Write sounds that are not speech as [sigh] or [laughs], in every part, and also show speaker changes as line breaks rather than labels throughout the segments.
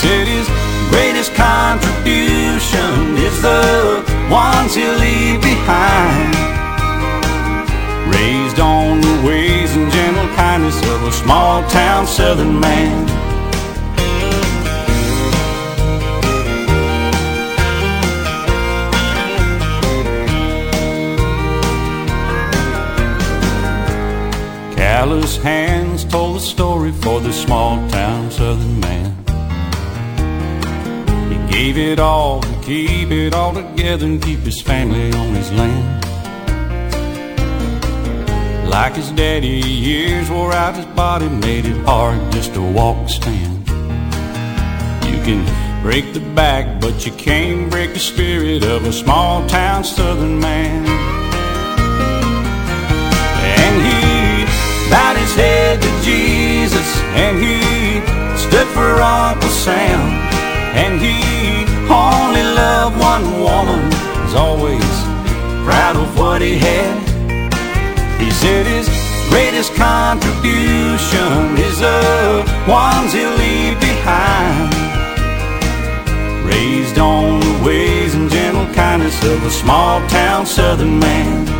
said his greatest contribution is the ones he'll leave behind. Raised on the ways and gentle kindness of a small town southern man. Callous hands told the story for the small town southern man. Gave it all to keep it all together and keep his family on his land. Like his daddy, years wore out his body, made it hard just to walk stand. You can break the back, but you can't break the spirit of a small town southern man. And he bowed his head to Jesus, and he stood for Uncle Sam. And he only loved one woman, was always proud of what he had. He said his greatest contribution is the ones he'll leave behind. Raised on the ways and gentle kindness of a small town southern man.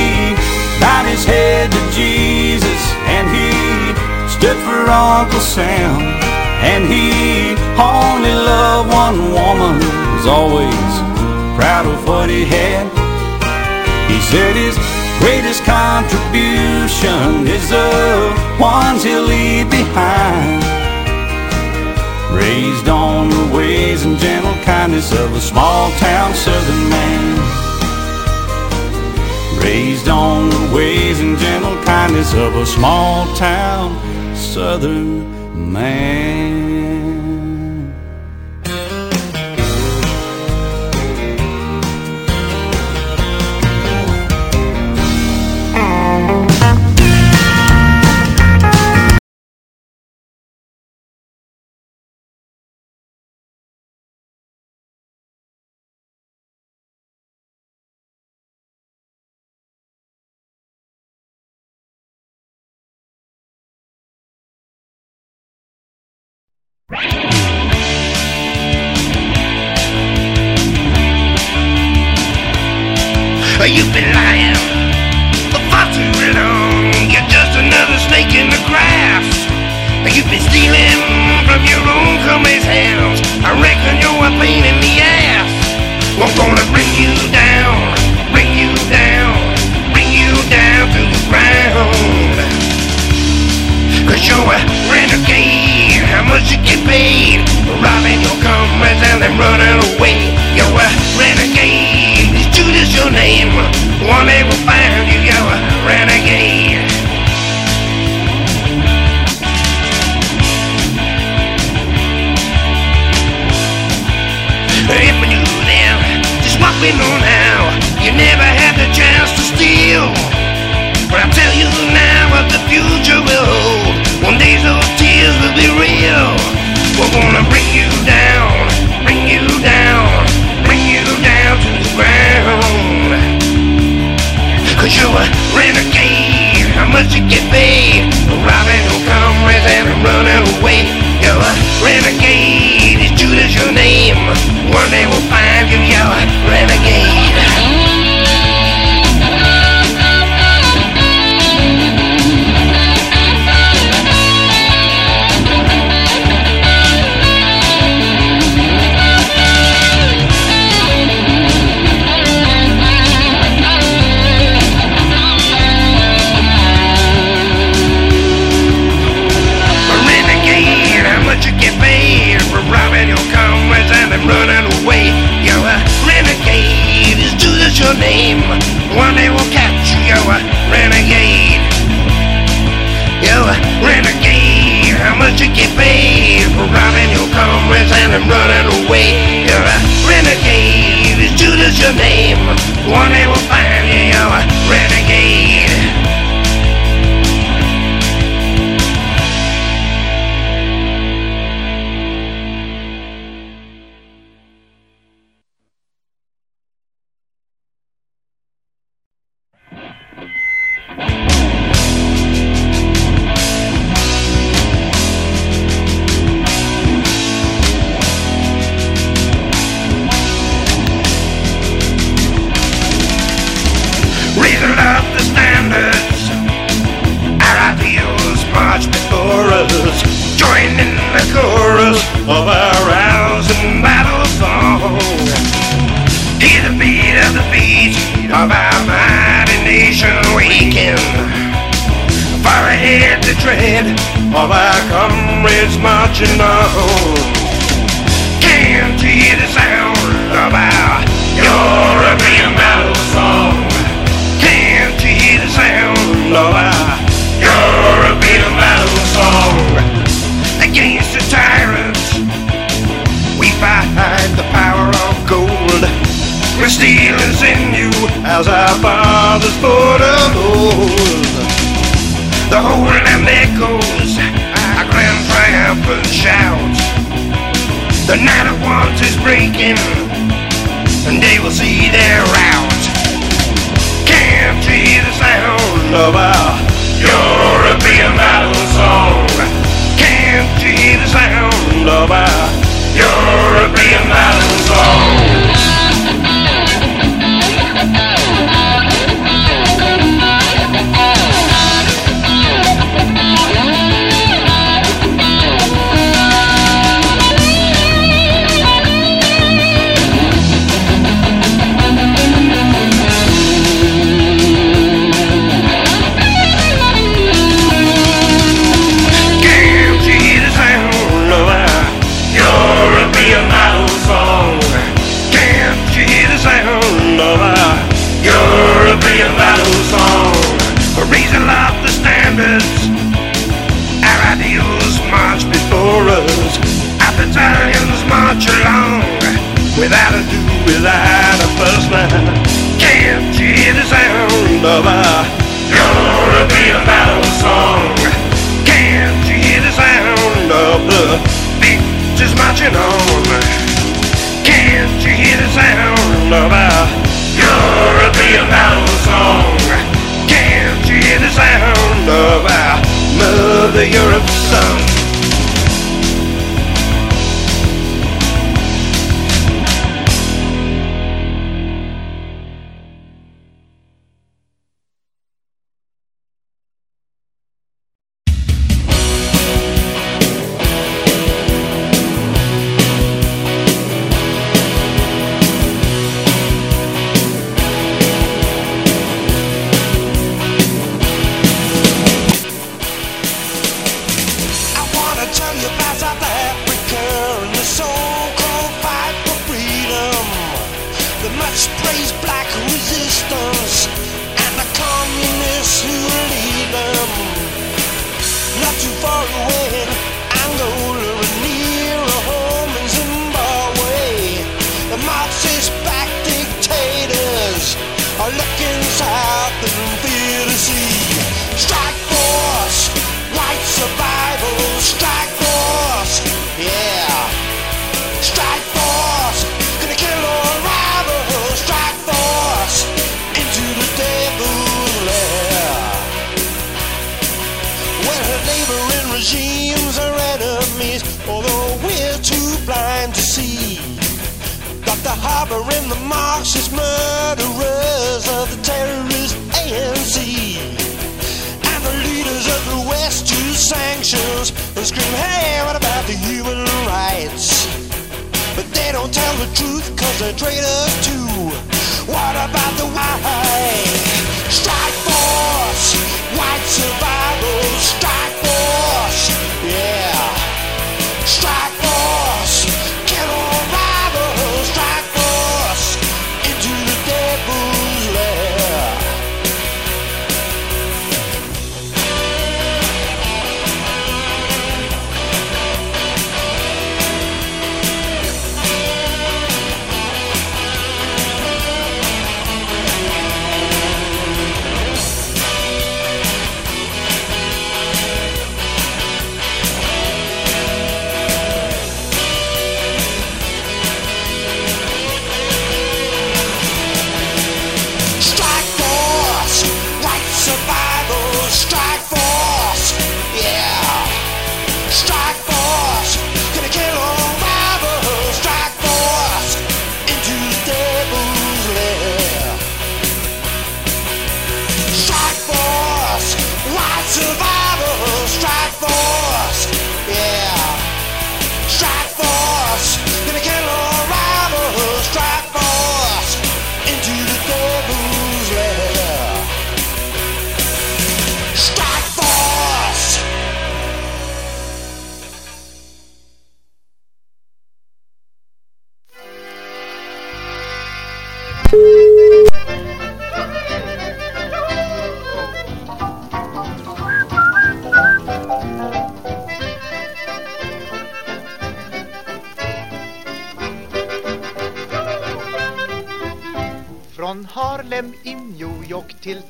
bowed his head to Jesus, and he stood for Uncle Sam. And he only loved one woman, was always proud of what he had. He said his greatest contribution is the ones he'll leave behind. Raised on the ways and gentle kindness of a small town southern man. Raised on the ways and gentle kindness of a small town southern man.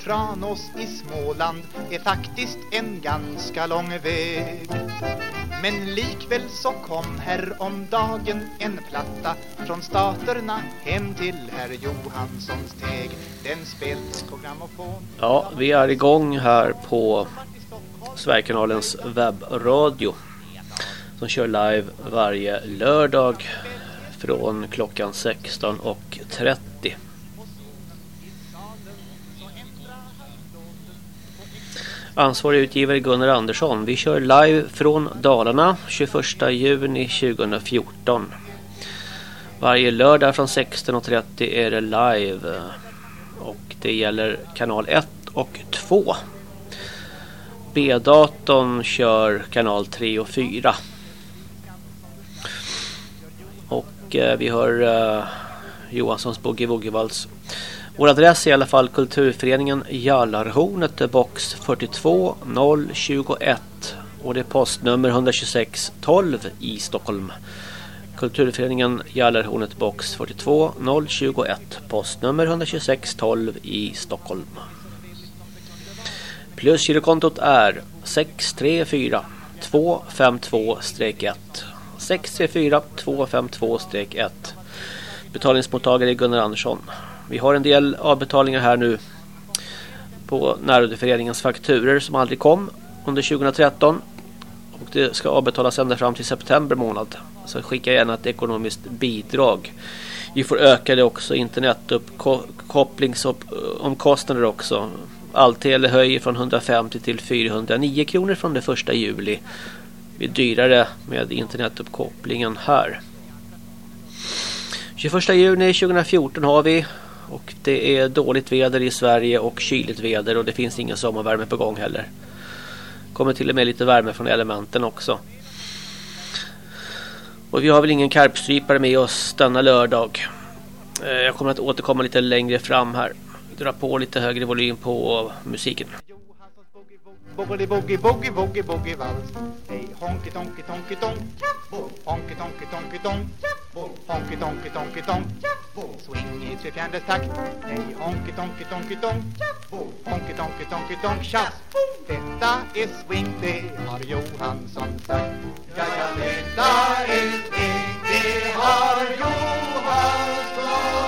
Tranås i Småland är faktiskt en ganska lång väg. Men likväl så kom här om dagen en platta från staterna hem till herr Johanssons teg Den spelades på grammofon.
Ja, vi är igång här på Sverigekanalens webbradio som kör live varje lördag från klockan 16.30 Ansvarig utgivare Gunnar Andersson. Vi kör live från Dalarna 21 juni 2014. Varje lördag från 16.30 är det live. Och det gäller kanal 1 och 2. B-datorn kör kanal 3 och 4. Och eh, vi hör eh, Johanssons Boogie Woogie Vals vår adress är i alla fall Kulturföreningen Jallarhornet box 42 021 och det är postnummer 126 12 i Stockholm. Kulturföreningen Jallarhornet box 42 021 postnummer 126 12 i Stockholm. Plusgirokontot är 634 252-1 634 252-1 Betalningsmottagare är Gunnar Andersson. Vi har en del avbetalningar här nu på närrådeföreningens fakturer som aldrig kom under 2013 och det ska avbetalas ända fram till september månad. Så skicka gärna ett ekonomiskt bidrag. Vi får ökade också internetuppkopplingsomkostnader också. Alltele höjer från 150 till 409 kronor från den 1 juli. Det blir dyrare med internetuppkopplingen här. 21 juni 2014 har vi och det är dåligt väder i Sverige och kyligt väder och det finns ingen sommarvärme på gång heller. Kommer till och med lite värme från elementen också. Och vi har väl ingen karpstrypare med oss denna lördag. Eh, jag kommer att återkomma lite längre fram här. Dra på lite högre volym på musiken.
Boogie boogie boogie boogie boogie vals. Hey honky tonky tonky tonk. Honky tonky tonky tonk. Honky tonky tonky tonk. Swing i trefjärdedels takt. Hey honky tonky tonky tonk. Honky tonky tonky tonk. Tjafs! Detta är swing, det har Johansson sagt. Ja, ja, detta är swing, det har Johansson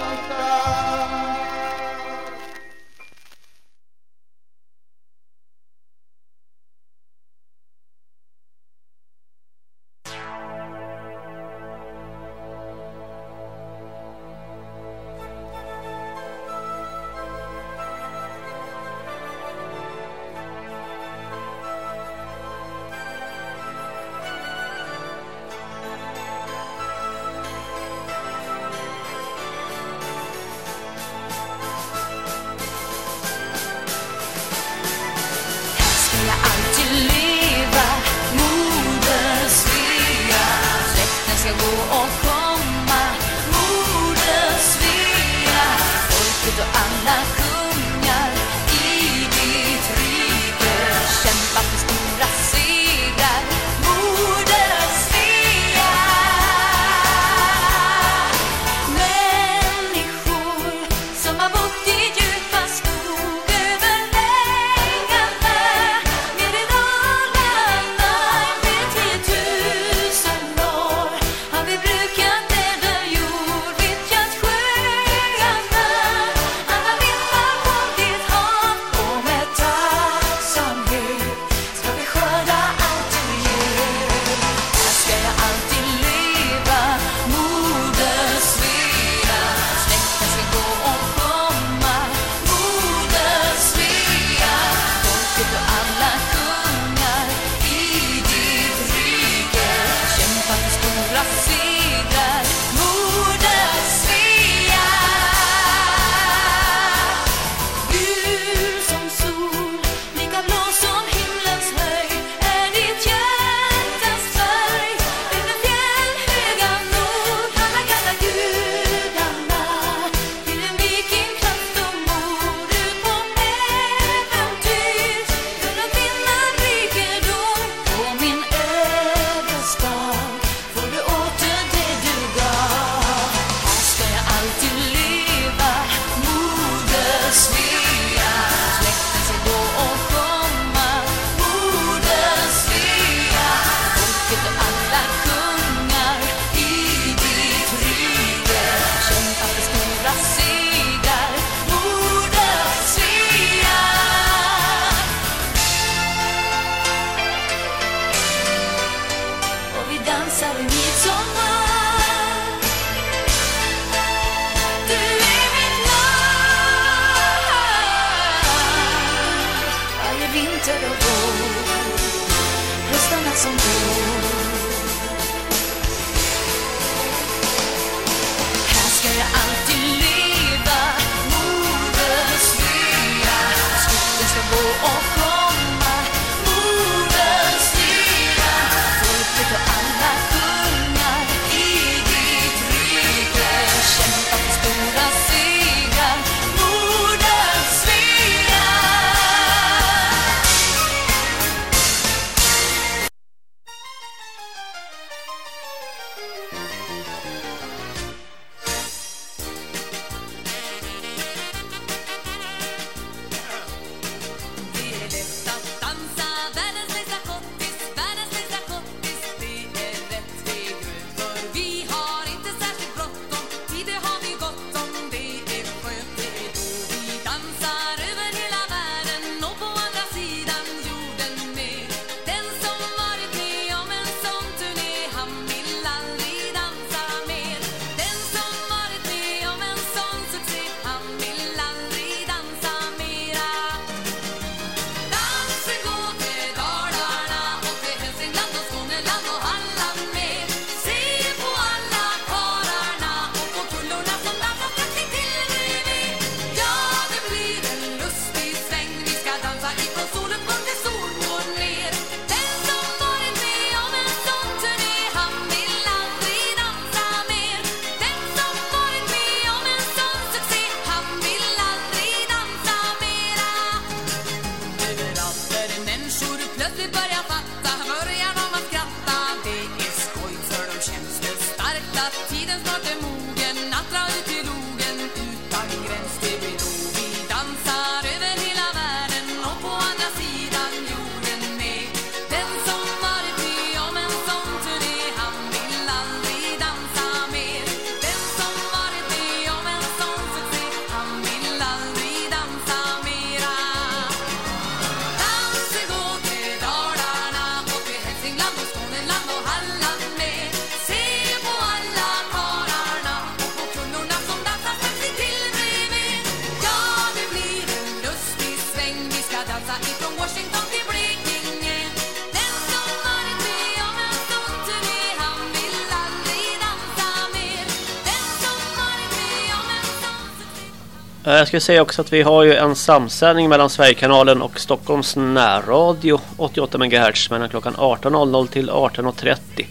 jag ska säga också att vi har ju en samsändning mellan Sverigekanalen och Stockholms närradio 88 MHz mellan klockan 18.00 till 18.30.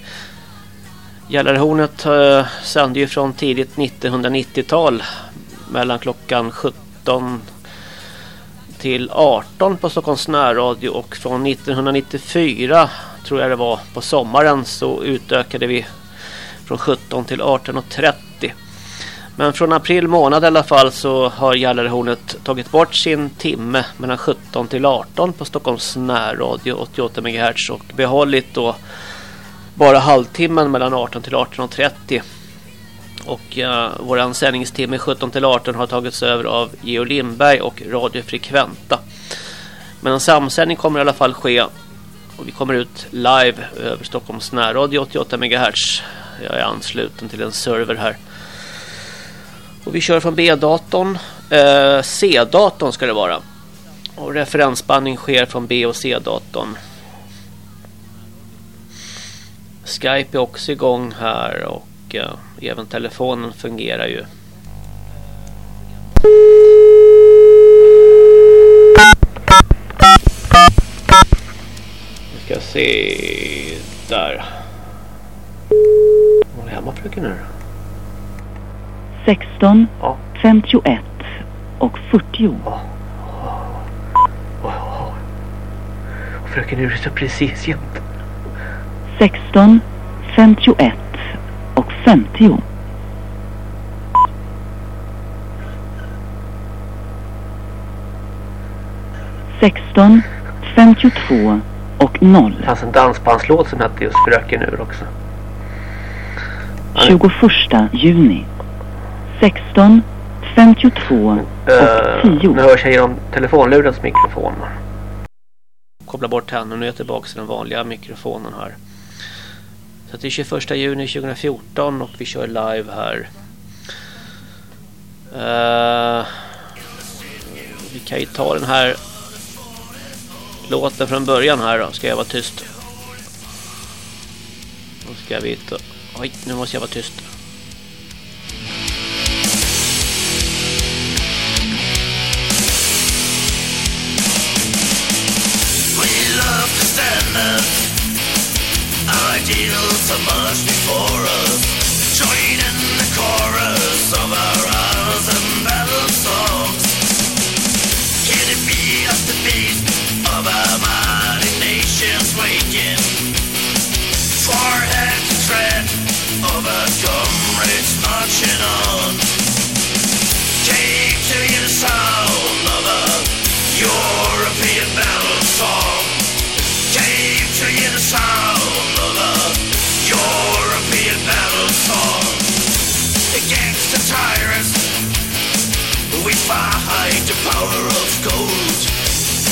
Gällarhornet eh, sände ju från tidigt 1990-tal mellan klockan 17 till 18 på Stockholms närradio och från 1994 tror jag det var på sommaren så utökade vi från 17 till 18.30 men från april månad i alla fall så har Gallerhornet tagit bort sin timme mellan 17 till 18 på Stockholms närradio 88 MHz och behållit då bara halvtimmen mellan 18 till 18.30. Och uh, våran sändningstimme 17 till 18 har tagits över av Geo Lindberg och Radio Frekventa. Men en samsändning kommer i alla fall ske och vi kommer ut live över Stockholms närradio 88 MHz. Jag är ansluten till en server här. Och vi kör från B-datorn. Eh, C-datorn ska det vara. Och referensbandning sker från B- och C-datorn. Skype är också igång här och eh, även telefonen fungerar ju. Vi ska se där. Var är hemma fröken nu?
16, ja. 51 och 40. Ja.
Oh, fröken, så precis jämt?
16, 51 och 50. Sexton, femtiotvå och noll.
Det fanns en dansbandslåt som hette just Fröken ur också.
21 juni. 16, 52 och 10.
Uh, nu hörs jag genom telefonlurens mikrofon. Koppla bort henne. Nu är jag tillbaka till den vanliga mikrofonen här. Så det är 21 juni 2014 och vi kör live här. Uh, vi kan ju ta den här låten från början här då. Ska jag vara tyst? Nu ska vi ta... Oj, nu måste jag vara tyst.
heroes have marched before us. Join in the chorus.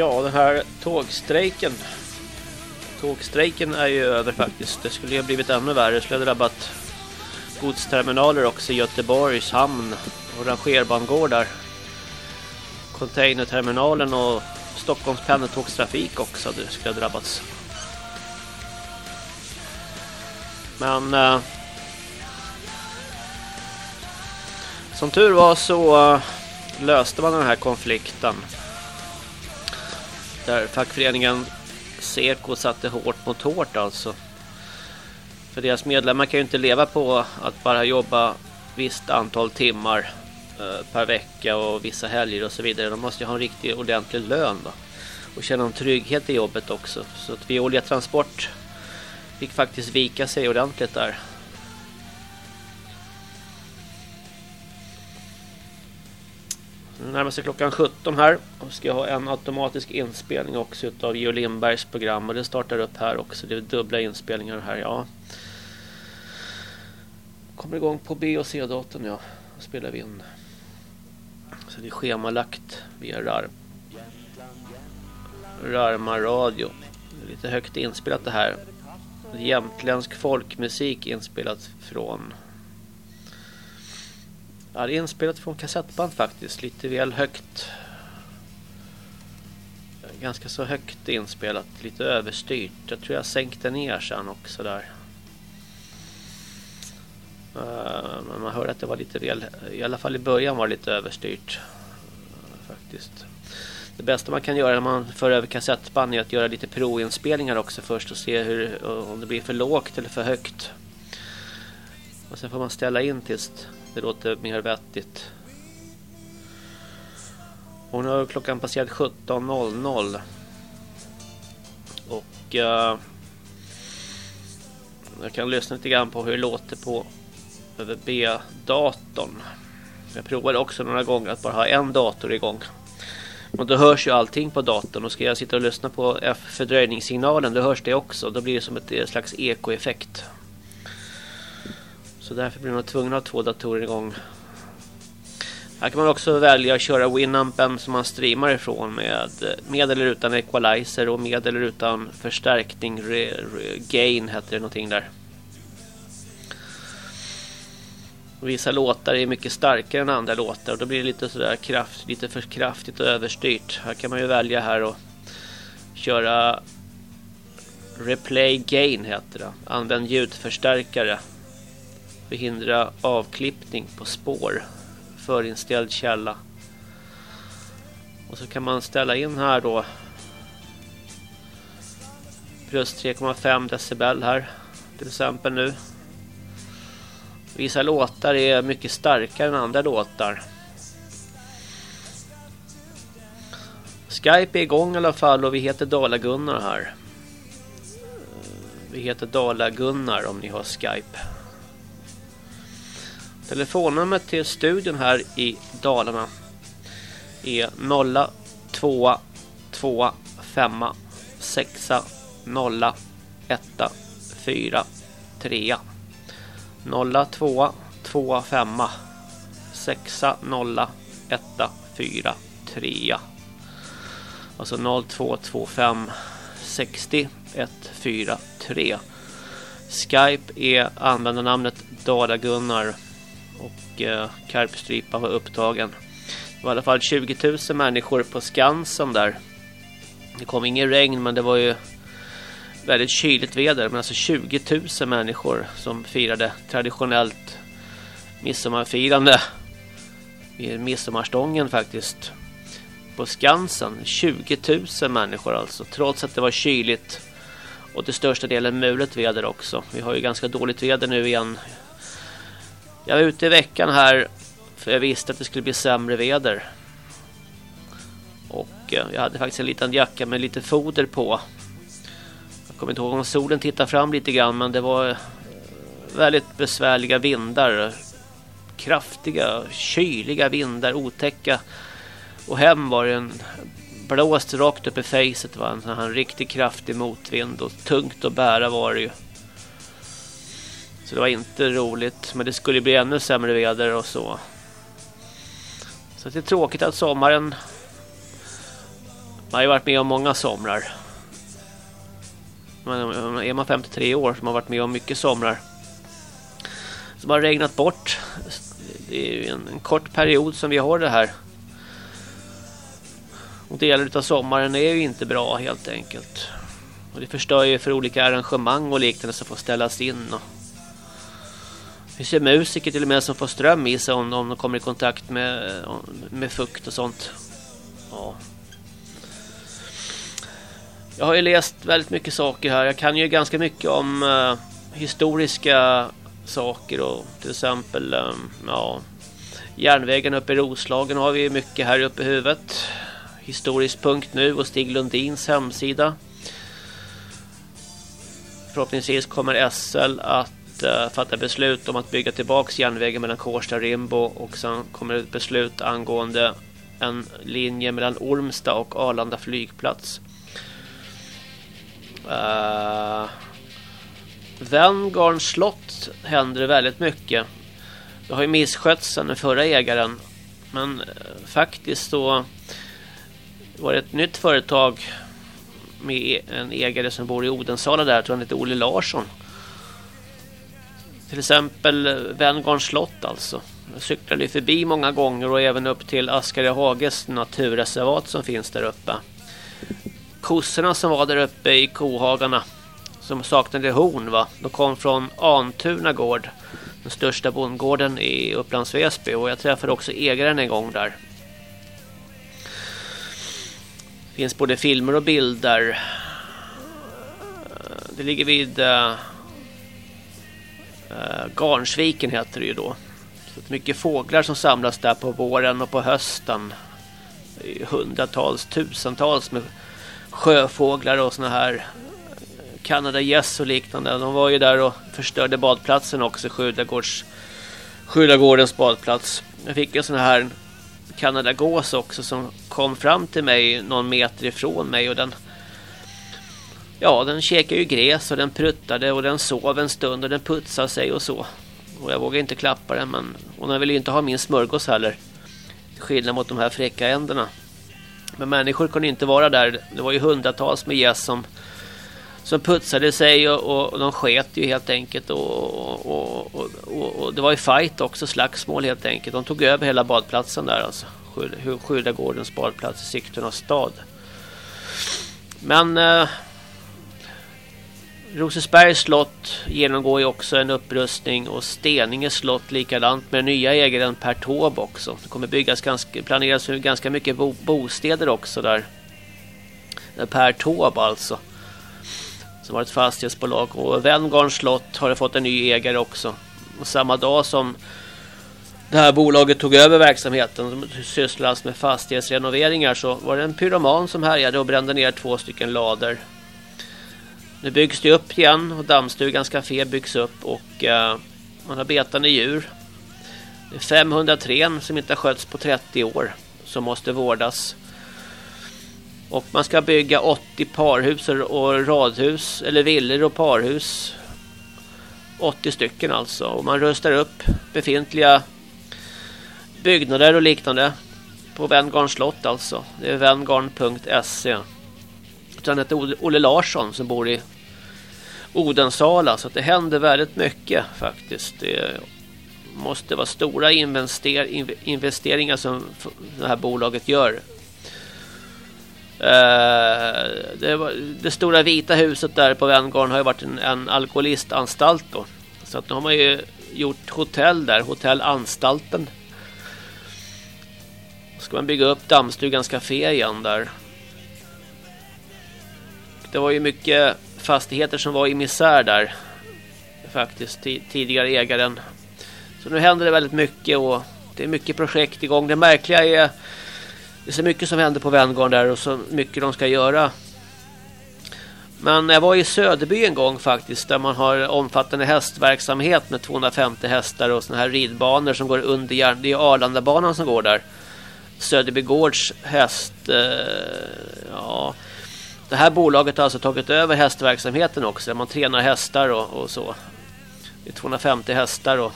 Ja, den här tågstrejken. Tågstrejken är ju över faktiskt. Det skulle ju ha blivit ännu värre. Det skulle ha drabbat godsterminaler också i Göteborgs hamn och rangerbangårdar. Containerterminalen och Stockholms pendeltågstrafik också. Det skulle ha drabbats. Men eh, som tur var så eh, löste man den här konflikten. Där fackföreningen Seko satte hårt mot hårt alltså. För deras medlemmar kan ju inte leva på att bara jobba visst antal timmar eh, per vecka och vissa helger och så vidare. De måste ju ha en riktig ordentlig lön då. Och känna en trygghet i jobbet också. Så att Veolia Transport fick faktiskt vika sig ordentligt där. Nu närmar sig klockan 17 här och ska ha en automatisk inspelning också utav Geo Lindbergs program och det startar upp här också. Det är dubbla inspelningar här, ja. Kommer igång på B och C-datorn, ja. Och spelar vi in. Så det är schemalagt via RAR. Rarma radio. Det är lite högt inspelat det här. Jämtländsk folkmusik inspelat från Ja, det är inspelat från kassettband faktiskt. Lite väl högt. Ganska så högt inspelat. Lite överstyrt. Jag tror jag sänkte ner sen också där. Eh, men man hörde att det var lite väl... I alla fall i början var det lite överstyrt. Eh, faktiskt. Det bästa man kan göra när man för över kassettband är att göra lite provinspelningar också först och se hur, om det blir för lågt eller för högt. Och sen får man ställa in tills det låter mer vettigt. Och nu har klockan passerat 17.00. Och uh, jag kan lyssna lite grann på hur det låter på över B-datorn. Jag provade också några gånger att bara ha en dator igång. Och då hörs ju allting på datorn och ska jag sitta och lyssna på F-fördröjningssignalen då hörs det också. Då blir det som ett eh, slags ekoeffekt. Så därför blir man tvungen att ha två datorer igång. Här kan man också välja att köra Winampen som man streamar ifrån med, med eller utan equalizer och med eller utan förstärkning. Re, re, gain heter det någonting där. Vissa låtar är mycket starkare än andra låtar och då blir det lite sådär kraft, lite för kraftigt och överstyrt. Här kan man ju välja här och köra Replay Gain heter det. Använd ljudförstärkare Förhindra avklippning på spår. Förinställd källa. Och så kan man ställa in här då. Plus 3,5 decibel här. Till exempel nu. Vissa låtar är mycket starkare än andra låtar. Skype är igång i alla fall och vi heter Dala-Gunnar här. Vi heter Dala-Gunnar om ni har Skype. Telefonnumret till studion här i Dalarna är 02 2 5 6 0 1 4 3 02 2 5 6 0 1 4 3 Alltså 0225 60 143 Skype är användarnamnet Dala Gunnar och Karpstrypa var upptagen. Det var i alla fall 20 000 människor på Skansen där. Det kom ingen regn men det var ju väldigt kyligt väder. Men alltså 20 000 människor som firade traditionellt midsommarfirande vid midsommarstången faktiskt. På Skansen. 20 000 människor alltså. Trots att det var kyligt. Och till största delen mulet väder också. Vi har ju ganska dåligt väder nu igen jag var ute i veckan här för jag visste att det skulle bli sämre väder. Och eh, jag hade faktiskt en liten jacka med lite foder på. Jag kommer inte ihåg om solen tittar fram lite grann men det var eh, väldigt besvärliga vindar. Kraftiga, kyliga vindar, otäcka. Och hem var det en blåst rakt upp i facet. Det var en sån här riktigt kraftig motvind och tungt att bära var det ju. Så det var inte roligt. Men det skulle bli ännu sämre väder och så. Så det är tråkigt att sommaren Man har ju varit med om många somrar. Men är man 53 år som har varit med om mycket somrar som har regnat bort. Det är ju en, en kort period som vi har det här. Och delar av sommaren är ju inte bra helt enkelt. Och det förstör ju för olika arrangemang och liknande som får ställas in. Och finns ju musiker till och med som får ström i sig om de kommer i kontakt med, med fukt och sånt. Ja. Jag har ju läst väldigt mycket saker här. Jag kan ju ganska mycket om uh, historiska saker och till exempel um, ja, järnvägen uppe i Roslagen har vi mycket här uppe i huvudet. Historisk.nu och Stig Lundins hemsida. Förhoppningsvis kommer SL att uh, fatta beslut om att bygga tillbaks järnvägen mellan Kårsta och Rimbo och sen kommer ett beslut angående en linje mellan Ormsta och Arlanda flygplats. Eh, uh, Venngarns slott händer väldigt mycket. Det har ju misskötts den förra ägaren. Men uh, faktiskt så var det ett nytt företag med en ägare som bor i Odensala där. Jag tror han heter Olle Larsson. Till exempel eh, Venngarns slott alltså. Jag cyklade förbi många gånger och även upp till Askarehages naturreservat som finns där uppe kossorna som var där uppe i kohagarna som saknade horn va. De kom från Antuna gård. Den största bondgården i Upplands Väsby och jag träffade också ägaren en gång där. Det finns både filmer och bilder. Eh, det ligger vid eh, Eh, Garnsviken heter det ju då. Så mycket fåglar som samlas där på våren och på hösten. Hundratals, tusentals med sjöfåglar och såna här eh, Kanadagäss och liknande. De var ju där och förstörde badplatsen också, Skydagårds Skydagårdens badplats. Jag fick en sån här Kanadagås också som kom fram till mig någon meter ifrån mig och den Ja, den käkade ju gräs och den pruttade och den sov en stund och den putsade sig och så. Och jag vågade inte klappa den men hon ville ju inte ha min smörgås heller. Till Skillnad mot de här fräcka änderna. Men människor kunde inte vara där. Det var ju hundratals med gäss som, som putsade sig och, och, och de sket ju helt enkelt. Och, och, och, och, det var ju fight också, slagsmål helt enkelt. De tog över hela badplatsen där alltså. Skyldagårdens badplats i Sigtuna stad. Men eh, Rosersbergs slott genomgår ju också en upprustning och Steninge slott likadant med nya ägaren Per Taube också. Det kommer byggas ganska, planeras ganska mycket bo, bostäder också där. Per Taube alltså. Som har ett fastighetsbolag. Och Venngarns slott har fått en ny ägare också. Och samma dag som det här bolaget tog över verksamheten som sysslas med fastighetsrenoveringar så var det en pyroman som härjade och brände ner två stycken lader nu byggs det upp igen och dammstugans café byggs upp och eh, man har betande djur. Det är 503 som inte har skötts på 30 år som måste vårdas. Och man ska bygga 80 parhus och radhus eller villor och parhus. 80 stycken alltså och man rustar upp befintliga byggnader och liknande på Venngarns slott alltså. Det är venngarn.se. Han heter Olle Larsson som bor i Odensala. Så det händer väldigt mycket faktiskt. Det måste vara stora invester investeringar som det här bolaget gör. Eh, det, var, det, stora vita huset där på Venngarn har ju varit en, en alkoholistanstalt då. Så att nu har man ju gjort hotell där, hotellanstalten. Ska man bygga upp dammstugans café igen där. Det var ju mycket fastigheter som var i misär där. Faktiskt tidigare ägaren. Så nu händer det väldigt mycket och det är mycket projekt igång. Det märkliga är det är så mycket som händer på Vängarn där och så mycket de ska göra. Men jag var i Söderby en gång faktiskt där man har omfattande hästverksamhet med 250 hästar och såna här ridbanor som går under järn. Det är Arlandabanan som går där. Söderby Gårds häst eh, ja det här bolaget har alltså tagit över hästverksamheten också. Man tränar hästar och, och så. Det är 250 hästar och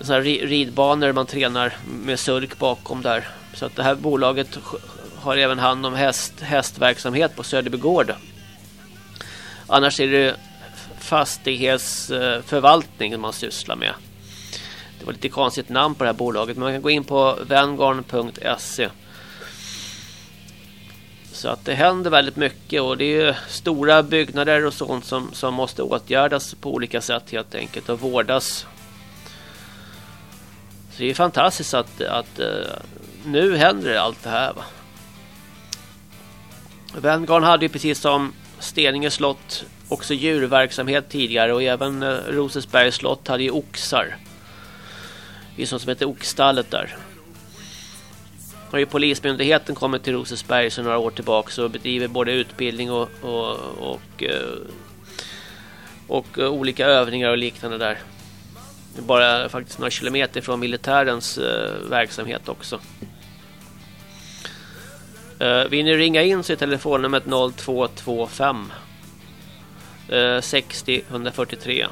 sådana här ridbanor man tränar med sulk bakom där. Så att det här bolaget har även hand om häst, hästverksamhet på Söderbygård. Annars är det fastighetsförvaltning man sysslar med. Det var lite konstigt namn på det här bolaget. Men man kan gå in på vengarn.se. Så att det händer väldigt mycket och det är stora byggnader och sånt som, som måste åtgärdas på olika sätt helt enkelt och vårdas. Så det är fantastiskt att, att eh, nu händer allt det här. Va? Venngarn hade ju precis som Steninge slott också djurverksamhet tidigare och även Rosersbergs Rosesbergs slott hade ju oxar. Det är sånt som heter Oxstallet där. Har ju polismyndigheten kommit till Rosersberg sedan några år tillbaka och bedriver både utbildning och, och, och, eh, och, och olika övningar och liknande där. Bara faktiskt några kilometer från militärens uh, verksamhet också. Uh, vill ni ringa in så är telefonnumret 0225 uh, 60 143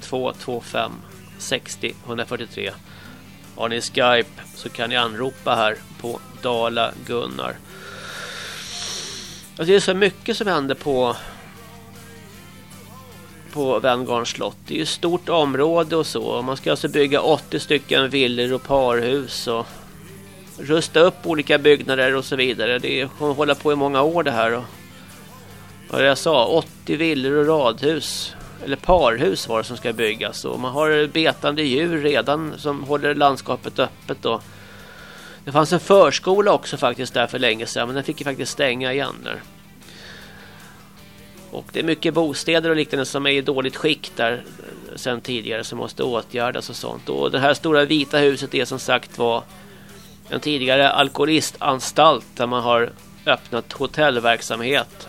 0225 60 143 har ni Skype så kan ni anropa här på Dala Gunnar. Alltså det är så mycket som händer på på Venngarns slott. Det är ju ett stort område och så. Man ska alltså bygga 80 stycken villor och parhus och rusta upp olika byggnader och så vidare. Det kommer hålla på i många år det här. Och vad jag sa, 80 villor och radhus eller parhus var det som ska byggas och man har betande djur redan som håller landskapet öppet och det fanns en förskola också faktiskt där för länge sedan men den fick ju faktiskt stänga igen där. Och det är mycket bostäder och liknande som är i dåligt skick där eh, sen tidigare som måste åtgärdas och sånt. Och det här stora vita huset är som sagt var en tidigare alkoholistanstalt där man har öppnat hotellverksamhet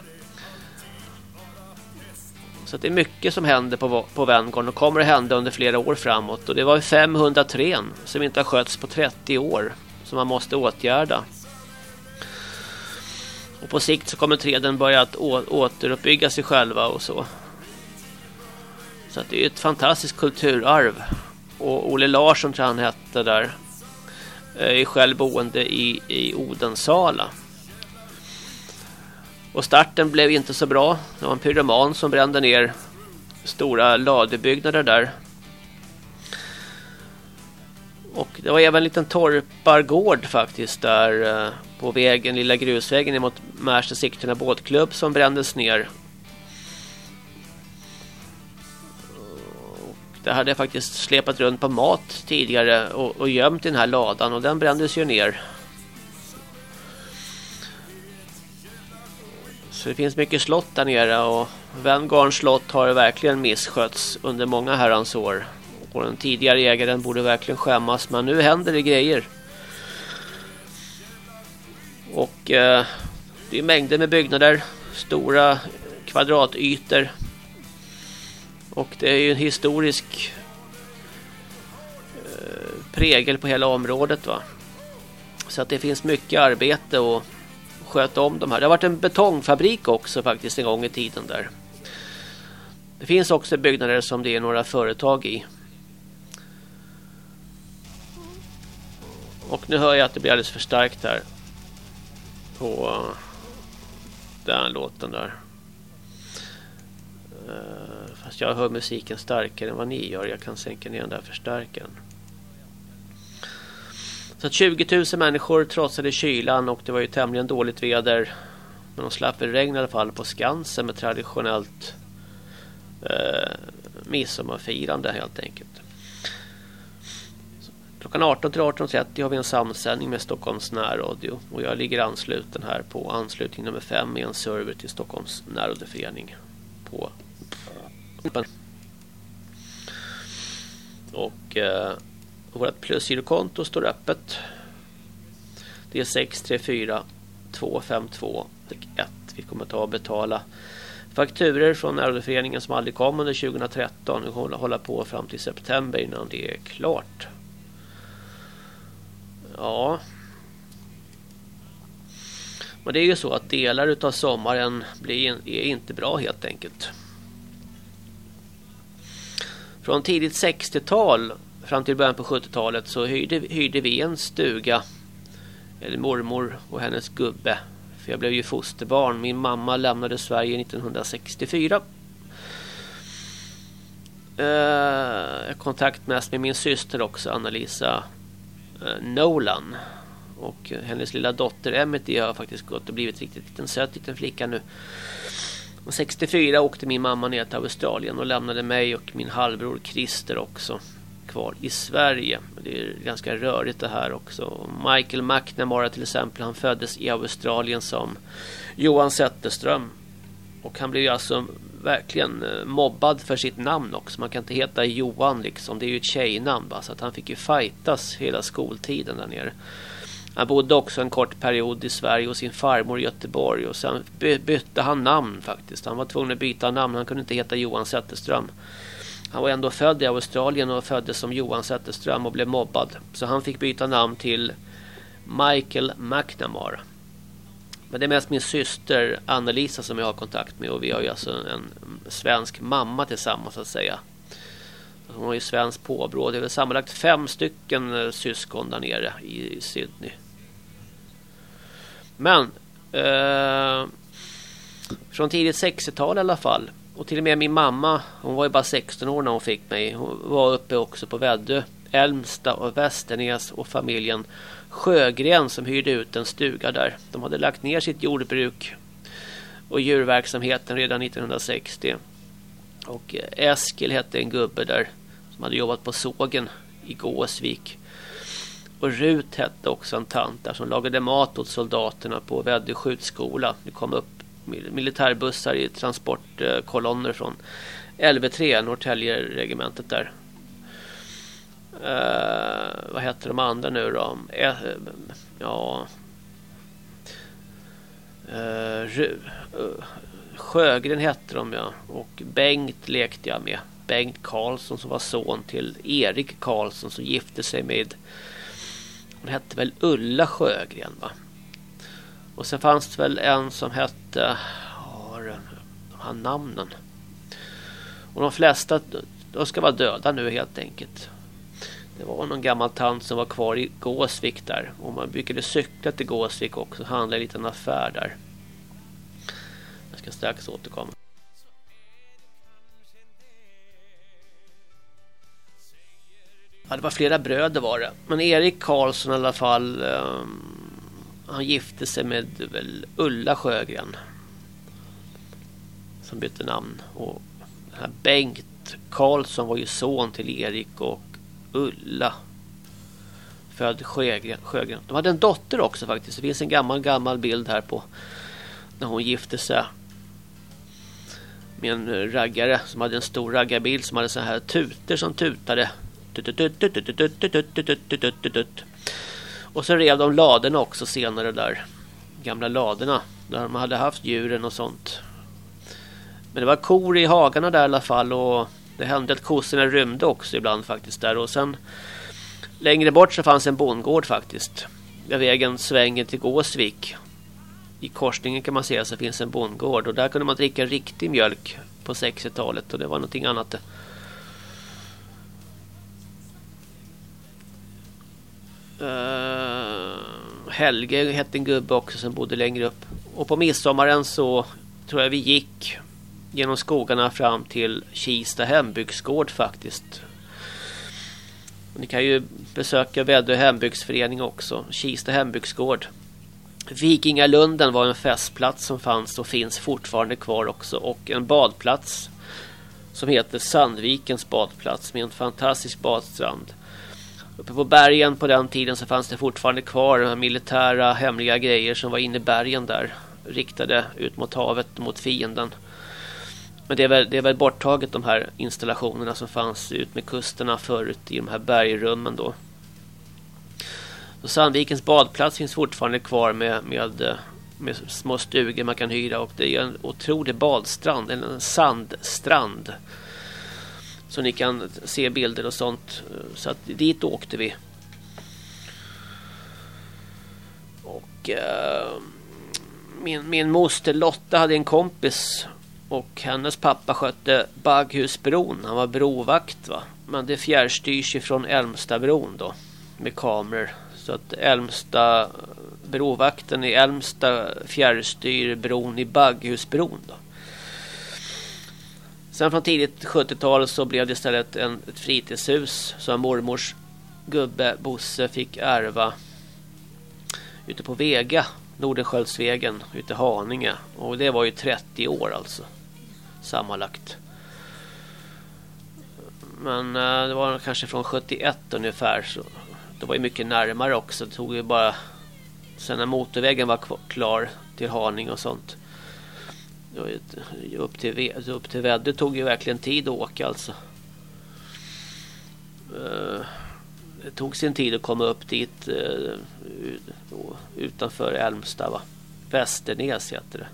så det är mycket som händer på, på Venngarn och kommer att hända under flera år framåt. Och det var 500 trän som inte har skötts på 30 år som man måste åtgärda. Och på sikt så kommer träden börja att återuppbygga sig själva och så. Så det är ett fantastiskt kulturarv. Och Olle Larsson tror han hette där. Eh, är själv boende i, i Odensala. Och starten blev inte så bra. Det var en pyroman som brände ner stora ladebyggnader där. Och det var även en liten torpargård faktiskt där eh, på vägen, lilla grusvägen mot Märsta Sigtuna båtklubb som brändes ner. Och där hade jag faktiskt släpat runt på mat tidigare och, och gömt i den här ladan och den brändes ju ner. Så det finns mycket slott där nere och Venngarns slott har verkligen misskötts under många herrans år. Och den tidigare ägaren borde verkligen skämmas men nu händer det grejer. Och eh, det är mängder med byggnader, stora kvadratytor. Och det är ju en historisk eh, prägel på hela området va. Så att det finns mycket arbete och sköta om de här. Det har varit en betongfabrik också faktiskt en gång i tiden där. Det finns också byggnader som det är några företag i. Och nu hör jag att det blir alldeles för starkt här. På eh, den låten där. Eh, fast jag hör musiken starkare än vad ni gör. Jag kan sänka ner den där förstärkaren. Så att 20 000 människor trotsade kylan och det var ju tämligen dåligt väder. Men de slapp regn i alla fall på Skansen med traditionellt eh, midsommarfirande helt enkelt. Klockan 18 till 18.30 har vi en samsändning med Stockholms närradio. Och jag ligger ansluten här på anslutning nummer 5 med en server till Stockholms närradioförening. På eh, och eh, vårt plusgirokonto står öppet. Det är 634 252 1. Vi kommer ta och betala fakturer från närradioföreningen som aldrig kom under 2013. Vi kommer hålla på fram till september innan det är klart. Ja. Men det är ju så att delar utav sommaren blir, är inte bra helt enkelt. Från tidigt 60-tal fram till början på 70-talet så hyrde, hyrde vi en stuga eller mormor och hennes gubbe. För jag blev ju fosterbarn. Min mamma lämnade Sverige 1964. Eh, jag har kontakt mest med min syster också, Anna-Lisa. Eh, Nolan. Och eh, hennes lilla dotter Emity har faktiskt gått och blivit riktigt en söt liten flicka nu. Och 64 åkte min mamma ner till Australien och lämnade mig och min halvbror Christer också kvar i Sverige. Det är ganska rörigt det här också. Michael McNamara till exempel, han föddes i Australien som Johan Zetterström. Och han blev ju alltså verkligen eh, mobbad för sitt namn också. Man kan inte heta Johan liksom. Det är ju ett tjejnamn. Va? Så att han fick ju fightas hela skoltiden där nere. Han bodde också en kort period i Sverige och sin farmor i Göteborg. Och sen bytte han namn faktiskt. Han var tvungen att byta namn. Han kunde inte heta Johan Zetterström. Han var ändå född i Australien och föddes som Johan Zetterström och blev mobbad. Så han fick byta namn till Michael McNamara. Men det är mest min syster Annalisa som jag har kontakt med och vi har ju alltså en svensk mamma tillsammans så att säga. Hon har ju svensk påbrå. Det är väl sammanlagt fem stycken eh, syskon där nere i Sydney. Men eh, från tidigt 60-tal i alla fall. Och till och med min mamma, hon var ju bara 16 år när hon fick mig. Hon var uppe också på Väddö, Älmsta och Västernäs och familjen Sjögren som hyrde ut en stuga där. De hade lagt ner sitt jordbruk och djurverksamheten redan 1960. Och eh, Eskil hette en gubbe där som hade jobbat på sågen i Gåsvik. Och Rut hette också en tant där som lagade mat åt soldaterna på Väddö skjutskola. Det kom upp militärbussar i transportkolonner från LV3, Norrtälje-regementet där. Eh, vad heter de andra nu då? Eh, ja... Uh, Sjögren hette de ja. Och Bengt lekte jag med. Bengt Karlsson som var son till Erik Karlsson som gifte sig med hon hette väl Ulla Sjögren va? Och sen fanns det väl en som hette ja, de här namnen. Och de flesta de ska vara döda nu helt enkelt. Det var någon gammal tant som var kvar i Gåsvik där. Och man brukade cykla till Gåsvik också. Handla en liten affär där. Jag ska strax återkomma. Ja, det var flera bröder var det. Men Erik Karlsson i alla fall. Um, han gifte sig med väl Ulla Sjögren. Som bytte namn. Och den här Bengt Karlsson var ju son till Erik och Ulla. Född Sjögren. Sjögren. De hade en dotter också faktiskt. Det finns en gammal gammal bild här på när hon gifte sig med en raggare som hade en stor raggarbil som hade så här tuter som tutade. Och så rev de ladorna också senare där. Gamla ladorna Där de hade haft djuren och sånt. Men det var kor i hagarna där i alla fall. Och det hände att kossorna rymde också ibland faktiskt där. Och sen längre bort så fanns en bondgård faktiskt. Där vägen svänger till Gåsvik. I korsningen kan man se så finns en bondgård. Och där kunde man dricka riktig mjölk på 60-talet. Och det var någonting annat. Uh, Helge hette en gubbe också som bodde längre upp. Och på midsommaren så tror jag vi gick genom skogarna fram till Kista hembygdsgård faktiskt. Ni kan ju besöka Väddö hembygdsförening också. Kista hembygdsgård. Vikingalunden var en festplats som fanns och finns fortfarande kvar också. Och en badplats som heter Sandvikens badplats med en fantastisk badstrand. Uppe på bergen på den tiden så fanns det fortfarande kvar militära hemliga grejer som var inne i bergen där. Riktade ut mot havet mot fienden. Men det är, väl, det är väl borttaget de här installationerna som fanns ut med kusterna förut i de här bergrummen då. Så Sandvikens badplats finns fortfarande kvar med, med, med små stugor man kan hyra och det är en otrolig badstrand, en sandstrand. Så ni kan se bilder och sånt. Så att dit åkte vi. Och uh, min, min moster Lotta hade en kompis och hennes pappa skötte Bagghusbron. Han var brovakt va. Men det fjärrstyrs ifrån Älmstabron då. Med kameror. Så att Älmsta brovakten i Älmsta fjärrstyr bron i Bagghusbron. Då. Sen från tidigt 70-tal så blev det istället en, ett fritidshus som mormors gubbe Bosse fick ärva ute på Vega, Nordensköldsvägen ute i Haninge. Och det var ju 30 år alltså. Sammanlagt. Men eh, det var kanske från 71 ungefär. Så det var ju mycket närmare också. Det tog ju bara... Sen när motorvägen var klar till Haninge och sånt. Upp till, upp till Väddö tog ju verkligen tid att åka alltså. Eh, det tog sin tid att komma upp dit eh, utanför Älmsta va. Västernäs heter det.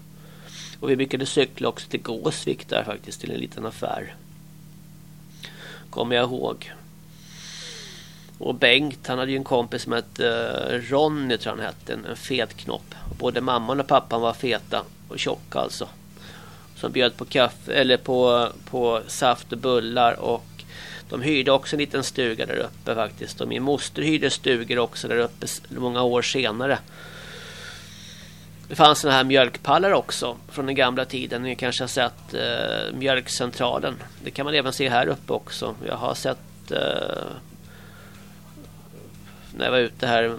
Och vi brukade cykla också till Gåsvik där faktiskt till en liten affär. Kommer jag ihåg. Och Bengt, han hade ju en kompis som hette eh, Ronny tror han hette, en, en fet knopp. Både mamman och pappan var feta och tjocka alltså. Som bjöd på kaffe eller på, på saft och bullar och de hyrde också en liten stuga där uppe faktiskt. Och min moster hyrde stugor också där uppe många år senare. Det fanns såna här mjölkpallar också från den gamla tiden. Ni kanske har sett eh, mjölkcentralen. Det kan man även se här uppe också. Jag har sett eh, när jag var ute här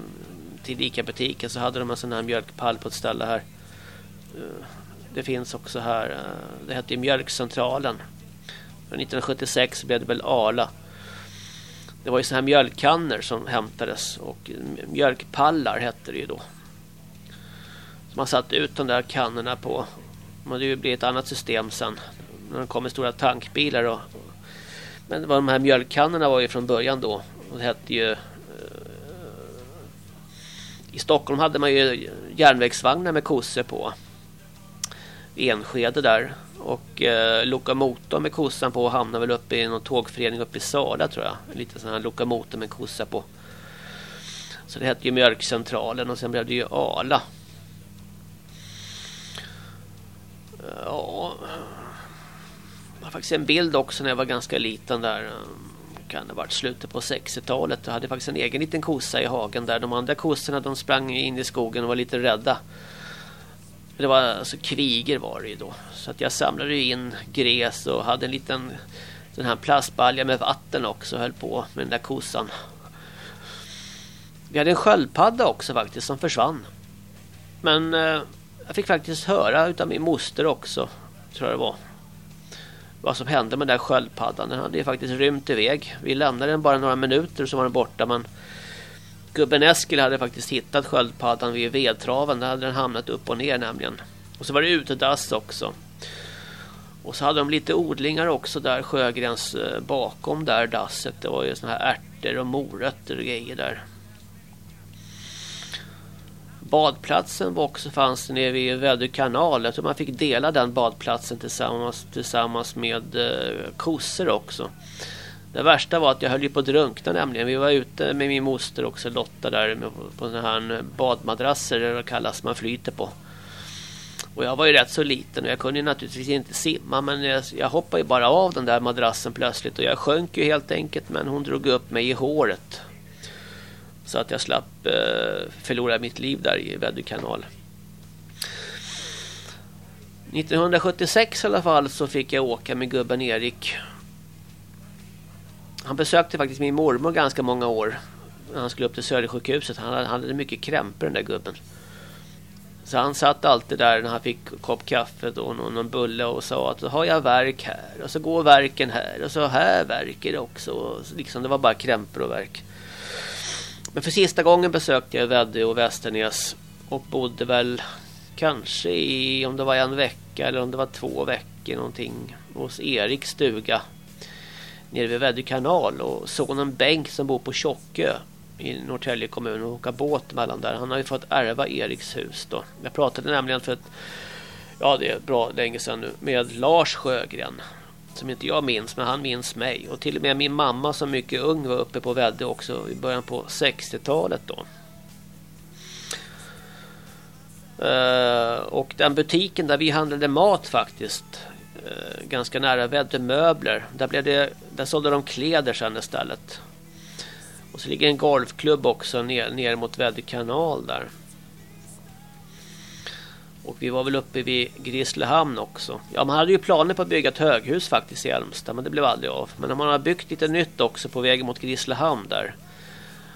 till Ica-butiken så hade de en sån här mjölkpall på ett ställe här. Eh, det finns också här. Eh, det hette ju Mjölkcentralen. 1976 blev det väl Arla. Det var ju såna här mjölkkannor som hämtades och eh, mjölkpallar hette det ju då. Man satt ut de där kannorna på. Det hade ju blivit ett annat system sen när de kom med stora tankbilar och men de här mjölkkannorna var ju från början då och det hette ju eh, i Stockholm hade man ju järnvägsvagnar med kossor på. Enskede där. Och eh, lokomotorn med kossan på hamnade väl uppe i någon tågförening uppe i Sala tror jag. En liten sån här lokomotor med kossa på. Så det hette ju Mjölkcentralen och sen blev det ju Ala. Ja. Jag har faktiskt en bild också när jag var ganska liten där. Kan det ha varit slutet på 60-talet. Jag hade faktiskt en egen liten kossa i hagen där. De andra kossorna de sprang in i skogen och var lite rädda. Det var alltså kriger var det ju då. Så att jag samlade in gräs och hade en liten den här plastbalja med vatten också höll på med den där kossan. Vi hade en sköldpadda också faktiskt som försvann. Men eh, jag fick faktiskt höra utav min moster också, tror jag det var. Vad som hände med den där sköldpaddan. Den hade ju faktiskt rymt iväg. Vi lämnade den bara några minuter så var den borta men Gubben Eskil hade faktiskt hittat sköldpaddan vid vedtraven. Där hade den hamnat upp och ner nämligen. Och så var det utedass också. Och så hade de lite odlingar också där Sjögrens eh, bakom där dasset. Det var ju såna här ärtor och morötter och grejer där. Badplatsen var också fanns nere vid Väddö kanal. Jag tror man fick dela den badplatsen tillsammans, tillsammans med eh, kossor också. Det värsta var att jag höll ju på att drunkna nämligen. Vi var ute med min moster också Lotta där på sådana här eh, badmadrasser det kallas man flyter på. Och jag var ju rätt så liten och jag kunde naturligtvis inte simma men jag, jag hoppade ju bara av den där madrassen plötsligt och jag sjönk ju helt enkelt men hon drog upp mig i håret. Så att jag slapp eh, förlora mitt liv där i Väddö kanal. 1976 i alla fall så fick jag åka med gubben Erik han besökte faktiskt min mormor ganska många år. När han skulle upp till Södersjukhuset. Han hade, han hade mycket krämpor den där gubben. Så han satt alltid där när han fick kopp kaffe och någon, någon bulle och sa att har jag verk här och så går verken här och så här verkar det också. Så liksom, det var bara krämpor och verk. Men för sista gången besökte jag Väddö och Västernäs och bodde väl kanske i om det var en vecka eller om det var två veckor någonting hos Eriks stuga nere vid Väddö kanal och sonen Bengt som bor på Tjockö i Norrtälje kommun och åka båt mellan där. Han har ju fått ärva Eriks hus då. Jag pratade nämligen för ett ja det är bra länge sedan nu med Lars Sjögren som inte jag minns men han minns mig och till och med min mamma som mycket ung var uppe på Väddö också i början på 60-talet då. Eh, och den butiken där vi handlade mat faktiskt Eh, ganska nära Väddö möbler. Där, blev det, där sålde de kläder sen istället. Och så ligger en golfklubb också ner, ner mot Väddö kanal där. Och vi var väl uppe vid Grisslehamn också. Ja, man hade ju planer på att bygga ett höghus faktiskt i Älmstad, men det blev aldrig av. Men man har byggt lite nytt också på vägen mot Grisslehamn där.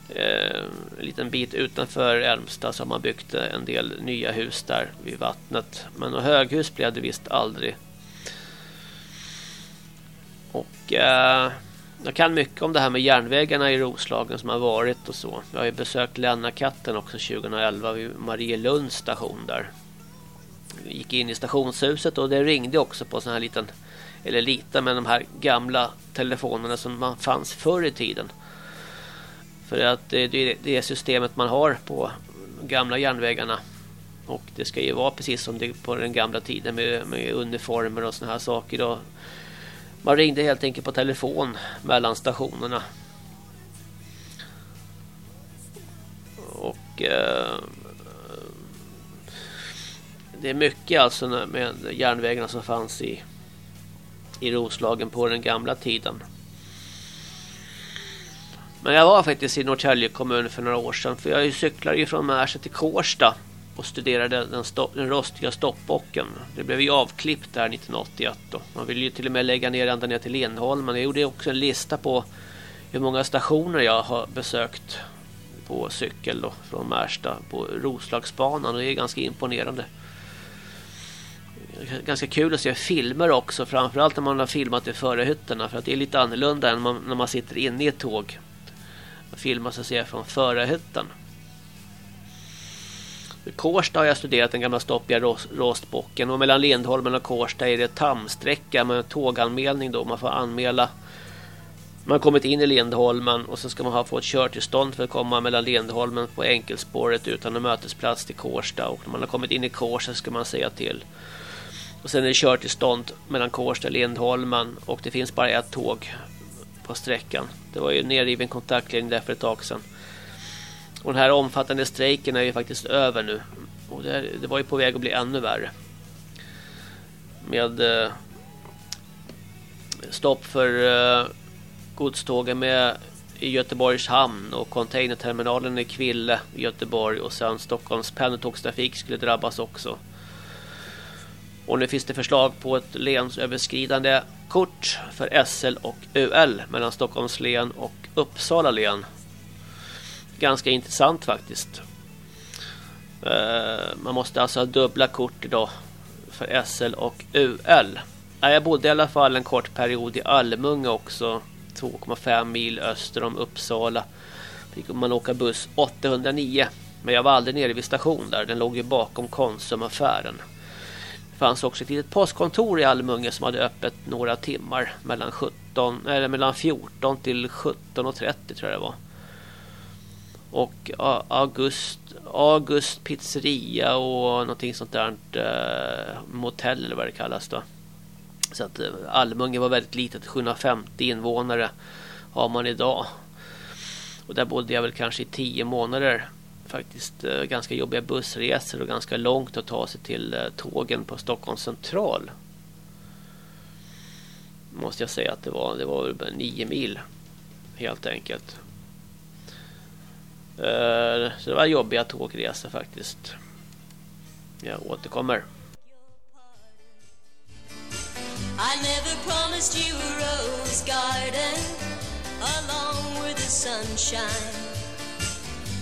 Eh, en liten bit utanför Älmstad så har man byggt eh, en del nya hus där vid vattnet. Men något höghus blev det visst aldrig. Och eh, jag kan mycket om det här med järnvägarna i Roslagen som har varit och så. Jag har ju besökt Lennakatten också 2011 vid Marielunds station där. Gick in i stationshuset och det ringde också på sån här liten eller liten men de här gamla telefonerna som man fanns förr i tiden. För att det är det systemet man har på gamla järnvägarna. Och det ska ju vara precis som det på den gamla tiden med, med uniformer och såna här saker. Då. Man ringde helt enkelt på telefon mellan stationerna. Och eh, det är mycket alltså med järnvägarna som fanns i i Roslagen på den gamla tiden. Men jag var faktiskt i Norrtälje kommun för några år sedan. För jag cyklade ju från Märsta till Kårsta. Och studerade den, stopp, den rostiga stoppbocken. Det blev ju avklippt där 1981 då. Man ville ju till och med lägga ner ända ner till Lindholm. Men jag gjorde också en lista på hur många stationer jag har besökt på cykel då, från Märsta på Roslagsbanan. Och det är ganska imponerande ganska kul att se filmer också. Framförallt när man har filmat i förarhytterna. För att det är lite annorlunda än när man sitter inne i ett tåg. Man filmar så att säga från förarhytten. I Kårsta har jag studerat den gamla stoppiga rostbocken. Och mellan Lindholmen och Kårsta är det tamsträcka med tåganmälning då. Man får anmäla man har kommit in i Lindholmen och så ska man ha fått körtillstånd för att komma mellan Lindholmen på enkelspåret utan en mötesplats till Kårsta. Och när man har kommit in i Kårsta ska man säga till och sen är det körtillstånd mellan Kårsta och Lindholmen och det finns bara ett tåg på sträckan. Det var ju nedriven kontaktledning där för ett tag sedan. Och den här omfattande strejken är ju faktiskt över nu. Och det, det var ju på väg att bli ännu värre. Med eh, stopp för eh, godstågen med i Göteborgs hamn och containerterminalen i Kville i Göteborg och sen Stockholms pendeltågstrafik skulle drabbas också. Och nu finns det förslag på ett länsöverskridande kort för SL och UL mellan Stockholms län och Uppsala län. Ganska intressant faktiskt. Eh, man måste alltså ha dubbla kort idag för SL och UL. Jag bodde i alla fall en kort period i Almunga också. 2,5 mil öster om Uppsala. Fick man åka buss 809. Men jag var aldrig nere vid station där. Den låg ju bakom Konsumaffären fanns också ett litet postkontor i Almunge som hade öppet några timmar mellan 17 eller mellan 14 till 17.30 tror jag det var. Och August August pizzeria och någonting sånt där eh, motell eller vad det kallas då. Så att eh, Almunge var väldigt litet, 750 invånare har man idag. Och där bodde jag väl kanske i 10 månader faktiskt eh, ganska jobbiga bussresor och ganska långt att ta sig till eh, tågen på Stockholms central. Måste jag säga att det var det var nio mil helt enkelt. Eh, så det var jobbiga tågresor faktiskt. Jag återkommer. I never promised you a rose garden along with the sunshine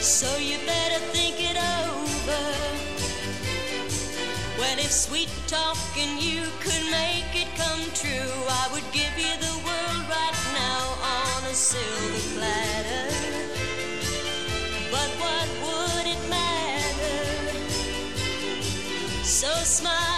So you better think it over. Well, if sweet talking you could make it come true, I would give you the world right now on a silver platter. But what would it matter? So smile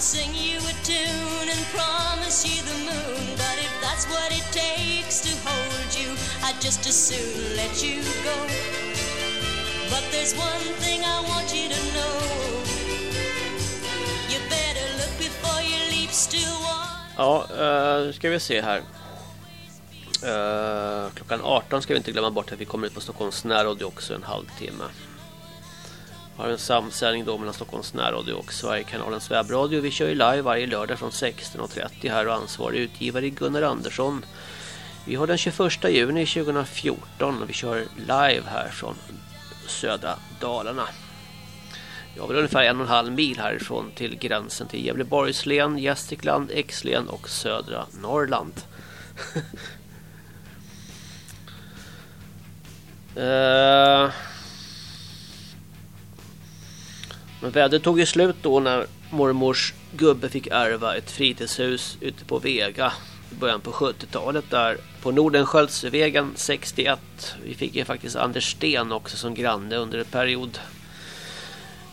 could sing you a tune and promise you the moon, but if that's what it takes to hold you, I'd just as soon let you go. But there's one thing I want you to know. You better look before you leap still one.
Ja, uh, nu ska vi se här. Uh, klockan 18 ska vi inte glömma bort att vi kommer ut på Stockholms närradio också en halvtimme. Har en samsändning då mellan Stockholms närradio och Sverigekanalens webbradio. Vi kör ju live varje lördag från 16.30 här och ansvarig utgivare är Gunnar Andersson. Vi har den 21 juni 2014 och vi kör live här från södra Dalarna. Jag vill ungefär en och en halv mil härifrån till gränsen till Gävleborgs län, Gästrikland, X-län och södra Norrland. uh... [laughs] Men vädret tog ju slut då när mormors gubbe fick ärva ett fritidshus ute på Vega i början på 70-talet där på Nordenskjöldsvägen 61. Vi fick ju faktiskt Anders Sten också som granne under en period.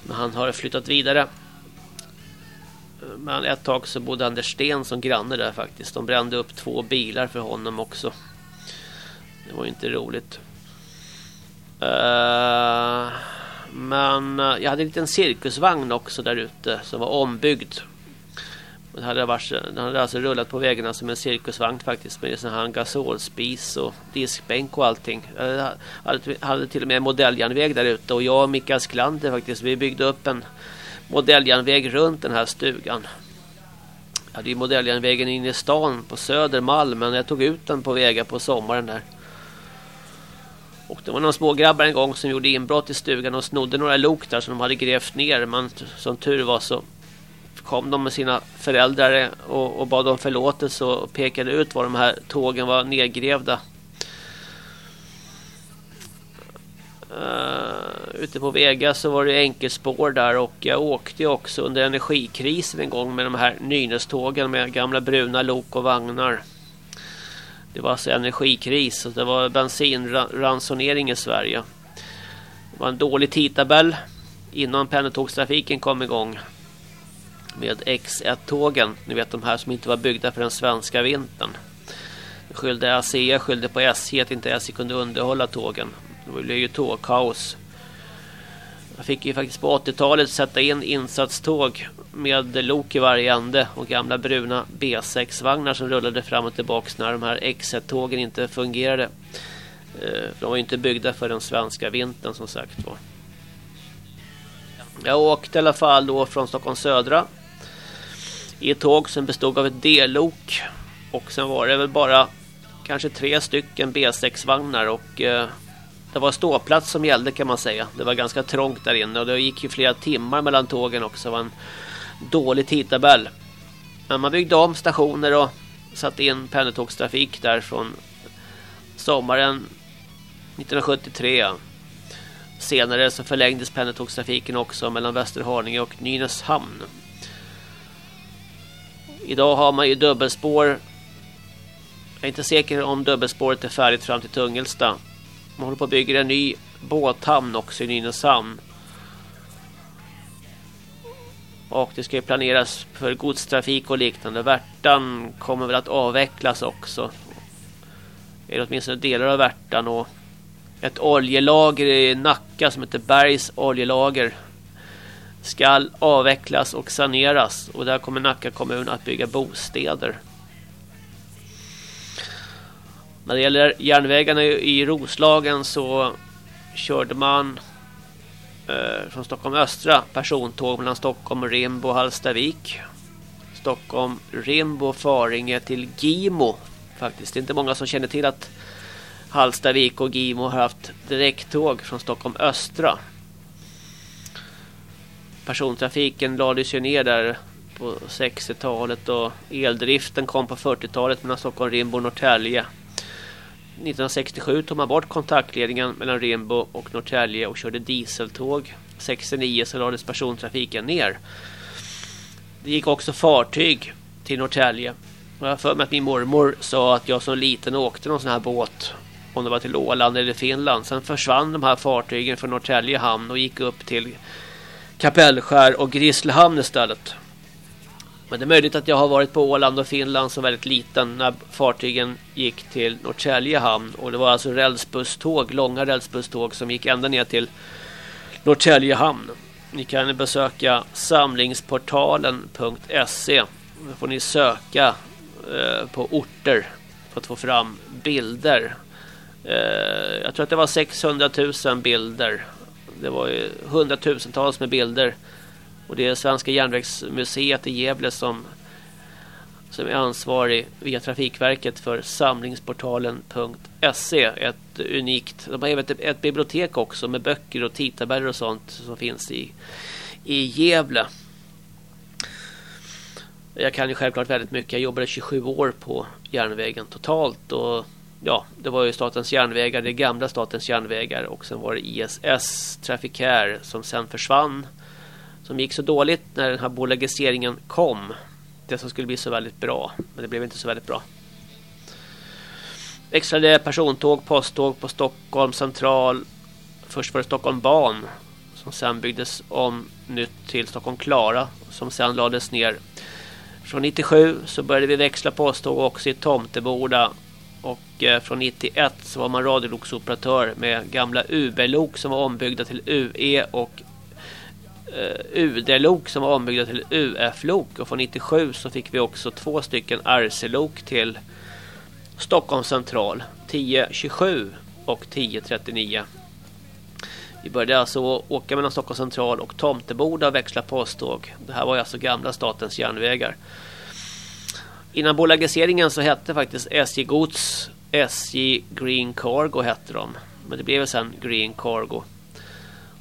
Men han har flyttat vidare. Men ett tag så bodde Anders Sten som granne där faktiskt. De brände upp två bilar för honom också. Det var ju inte roligt. Uh... Men eh, jag hade en liten cirkusvagn också där ute som var ombyggd. Den hade, varit, den hade alltså rullat på vägarna som en cirkusvagn faktiskt med sån här gasolspis och diskbänk och allting. Jag hade, hade till och med en modelljärnväg där ute och jag och Mikael Sklander faktiskt, vi byggde upp en modelljärnväg runt den här stugan. Jag hade ju modelljärnvägen inne i stan på Södermalm men jag tog ut den på vägar på sommaren där. Och det var några smågrabbar en gång som gjorde inbrott i stugan och snodde några lok där som de hade grävt ner. Men som tur var så kom de med sina föräldrar och, och bad om förlåtelse och pekade ut var de här tågen var nedgrävda. Uh, ute på Vega så var det enkelspår där och jag åkte också under energikrisen en gång med de här Nynästågen med gamla bruna lok och vagnar. Det var alltså energikris och det var bensinransonering i Sverige. Det var en dålig tidtabell innan pendeltågstrafiken kom igång med X1-tågen. Ni vet de här som inte var byggda för den svenska vintern. Skyllde ASEA skyllde på SJ att inte SJ kunde underhålla tågen. Det blev ju tågkaos. Jag fick ju faktiskt på 80-talet sätta in insatståg med lok i varje ände och gamla bruna B6-vagnar som rullade fram och tillbaka när de här X1-tågen inte fungerade. Eh, de var inte byggda för den svenska vintern som sagt var. Jag åkte i alla fall då från Stockholm södra i ett tåg som bestod av ett D-lok och sen var det väl bara kanske tre stycken B6-vagnar och eh, det var ståplats som gällde kan man säga. Det var ganska trångt där inne och det gick ju flera timmar mellan tågen också. Det var en dålig tidtabell. Men man byggde om stationer och satte in pendeltågstrafik där från sommaren 1973. Senare så förlängdes pendeltågstrafiken också mellan Västerhaninge och Nynäshamn. Idag har man ju dubbelspår. Jag är inte säker om dubbelspåret är färdigt fram till Tungelsta. Man håller på att bygga en ny båthamn också i Nynäshamn. Och det ska ju planeras för godstrafik och liknande. Värtan kommer väl att avvecklas också. Eller åtminstone delar av Värtan och ett oljelager i Nacka som heter Bergs oljelager ska avvecklas och saneras och där kommer Nacka kommun att bygga bostäder. När det gäller järnvägarna i Roslagen så körde man Eh, från Stockholm Östra persontåg mellan Stockholm, Rimbo och Hallstavik. Stockholm, Rimbo, Faringe till Gimo. Faktiskt, det är inte många som känner till att Hallstavik och Gimo har haft direkttåg från Stockholm Östra. Persontrafiken lades ju ner där på 60-talet och eldriften kom på 40-talet mellan Stockholm, Rimbo och Norrtälje. 1967 tog man bort kontaktledningen mellan Rimbo och Norrtälje och körde dieseltåg. 69 så lades persontrafiken ner. Det gick också fartyg till Norrtälje. Jag har för mig att min mormor sa att jag som liten åkte någon sån här båt. Om det var till Åland eller Finland. Sen försvann de här fartygen från Norrtälje hamn och gick upp till Kapellskär och Grisslehamn istället. Men det är möjligt att jag har varit på Åland och Finland som väldigt liten när fartygen gick till Norrtälje hamn. Och det var alltså rälsbusståg, långa rälsbusståg som gick ända ner till Norrtälje hamn. Ni kan besöka samlingsportalen.se. Då får ni söka eh, på orter för att få fram bilder. Eh, jag tror att det var 600 000 bilder. Det var ju hundratusentals med bilder. Och det är Svenska järnvägsmuseet i Gävle som, som är ansvarig via Trafikverket för samlingsportalen.se. Ett unikt, de har även ett, ett bibliotek också med böcker och tidtabeller och sånt som finns i, i Gävle. Jag kan ju självklart väldigt mycket. Jag jobbade 27 år på järnvägen totalt och ja, det var ju Statens järnvägar, det gamla Statens järnvägar och sen var det ISS Trafikär som sen försvann. Som gick så dåligt när den här bolagiseringen kom. Det som skulle bli så väldigt bra, men det blev inte så väldigt bra. Växlade persontåg, posttåg på Stockholm central. Först var det Stockholm ban som sen byggdes om nytt till Stockholm Klara som sen lades ner från 97 så började vi växla posttåg också i Tomteboda. Och eh, från 91 så var man radioloksoperatör med gamla UB-lok som var ombyggda till UE och eh, UD-lok som var ombyggda till UF-lok. Och från 97 så fick vi också två stycken RC-lok till Stockholm central. 1027 och 1039. Vi började alltså åka mellan Stockholm central och Tomteboda och växla posttåg. Det här var alltså gamla statens järnvägar. Innan bolagiseringen så hette faktiskt SJ Gods, SJ Green Cargo hette de. Men det blev sen Green Cargo.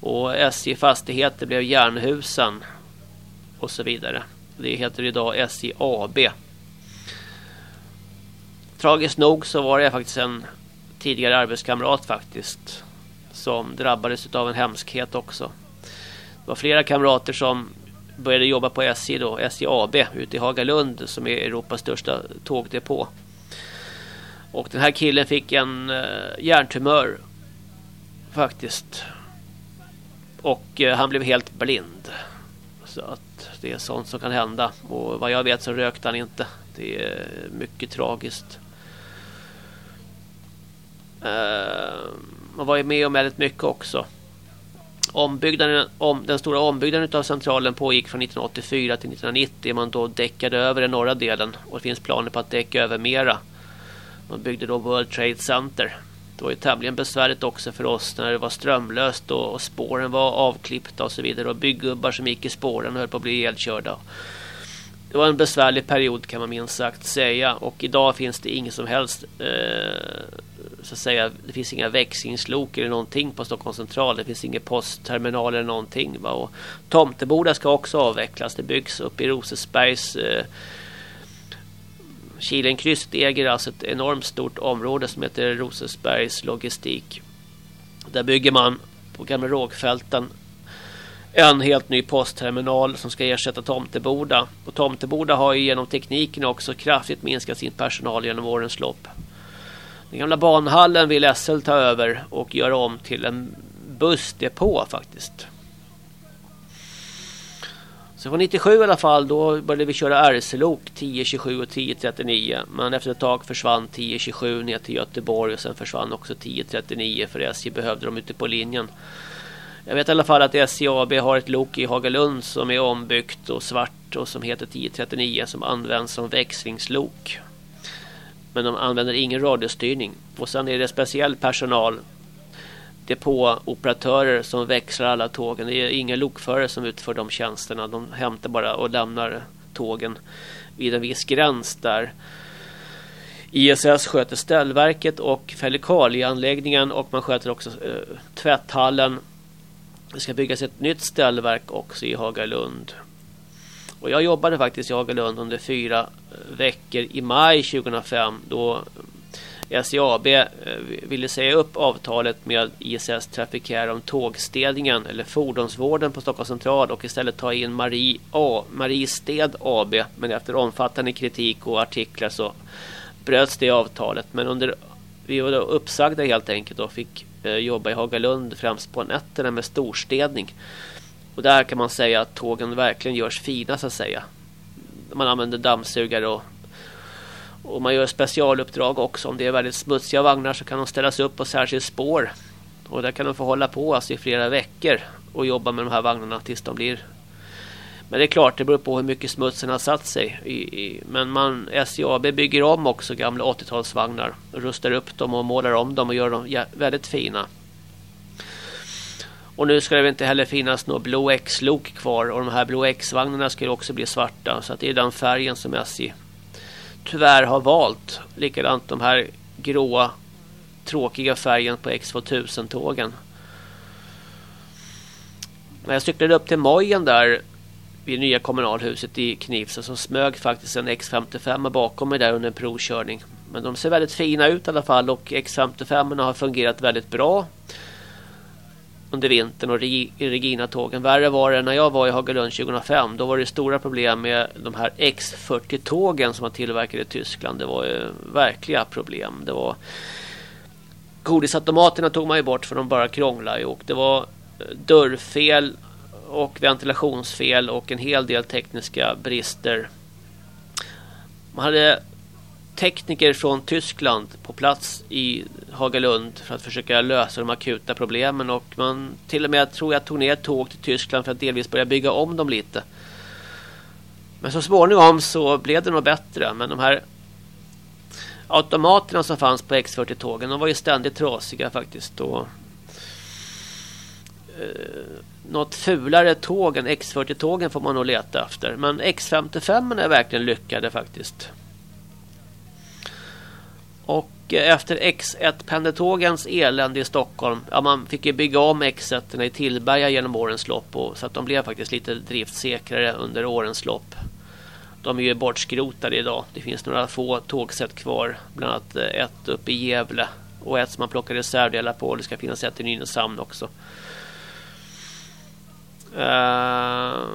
Och SJ Fastigheter blev Järnhusen och så vidare. Det heter idag SJ AB. Tragiskt nog så var det faktiskt en tidigare arbetskamrat faktiskt som drabbades av en hemskhet också. Det var flera kamrater som började jobba på SJ då, SJ AB ute i Hagalund som är Europas största tågdepå. Och den här killen fick en uh, hjärntumör faktiskt. Och eh, han blev helt blind. Så att det är sånt som kan hända. Och vad jag vet så rökte han inte. Det är mycket tragiskt. Eh, uh, man var ju med om väldigt mycket också. Ombyggnaden, om, den stora ombyggnaden av centralen pågick från 1984 till 1990. Man då däckade över den norra delen och det finns planer på att däcka över mera. Man byggde då World Trade Center. Det var ju tämligen besvärligt också för oss när det var strömlöst och, och spåren var avklippta och så vidare. Och byggubbar som gick i spåren och höll på att bli elkörda. Det var en besvärlig period kan man minst sagt säga. Och idag finns det ingen som helst eh, så att säga, det finns inga växlingslok eller någonting på Stockholms central. Det finns ingen postterminal eller någonting. Va? Och Tomteboda ska också avvecklas. Det byggs upp i Rosesbergs eh, Kilenkrysset äger alltså ett enormt stort område som heter Rosersbergs logistik. Där bygger man på gamla rågfälten en helt ny postterminal som ska ersätta Tomteboda. Och Tomteboda har ju genom tekniken också kraftigt minskat sin personal genom årens lopp. Den gamla banhallen vill SL ta över och göra om till en bussdepå faktiskt. Så från 97 i alla fall då började vi köra RC-lok 1027 och 1039. Men efter ett tag försvann 1027 ner till Göteborg och sen försvann också 1039 för SJ behövde dem ute på linjen. Jag vet i alla fall att SJ AB har ett lok i Hagalund som är ombyggt och svart och som heter 1039 som används som växlingslok. Men de använder ingen radiostyrning. Och sen är det speciell personal depåoperatörer som växlar alla tågen. Det är inga lokförare som utför de tjänsterna. De hämtar bara och lämnar tågen vid en viss gräns där. ISS sköter ställverket och felikalieanläggningen och man sköter också eh, tvätthallen. Det ska byggas ett nytt ställverk också i Hagalund. Och jag jobbade faktiskt i Hagalund under fyra eh, veckor i maj 2005 då SJAB eh, ville säga upp avtalet med ISS Trafikär om tågstädningen eller fordonsvården på Stockholms central och istället ta in Marie, A, Marie Sted AB. Men efter omfattande kritik och artiklar så bröts det avtalet. Men under, vi var då uppsagda helt enkelt och fick eh, jobba i Hagalund främst på nätterna med storstädning. Och där kan man säga att tågen verkligen görs fina så att säga. Man använder dammsugare och och man gör specialuppdrag också. Om det är väldigt smutsiga vagnar så kan de ställas upp på särskilt spår. Och där kan de få hålla på alltså i flera veckor och jobba med de här vagnarna tills de blir... Men det är klart, det beror på hur mycket smutsen har satt sig. I, i, men man, SJAB bygger om också gamla 80-talsvagnar. Rustar upp dem och målar om dem och gör dem väldigt fina. Och nu ska det väl inte heller finnas några Blå X-lok kvar. Och de här Blå X-vagnarna ska också bli svarta. Så att det är den färgen som SJ tyvärr har valt. Likadant de här gråa tråkiga färgen på X2000-tågen. När jag cyklade upp till Mojen där vid nya kommunalhuset i Knivsta så smög faktiskt en X55 bakom mig där under en provkörning. Men de ser väldigt fina ut i alla fall och X55 har fungerat väldigt bra under vintern och Regina-tågen. Värre var det när jag var i Hagalund 2005. Då var det stora problem med de här X40-tågen som var tillverkade i Tyskland. Det var ju verkliga problem. Det var Godisautomaterna tog man ju bort för de bara krånglade och det var eh, dörrfel och ventilationsfel och en hel del tekniska brister. Man hade tekniker från Tyskland på plats i Hagalund för att försöka lösa de akuta problemen och man till och med tror jag tog ner tåg till Tyskland för att delvis börja bygga om dem lite. Men så småningom så blev det nog bättre men de här automaterna som fanns på X40-tågen de var ju ständigt trasiga faktiskt och eh, något fulare tåg än X40-tågen får man nog leta efter men X55 är verkligen lyckade faktiskt. Och eh, efter X1-pendeltågens elände i Stockholm, ja man fick ju bygga om X1 i Tillberga genom årens lopp och, så att de blev faktiskt lite driftsäkrare under årens lopp. De är ju bortskrotade idag. Det finns några få tågsätt kvar, bland annat eh, ett uppe i Gävle och ett som man plockar reservdelar på. Det ska finnas ett i Nynäshamn också. Uh,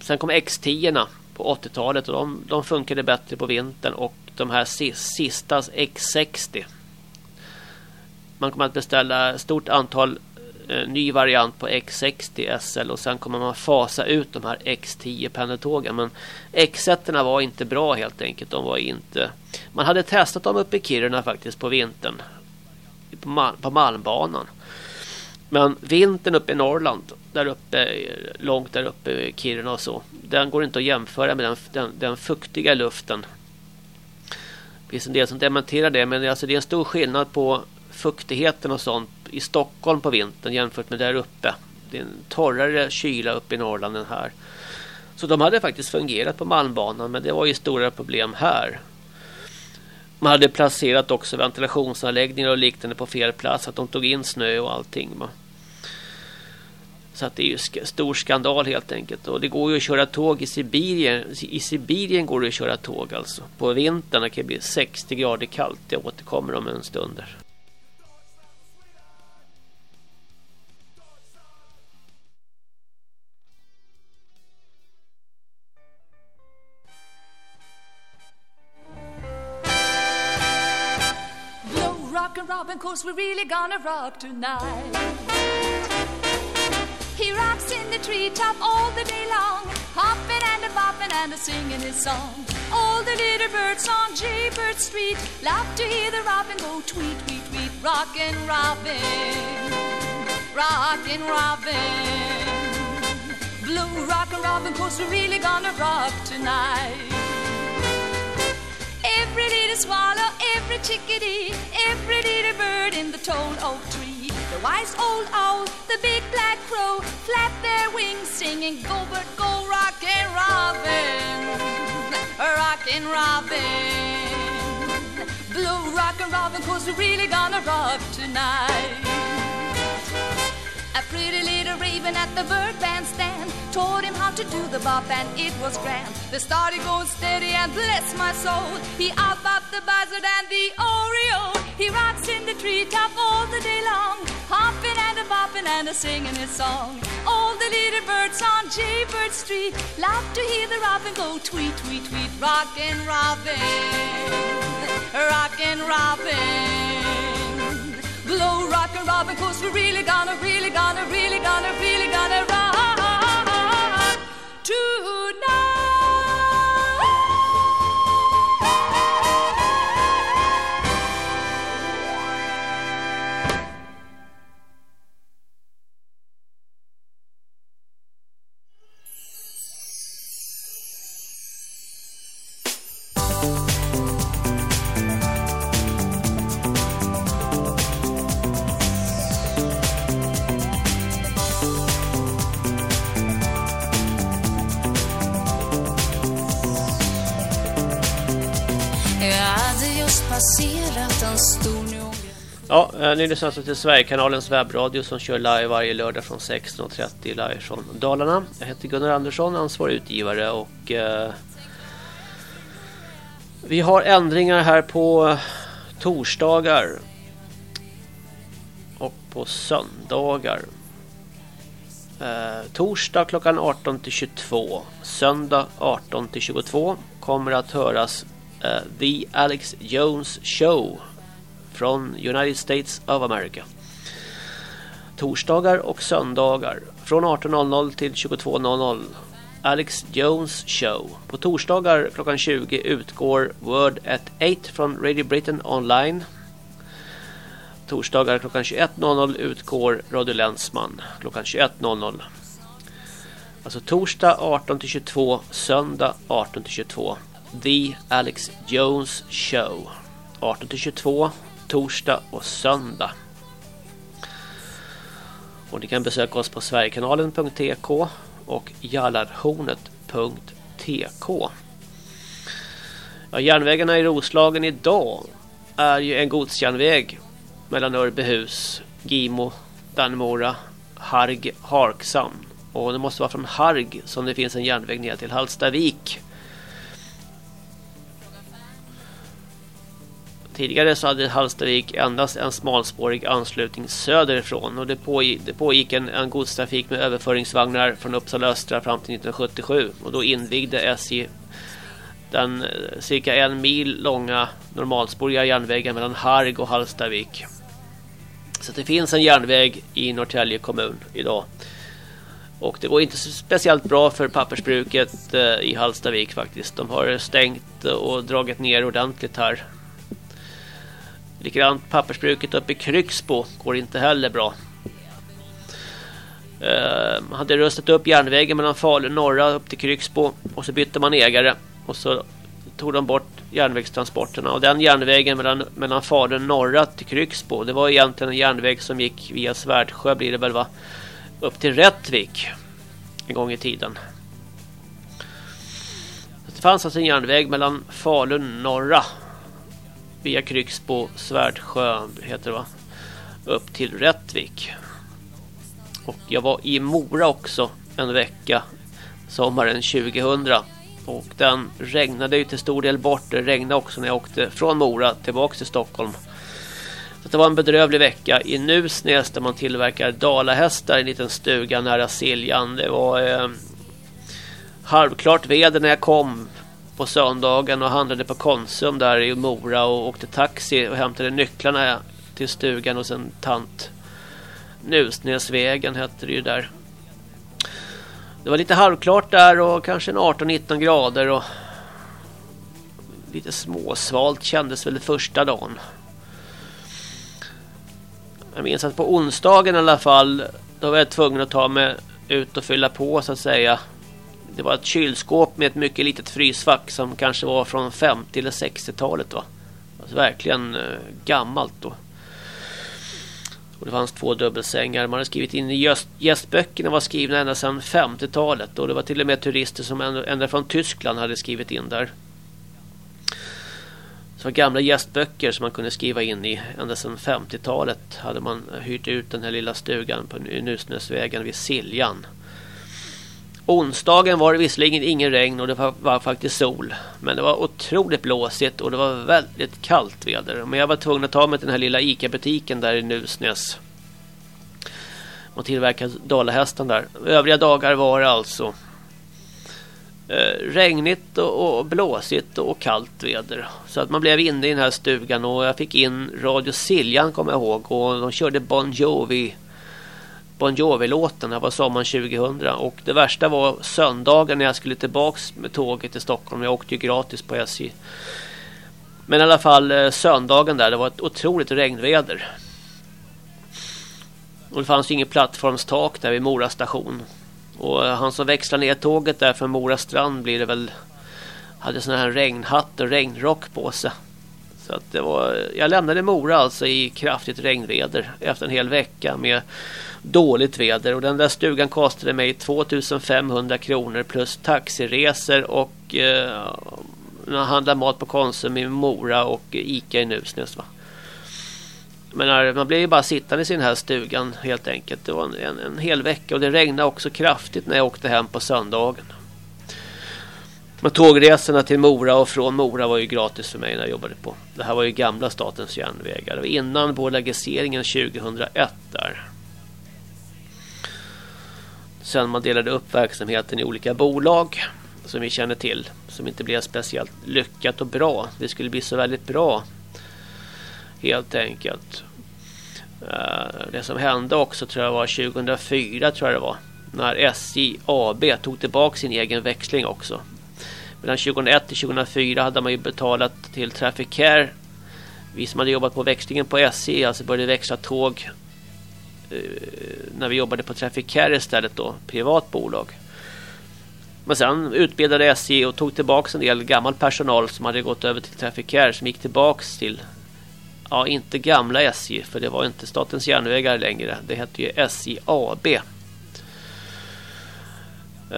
sen kom X10 på 80-talet och de, de funkade bättre på vintern och de här sista X60. Man kommer att beställa stort antal eh, ny variant på X60 SL och sen kommer man fasa ut de här X10 pendeltågen. Men X1 var inte bra helt enkelt. De var inte... Man hade testat dem uppe i Kiruna faktiskt på vintern. På, Mal på Malmbanan. Men vintern uppe i Norrland, där uppe, långt där uppe i Kiruna och så. Den går inte att jämföra med den, den, den fuktiga luften det finns en del som dementerar det men alltså det är en stor skillnad på fuktigheten och sånt i Stockholm på vintern jämfört med där uppe. Det är en torrare kyla uppe i Norrland än här. Så de hade faktiskt fungerat på Malmbanan men det var ju stora problem här. Man hade placerat också ventilationsanläggningar och liknande på fel plats. Att de tog in snö och allting. Så att det är ju sk stor skandal helt enkelt. Och det går ju att köra tåg i Sibirien. I Sibirien går det att köra tåg alltså. På vintern det kan det bli 60 grader kallt. Jag återkommer om en stund där. rock and Robin, cause we're really gonna rock tonight. He rocks in the treetop all the day long, hopping and a bopping and a singing his song. All the little birds on Jaybird Street love to hear the robin go tweet, tweet, tweet. Rockin' Robin, rockin' Robin. Blue rockin' Robin, cause we're really gonna rock tonight. Every little swallow, every chickadee, every little bird in the tall oak tree the wise old owl, the big black crow, flap their wings, singing Go Bird, go rockin' Robin, rockin' Robin. Blue rockin' Robin, cause we're really gonna rock tonight.
A pretty little raven at the bird bandstand taught him how to do the bop, and it was grand. The started going steady, and bless my soul, he outbopped the buzzard and the oriole. He rocks in the treetop all the day long, hopping and a bopping and a singing his song. All the little birds on Jaybird Street love to hear the robin go tweet, tweet, tweet, rockin' robin, rockin' robin. Blow and robin, cause we're really gonna, really gonna, really gonna, really gonna
Ni lyssnar alltså till Sverigekanalens webbradio som kör live varje lördag från 16.30 live från Dalarna. Jag heter Gunnar Andersson, ansvarig utgivare och eh, vi har ändringar här på torsdagar och på söndagar. Eh, torsdag klockan 18 till 22, söndag 18 till 22 kommer att höras eh, The Alex Jones Show från United States of America. Torsdagar och söndagar från 18.00 till 22.00. Alex Jones Show. På torsdagar klockan 20 utgår Word at 8 från Radio Britain online. Torsdagar klockan 21.00 utgår Radio Länsman klockan 21.00. Alltså torsdag 18 till 22, söndag 18 till 22. The Alex Jones Show. 18 till 22, torsdag och söndag. Och ni kan besöka oss på sverigekanalen.tk och jallarhornet.tk. Ja, järnvägarna i Roslagen idag är ju en godsjärnväg mellan Örbyhus, Gimo, Dannemora, Harg, Harksam. Och det måste vara från Harg som det finns en järnväg ner till Hallstavik. Tidigare så hade Hallstavik endast en smalspårig anslutning söderifrån och det pågick, det pågick en, en godstrafik med överföringsvagnar från Uppsala Östra fram till 1977 och då invigde SJ den eh, cirka en mil långa normalspåriga järnvägen mellan Harg och Hallstavik. Så det finns en järnväg i Norrtälje kommun idag. Och det går inte speciellt bra för pappersbruket eh, i Hallstavik faktiskt. De har stängt eh, och dragit ner ordentligt här. Likadant pappersbruket uppe i Krycksbo går inte heller bra. Uh, hade rustat upp järnvägen mellan Falun norra upp till Krycksbo och så bytte man ägare och så tog de bort järnvägstransporterna och den järnvägen mellan, mellan Falun norra till Krycksbo det var egentligen en järnväg som gick via Svärdsjö blir det väl va upp till Rättvik en gång i tiden. Det fanns alltså en järnväg mellan Falun norra via Krycksbo, Svärdsjö heter det va? Upp till Rättvik. Och jag var i Mora också en vecka sommaren 2000 och den regnade ju till stor del bort. Det regnade också när jag åkte från Mora tillbaka till Stockholm. Så det var en bedrövlig vecka i Nusnäs där man tillverkar dalahästar i en liten stuga nära Siljan. Det var eh, halvklart väder när jag kom på söndagen och handlade på Konsum där i Mora och åkte taxi och hämtade nycklarna till stugan hos en tant. Nusnäsvägen hette det ju där. Det var lite halvklart där och kanske en 18-19 grader och lite småsvalt kändes väl första dagen. Jag minns att på onsdagen i alla fall då var jag tvungen att ta mig ut och fylla på så att säga det var ett kylskåp med ett mycket litet frysfack som kanske var från 50 eller 60-talet va. Alltså verkligen eh, gammalt då. Och det fanns två dubbelsängar. Man hade skrivit in i gästböckerna var skrivna ända sedan 50-talet och det var till och med turister som ända från Tyskland hade skrivit in där. Så var gamla gästböcker som man kunde skriva in i ända sedan 50-talet hade man hyrt ut den här lilla stugan på Nusnäsvägen vid Siljan. Onsdagen var det visserligen ingen regn och det var, var, faktiskt sol. Men det var otroligt blåsigt och det var väldigt kallt väder. Men jag var tvungen att ta mig till den här lilla Ica-butiken där i Nusnäs. Och tillverka dalahästen där. Övriga dagar var det alltså eh, regnigt och, och blåsigt och kallt väder. Så att man blev inne i den här stugan och jag fick in Radio Siljan kommer jag ihåg. Och de körde Bon Jovi Bon Jovi-låten. Det var sommaren 2000. Och det värsta var söndagen när jag skulle tillbaks med tåget till Stockholm. Jag åkte ju gratis på SJ. Men i alla fall eh, söndagen där. Det var ett otroligt regnväder. Och det fanns ju inget plattformstak där vid Mora station. Och eh, han som växlar ner tåget där från Mora strand blir det väl hade sån här regnhatt och regnrock på sig. Så att det var jag lämnade Mora alltså i kraftigt regnväder efter en hel vecka med dåligt väder och den där stugan kostade mig 2500 kronor plus taxiresor och eh, handla mat på Konsum i Mora och Ica i Nusnäs va. Men man blev ju bara sittande i sin här stugan helt enkelt. Det var en, en, en hel vecka och det regnade också kraftigt när jag åkte hem på söndagen. Men tågresorna till Mora och från Mora var ju gratis för mig när jag jobbade på. Det här var ju gamla statens järnvägar. Det var innan bolagiseringen 2001 där. Sen man delade upp verksamheten i olika bolag som vi känner till. Som inte blev speciellt lyckat och bra. Det skulle bli så väldigt bra. Helt enkelt. Eh, det som hände också tror jag var 2004 tror jag det var. När SJ AB tog tillbaka sin egen växling också. Mellan 2001 till 2004 hade man ju betalat till Trafficare. Vi som hade jobbat på växlingen på SJ alltså började växla tåg eh, när vi jobbade på Trafficare istället då, privat bolag. Men sen utbildade SJ och tog tillbaka en del gammal personal som hade gått över till Trafficare som gick tillbaks till ja, inte gamla SJ för det var inte Statens järnvägar längre. Det hette ju SJ AB. Uh,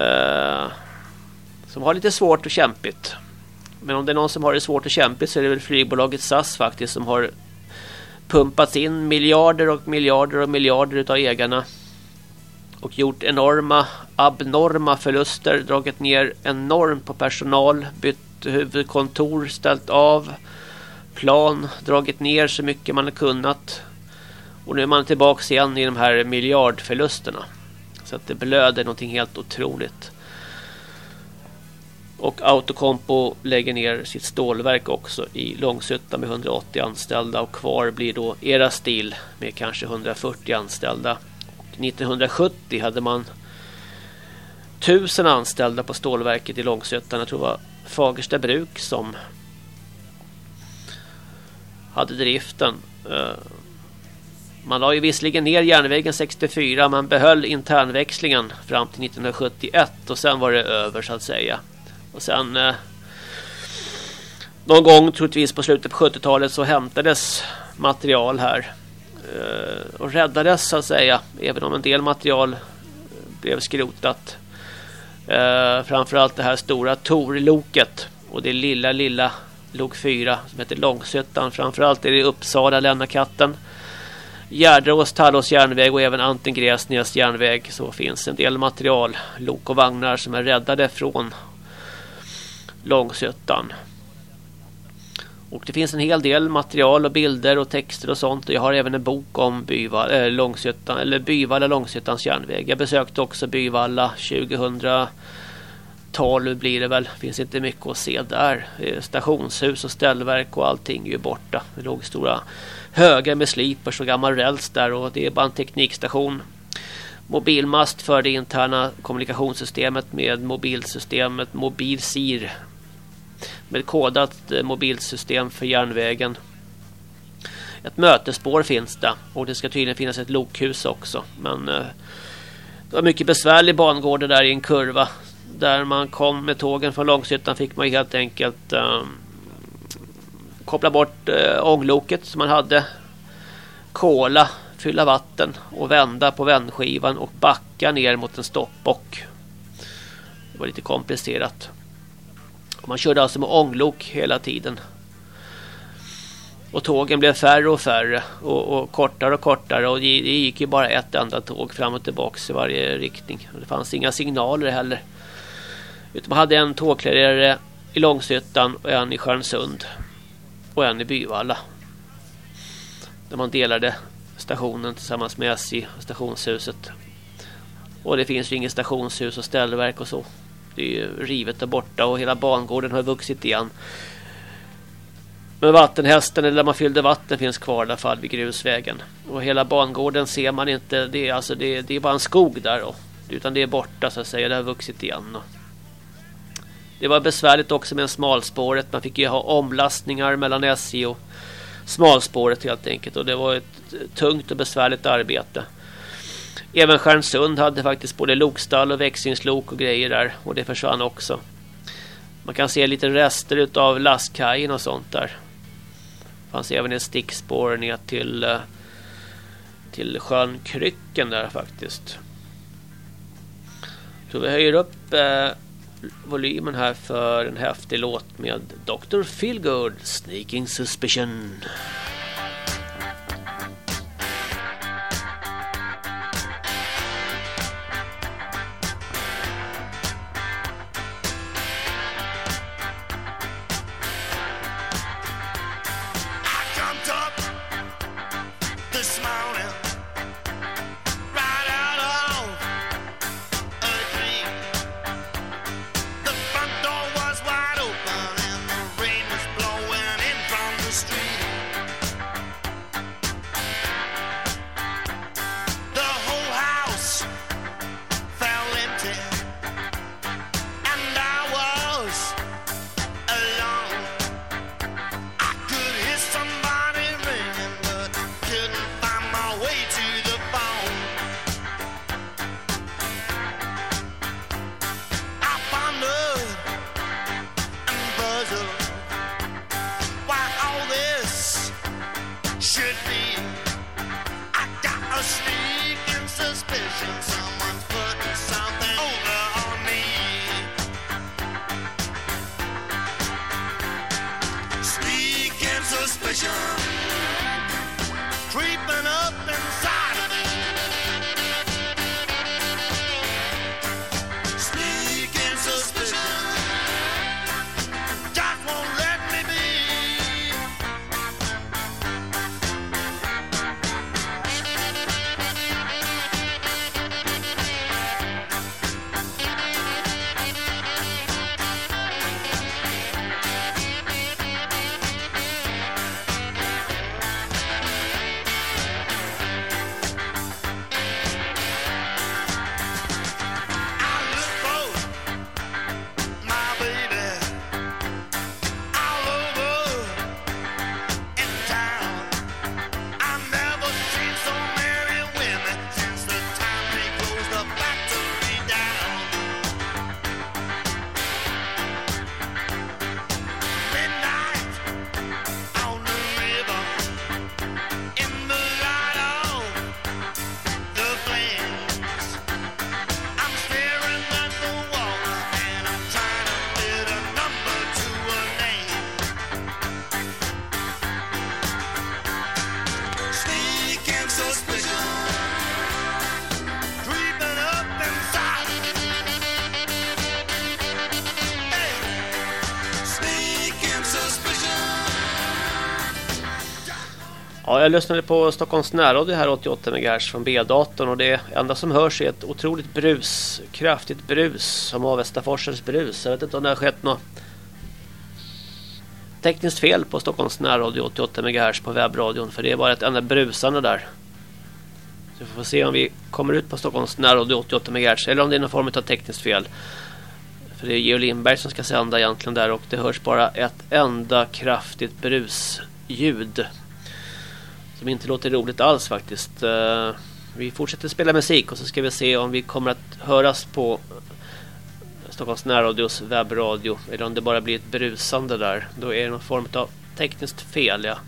eh, som har lite svårt och kämpigt. Men om det är någon som har det svårt och kämpigt så är det väl flygbolaget SAS faktiskt som har pumpats in miljarder och miljarder och miljarder utav ägarna och gjort enorma, abnorma förluster, dragit ner enormt på personal, bytt huvudkontor, ställt av plan, dragit ner så mycket man har kunnat. Och nu är man tillbaka igen i de här miljardförlusterna. Så att det blöder någonting helt otroligt. Och Autocompo lägger ner sitt stålverk också i Långsötta med 180 anställda och kvar blir då Era Stil med kanske 140 anställda. Och 1970 hade man 1000 anställda på stålverket i Långsötan. Jag tror det var Fagersta bruk som hade driften. Eh, man la ju visserligen ner järnvägen 64 men behöll internväxlingen fram till 1971 och sen var det över så att säga. Och sen eh, någon gång troligtvis på slutet på 70-talet så hämtades material här eh, och räddades så att säga även om en del material eh, blev skrotat. Eh, framförallt det här stora Torloket. och det lilla lilla lok 4 som heter Långsötan. Framförallt är det Uppsala Lännakatten. Gärderås, Gärdrås, Tallås järnväg och även Antengräsnäs järnväg så finns en del material, lok och vagnar som är räddade från Långsötan. Och det finns en hel del material och bilder och texter och sånt. Jag har även en bok om Byvalla, äh, eh, Långsötan, eller Byvalla Långsötans järnväg. Jag besökte också Byvalla 2012 blir det väl. Det finns inte mycket att se där. Eh, stationshus och ställverk och allting är ju borta. Det låg stora högar med slipers och gammal räls där och det är bara en teknikstation mobilmast för det interna kommunikationssystemet med mobilsystemet Mobilsir med kodat eh, mobilsystem för järnvägen. Ett mötesspår finns det och det ska tydligen finnas ett lokhus också. Men eh, det var mycket besvärlig bangård där i en kurva. Där man kom med tågen från Långshyttan fick man helt enkelt um, koppla bort uh, ångloket som man hade. Kola, fylla vatten och vända på vändskivan och backa ner mot en stoppbock. Det var lite komplicerat. Man körde alltså med ånglok hela tiden. Och tågen blev färre och färre och, och kortare och kortare och det, gick ju bara ett enda tåg fram och tillbaka i varje riktning. Det fanns inga signaler heller. Utan man hade en tågklarerare i Långshyttan och en i Stjärnsund och en i Byvalla. Där man delade stationen tillsammans med SJ, stationshuset. Och det finns ju inget stationshus och ställverk och så. Det är ju rivet där borta och hela bangården har vuxit igen. Men vattenhästen eller där man fyllde vatten finns kvar i alla fall vid grusvägen. Och hela bangården ser man inte. Det är, alltså, det, det är bara en skog där då. Utan det är borta så att säga. Det har vuxit igen. Och det var besvärligt också med smalspåret. Man fick ju ha omlastningar mellan SJ och smalspåret helt enkelt. Och det var ett tungt och besvärligt arbete. Även Stjärnsund hade faktiskt både lokstall och växlingslok och grejer där. Och det försvann också. Man kan se lite rester av lastkajen och sånt där. Det fanns även en stickspår ner till, eh, till sjön Krycken där faktiskt. Så vi höjer upp eh, volymen här för en häftig låt med Dr. Feelgood, Sneaking Suspicion. Jag lyssnade på Stockholms närradio här 88 MHz från B-datorn och det enda som hörs är ett otroligt brus, kraftigt brus som Avestaforsens brus. Jag vet inte om det har skett något tekniskt fel på Stockholms närradio 88 MHz på webbradion för det är bara ett enda brusande där. Så vi får se om vi kommer ut på Stockholms närradio 88 MHz eller om det är någon form av tekniskt fel. För det är Geo Lindberg som ska sända egentligen där och det hörs bara ett enda kraftigt brusljud. Som inte låter roligt alls faktiskt. Eh, vi fortsätter spela musik och så ska vi se om vi kommer att höras på Stockholms närradios webbradio. Eller om det bara blir ett brusande där. Då är det någon form av tekniskt fel. Jag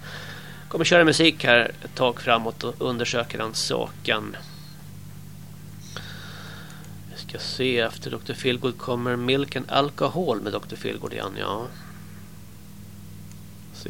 kommer köra musik här ett tag framåt och undersöka den saken. Vi ska se efter Dr. Feelgood kommer Milk and Alcohol med Dr. Feelgood igen. Ja. Så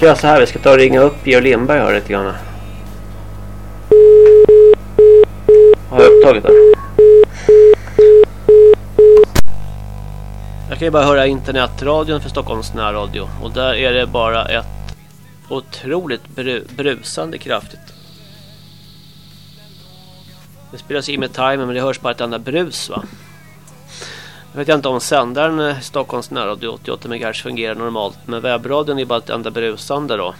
ska göra så här, vi ska ta och ringa upp Georg Lindberg här lite grann. Har jag upptaget där? Jag kan ju bara höra internetradion för Stockholms närradio. Och där är det bara ett otroligt bru brusande kraftigt. Det spelas in med timer men det hörs bara ett enda brus va? Jag vet inte om sändaren i Stockholms närradio 88 MHz fungerar normalt. Men webbradion är bara ett enda brusande då.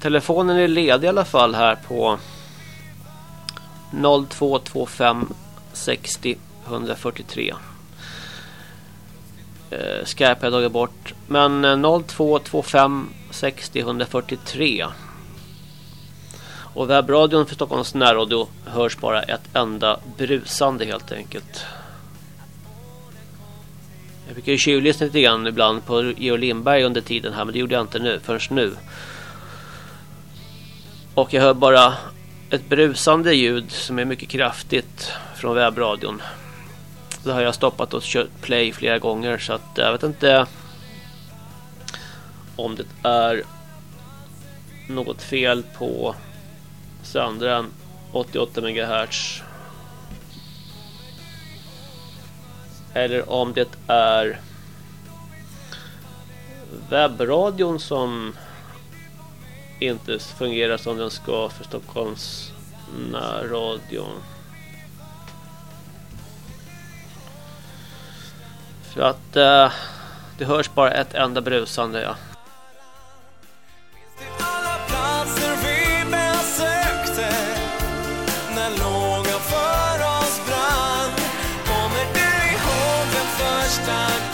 Telefonen är ledig i alla fall här på 0225 60 143. Skype har jag tagit bort. Men 0225 60 143. Och webbradion för Stockholms närradio hörs bara ett enda brusande helt enkelt. Jag brukar ju tjuvlyssna lite grann ibland på Georg Lindberg under tiden här men det gjorde jag inte nu förrän nu. Och jag hör bara ett brusande ljud som är mycket kraftigt från webbradion. Det har jag stoppat och kört play flera gånger så att jag vet inte om det är något fel på sändaren 88 MHz eller om det är webbradion som inte fungerar som den ska för Stockholms närradion. För att eh, det hörs bara ett enda brusande ja.
Första gången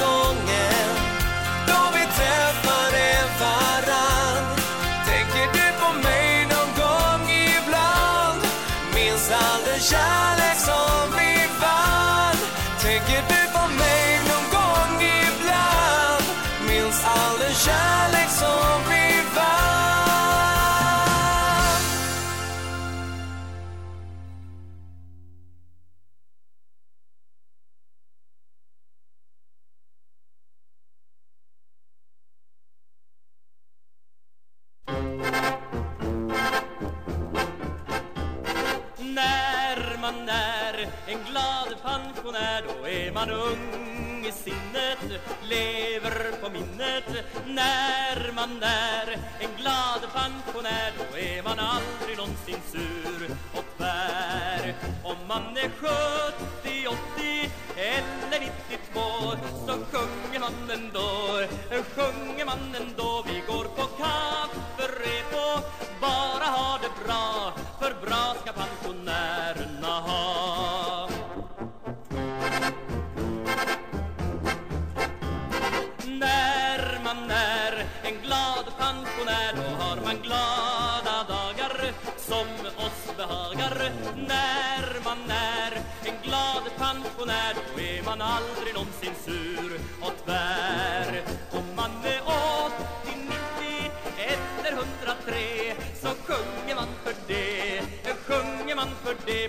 man är en glad pensionär då är man ung i sinnet, lever på minnet. När man är en glad pensionär då är man aldrig någonsin sur och tvär. Om man är 70, 80 eller 92 så sjunger man ändå, sjunger man ändå.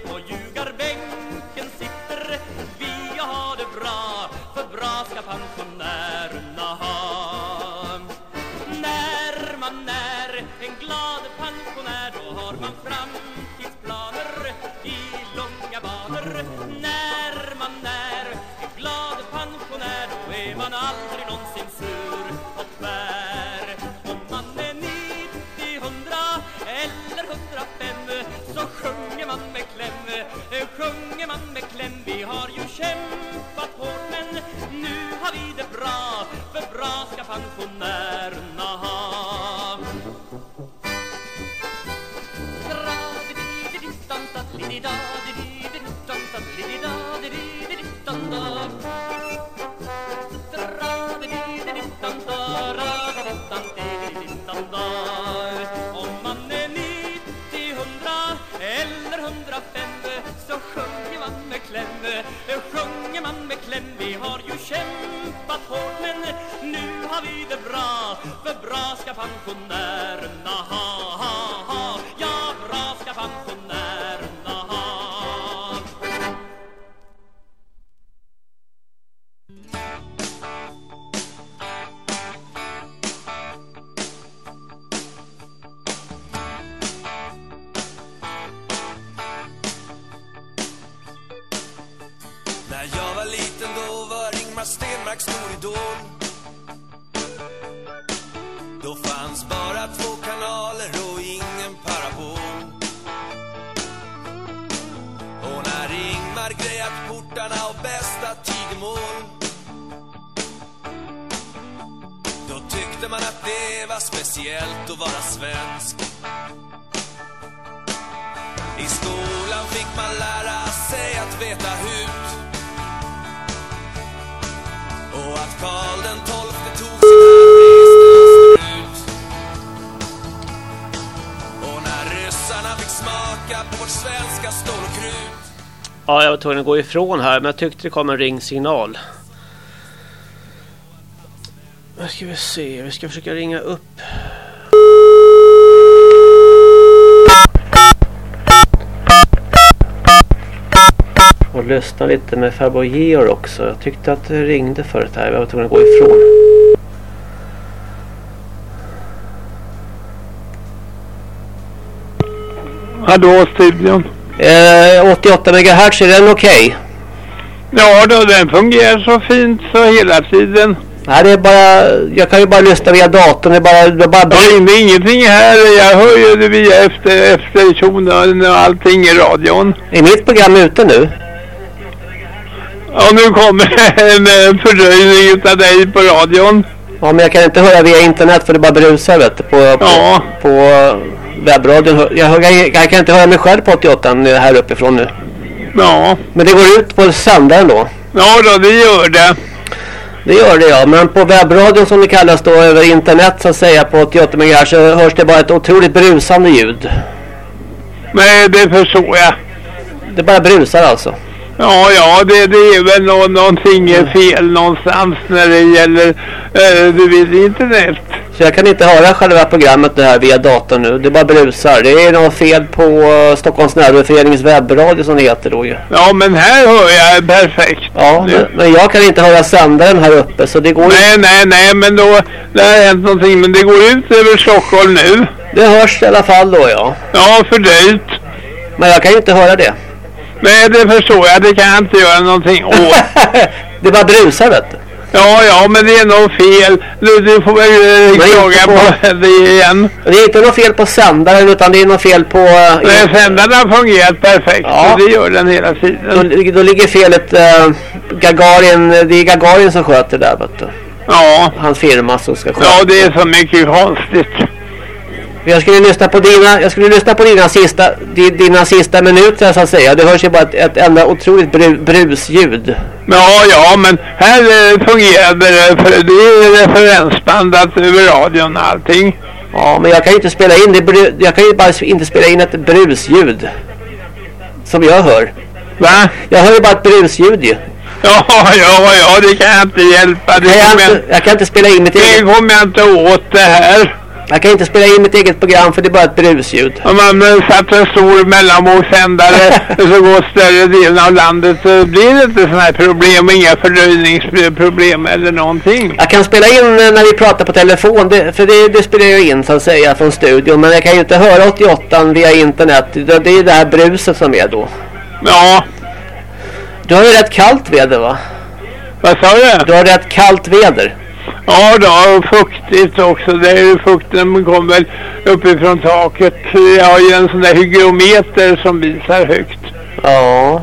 För det. Kämpat hårt men nu har vi det bra, för bra ska pensionären kläm. Vi har ju kämpat hårt men nu har vi det bra, för bra ska pensionärerna ha,
tvungen att gå ifrån här men jag tyckte det kom en ringsignal. Nu ska vi se, vi ska försöka ringa upp. Och lyssna lite med farbror Georg också. Jag tyckte att det ringde förut här. Jag var tvungen att gå ifrån.
Hallå studion.
Eh, 88 MHz, är den okej?
Ja då, den fungerar så fint så hela tiden.
Nej, det är bara... Jag kan ju bara lyssna via datorn. Det är bara... Det är bara
Det ringde ingenting här. Jag hör ju det via efter, eftertonen och allting i radion.
Är mitt program ute nu?
Och nu kommer en fördröjning utav dig på radion.
Ja, men jag kan inte höra via internet för det bara brusar vet du, på, på,
Ja.
på webbradion. Jag, jag, jag kan inte höra mig själv på 88 nu, här uppifrån nu.
Ja.
Men det går ut på sändaren då.
Ja då, det gör det.
Det gör det ja, men på webbradion som det kallas då över internet så att säga på 88 MHz så hörs det bara ett otroligt brusande ljud.
Nej, det förstår jag.
Det bara brusar alltså.
Ja, ja, det, det är väl nå någonting är fel någonstans när det gäller, eh, du vet, internet.
Så jag kan inte höra själva programmet det här via datorn nu. Det bara brusar. Det är något fel på uh, Stockholms närvaroförenings webbradio som det heter då ju.
Ja, men här hör jag perfekt.
Ja, men, men jag kan inte höra sändaren här uppe så det går
Nej, nej, nej, men då, det har hänt någonting, men det går ut över Stockholm nu.
Det hörs i alla fall då ja.
Ja, fördröjt.
Men jag kan ju inte höra det.
Nej, det förstår jag. Det kan jag inte göra någonting åt. [laughs]
det bara brusar vet du.
Ja, ja, men det är nog fel. Du, du får väl eh, klaga på...
på-
det igen.
Det är inte något fel på sändaren utan det är något fel på... Uh,
Nej, sändaren har fungerat perfekt.
Ja.
Det gör den hela tiden.
då, då ligger felet... Uh, Gagarin, det är Gagarin som sköter det där vet du.
Ja.
Hans firma som ska sköta.
Ja, det är så mycket konstigt.
Jag skulle lyssna på dina, jag skulle lyssna på dina sista, di- dina sista minuter så att säga. Det hörs ju bara ett, ett enda otroligt bru, brusljud.
Ja, ja, men här eh, fungerar det. För det är referensbandat över radion och allting.
Ja, men jag kan ju inte spela in det, jag kan ju bara inte spela in ett brusljud. Som jag hör.
Va?
Jag hör ju bara ett brusljud ju.
Ja, ja, ja, det kan jag inte hjälpa. Det
jag,
jag,
inte, jag kan inte spela in mitt
det
eget,
kommer jag inte åt det här.
Jag kan inte spela in mitt eget program för det är bara ett brusljud.
Om man eh, satt en stor mellanvågssändare så [laughs] går större delen av landet så blir det inte sådana här problem, inga fördröjningsproblem eller någonting.
Jag kan spela in eh, när vi pratar på telefon, det, för det, det spelar jag in så att säga från studion. Men jag kan ju inte höra 88 via internet. Det, det är det här bruset som är då.
Ja,
Du har ju rätt kallt väder va?
vad sa du?
Du har rätt kallt väder.
Ja då, och fuktigt också. Det är ju fukten kommer väl uppifrån taket. Jag har ju en sån där hygrometer som visar högt.
Ja.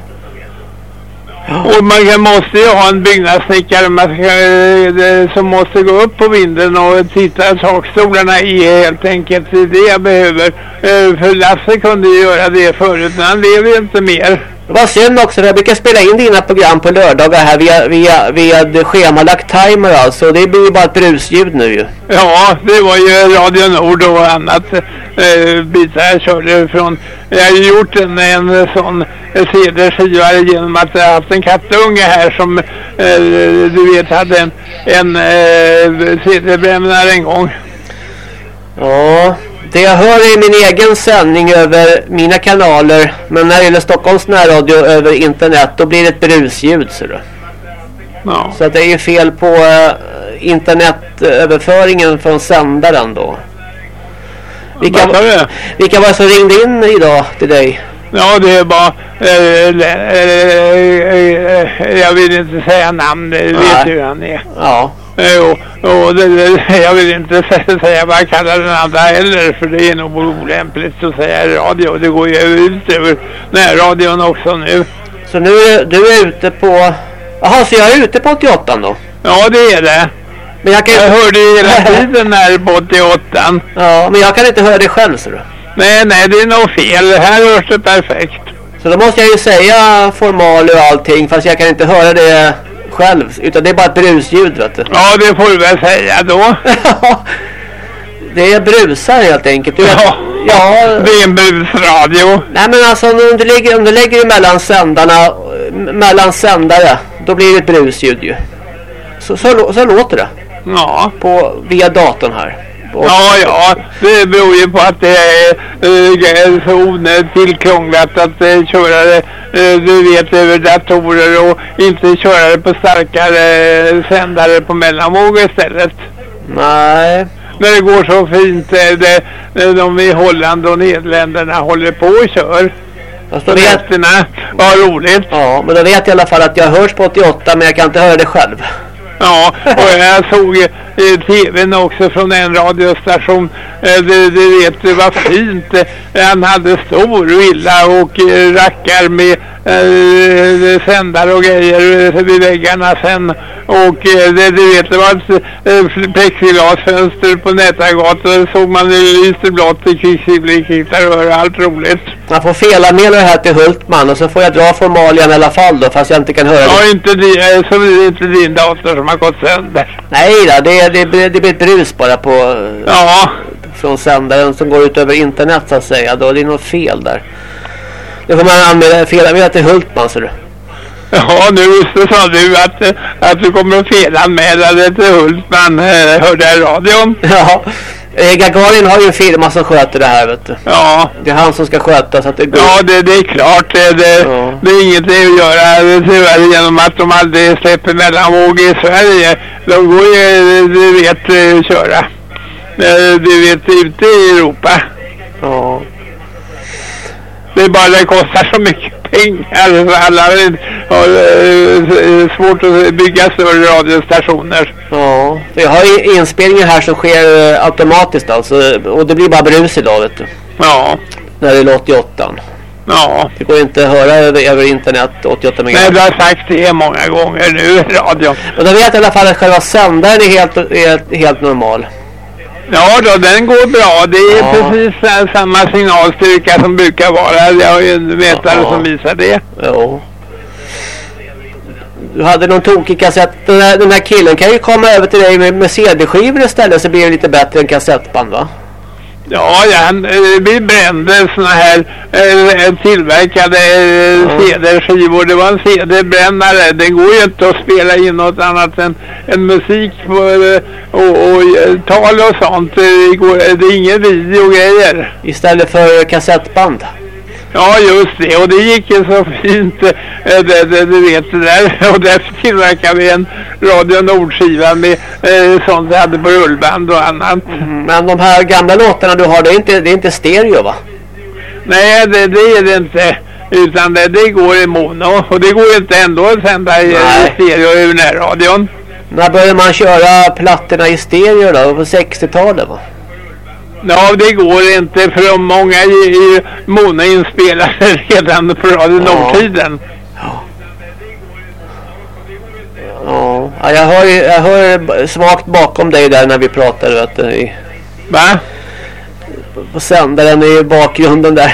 Och man måste ju ha en byggnadssnickare man ska, som måste gå upp på vinden och titta takstolarna i helt enkelt. Det är det jag behöver. Eh, För Lasse kunde ju göra det förut men han lever ju inte mer.
Det var synd också, för jag brukar spela in dina program på lördagar här via, via, via schemalagt timer alltså. Det blir ju bara ett brusljud nu ju.
Ja, det var ju Radio Nord och annat eh, bitar jag körde från. Jag har ju gjort en, en sån CD-skiva genom att jag haft en kattunge här som eh, du vet hade en, en eh, CD-brännare en gång.
Ja, det jag hör är min egen sändning över mina kanaler. Men när det gäller Stockholms närradio över internet då blir det ett brusljud ser du.
Ja.
Så att det är ju fel på uh, internetöverföringen från sändaren då. Vilka, vilka var det som ringde in idag till dig?
Ja, det är bara... Eh, eh, eh, jag vill inte säga namn, det vet du hur han är.
Ja.
Eh, och, jag vill inte [laughs] säga, vad jag kallar den andra heller för det är nog olämpligt att säga radio. Det går ju ut över närradion också nu.
Så nu är du är ute på... Jaha, så jag är ute på 88 då?
Ja, det är det.
Men jag kan
Jag hörde ju hela tiden här på 88.
Ja, men jag kan inte höra det själv ser du.
Nej, nej, det är nog fel. Här hörs det perfekt.
Så då måste jag ju säga formaler och allting fast jag kan inte höra det själv. Utan det är bara ett brusljud vet du.
Ja, det får du väl säga då. [laughs]
det är brusar helt enkelt. Du
Ja,
ja.
det är en busradio.
Nej men alltså om du lägger, om du lägger mellan sändarna, mellan sändare, då blir det ett brusljud ju. Så, så, så låter det.
Ja.
På, via datorn här. Och-
Ja, ja, det beror ju på att det är, är så onödigt tillkrånglat att eh, köra det, eh, du vet, över datorer och inte köra det på starkare eh, sändare på mellanvåg istället.
Nej.
När det går så fint, eh, det, de i Holland och Nederländerna håller på och kör.
Vet,
nätterna, vad roligt.
ja, men då vet jag i alla fall att jag hörs på 88 men jag kan inte höra det själv.
Ja, och jag såg i tvn också från en radiostation. Eh, Det, det vet du vad fint. Eh, Han hade stor villa och eh, rackar med eh, sändare och grejer eh, vid väggarna sen. Och eh, det, du vet, det var ett eh, plexiglasfönster på Nätagatan. Så såg man det lyste blått i kvicksilverkittar och allt roligt.
Man får felanmäla det här till Hultman och så får jag dra formalian i alla fall då fast jag inte kan höra
Ja,
det.
inte din, eh, så inte din dator som har gått sönder.
Nej då, det, det, det blir ett brus bara på...
Ja.
Från sändaren som går ut över internet så att säga. Då det är något fel där. Det får man anmäla fel. Jag vet till Hultman så du.
Ja, nu så sa du att, att du kommer att felanmäla det till Hultman, eh, hörde jag i radion. [laughs]
Ja, Gagarin har ju en firma som sköter det här vet du.
Ja.
Det är han som ska sköta så att det går.
Ja, det, det är klart. Det, det,
Ja.
det är ingenting att göra tyvärr genom att de aldrig släpper mellanvåg i Sverige. De går ju, du vet, eh, köra. Eh, Du vet, ute i Europa.
Ja.
Det är bara det kostar så mycket alla har eh, svårt att bygga större radiostationer.
Ja, jag har inspelningar här som sker eh, automatiskt alltså. Och det blir bara brus idag vet du.
Ja.
När det är 88.
Ja.
Det går inte att höra över, över internet 88
Nej,
megahertz.
du har sagt det många gånger nu i radion.
Och då vet jag i alla fall att själva sändaren är helt, är helt normal.
Ja då, den går bra. Det är
Ja.
precis sa- samma signalstyrka som brukar vara. Jag har ju en mätare som visar det.
Jo. Du hade någon tokig kassett. Den här, den här killen kan ju komma över till dig med, med CD-skivor istället så blir det lite bättre än kassettband va?
Ja, han, eh, vi brände såna här eh, tillverkade eh, CD-skivor. Det var en CD-brännare. Det går ju inte att spela in något annat än, än musik eh, och, och tal och sånt. Det, går, det är ingen videogrejer.
Istället för kassettband.
Ja, just det. Och det gick ju så fint. eh, Det, det, du vet det där. [laughs] Och därför tillverkade vi en Radio Nord-skiva med eh, sånt vi hade på rullband och annat.
Men de här gamla låtarna du har, det är inte, det är inte stereo va?
Nej, det, det är det inte. Utan det, det går i mono. Och det går inte ändå att sända i i stereo ur närradion.
När började man köra plattorna i stereo då? På 60-talet va?
Ja, det går inte för många i, i monoinspelade [laughs] redan på Radio Nord-tiden.
Ja, ja, jag hör, ju- jag hör svagt bakom dig där när vi pratar vet du.
Va?
På sändaren i bakgrunden där.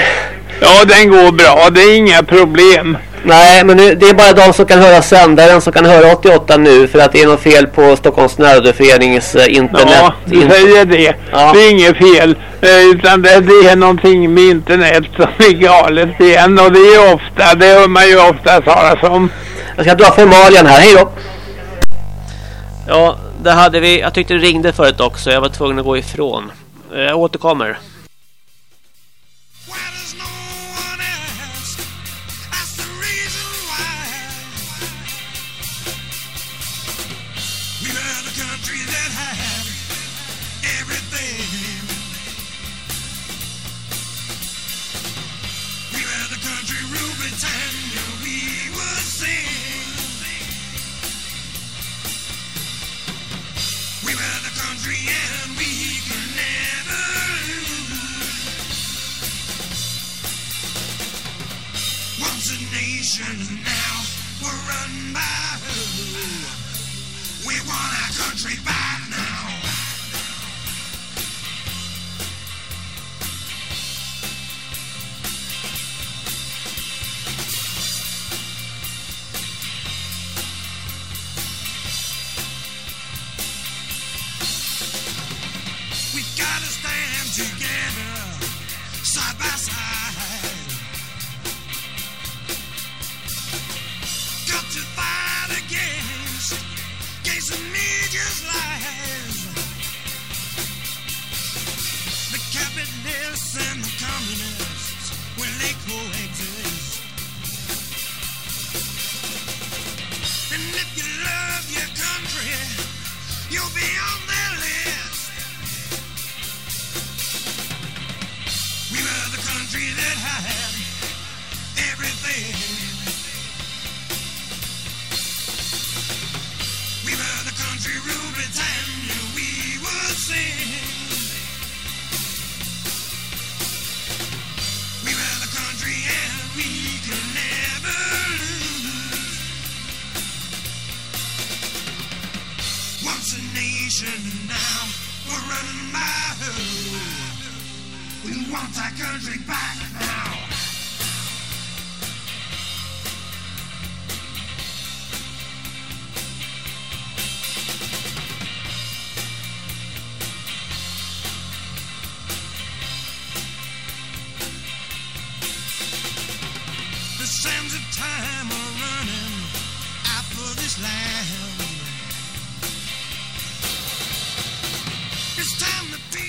Ja, den går bra. Det är inga problem.
Nej, men nu, det är bara de som kan höra sändaren som kan höra 88 nu för att det är något fel på Stockholms närradioförenings eh, internet.
Ja, du säger det.
Ja.
Det är inget fel. Eh, utan det, det är någonting med internet som är galet igen. Och det är ofta, det hör man ju ofta talas om.
Jag ska dra formalian här, hej då! Ja, där hade vi, jag tyckte det ringde förut också, jag var tvungen att gå ifrån. Eh, Jag återkommer.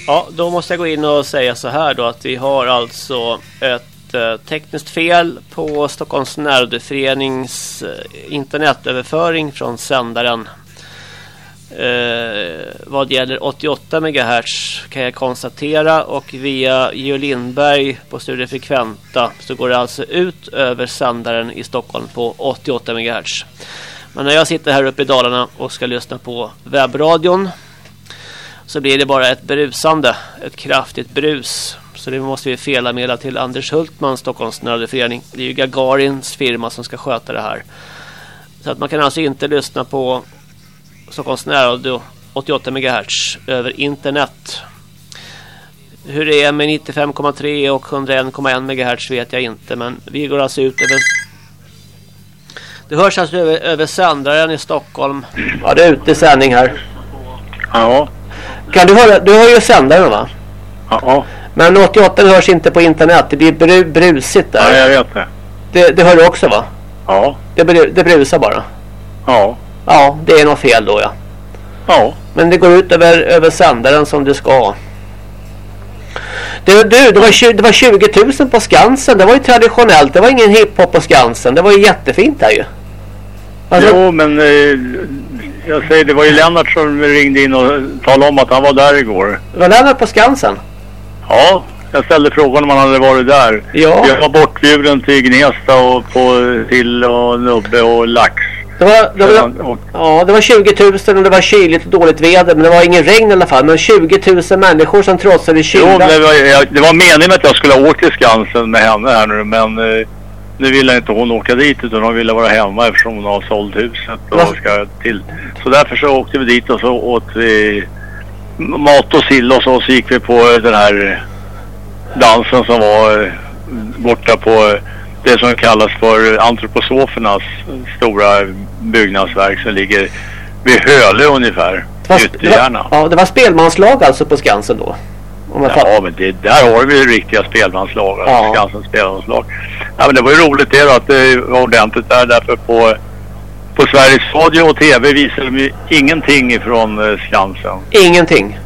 Ja, då måste jag gå in och säga så här då att vi har alltså ett eh, tekniskt fel på Stockholms närradioförenings eh, internetöverföring från sändaren. Eh, vad gäller 88 MHz kan jag konstatera och via Geo Lindberg på Studio Frekventa så går det alltså ut över sändaren i Stockholm på 88 MHz. Men när jag sitter här uppe i Dalarna och ska lyssna på webbradion så blir det bara ett brusande, ett kraftigt brus. Så det måste vi felanmäla till Anders Hultman, Stockholms nördeförening. Det är ju Gagarins firma som ska sköta det här. Så att man kan alltså inte lyssna på Stockholms närradio 88 MHz över internet. Hur det är med 95,3 och 101,1 MHz vet jag inte. Men vi går alltså ut över... Det hörs alltså över, över sändaren i Stockholm. Ja, det är ute i sändning här.
Ja.
Kan du höra? Du hör ju sändaren va?
Ja.
Men 88 hörs inte på internet. Det blir bru, brusigt där.
Ja, jag vet det.
Det, det hör du också va?
Ja.
Det, bru, det brusar bara.
Ja.
Ja, det är något fel då ja.
Ja.
Men det går ut över, över sändaren som det ska. Du, du det, var 20, det var 20 000 på Skansen. Det var ju traditionellt. Det var ingen hiphop på Skansen. Det var ju jättefint där ju. Alltså-
Jo, men eh, jag säger det var ju Lennart som ringde in och talade om att han var där igår.
Det var Lennart på Skansen.
Ja, jag ställde frågan om han hade varit där.
Ja.
Jag var bortbjuden till Gnesta och på till och nubbe och lax.
Det var, det var,
och,
ja, det var 20 000 och det var kyligt och dåligt väder. Men det var ingen regn i alla fall. Men 20 000 människor som trotsade
jo,
kylan.
det var, det var meningen att jag skulle ha åkt till Skansen med henne här nu, men eh, nu ville inte hon åka dit utan hon ville vara hemma eftersom hon har sålt huset och ska till. Så därför så åkte vi dit och så åt vi mat och sill och så, så gick vi på den här dansen som var eh, borta på eh, det som kallas för antroposofernas stora byggnadsverk som ligger vid Hölö ungefär.
Det var, det, var, ja, det var spelmanslag alltså på Skansen då. Jag fattar.
Ja, men det, där har vi ju riktiga spelmanslag. Alltså
Ja.
Skansens spelmanslag. Ja, men det var ju roligt det då, att det var ordentligt där. Därför på, på Sveriges Radio och TV visade de ju ingenting ifrån eh, Skansen.
Ingenting.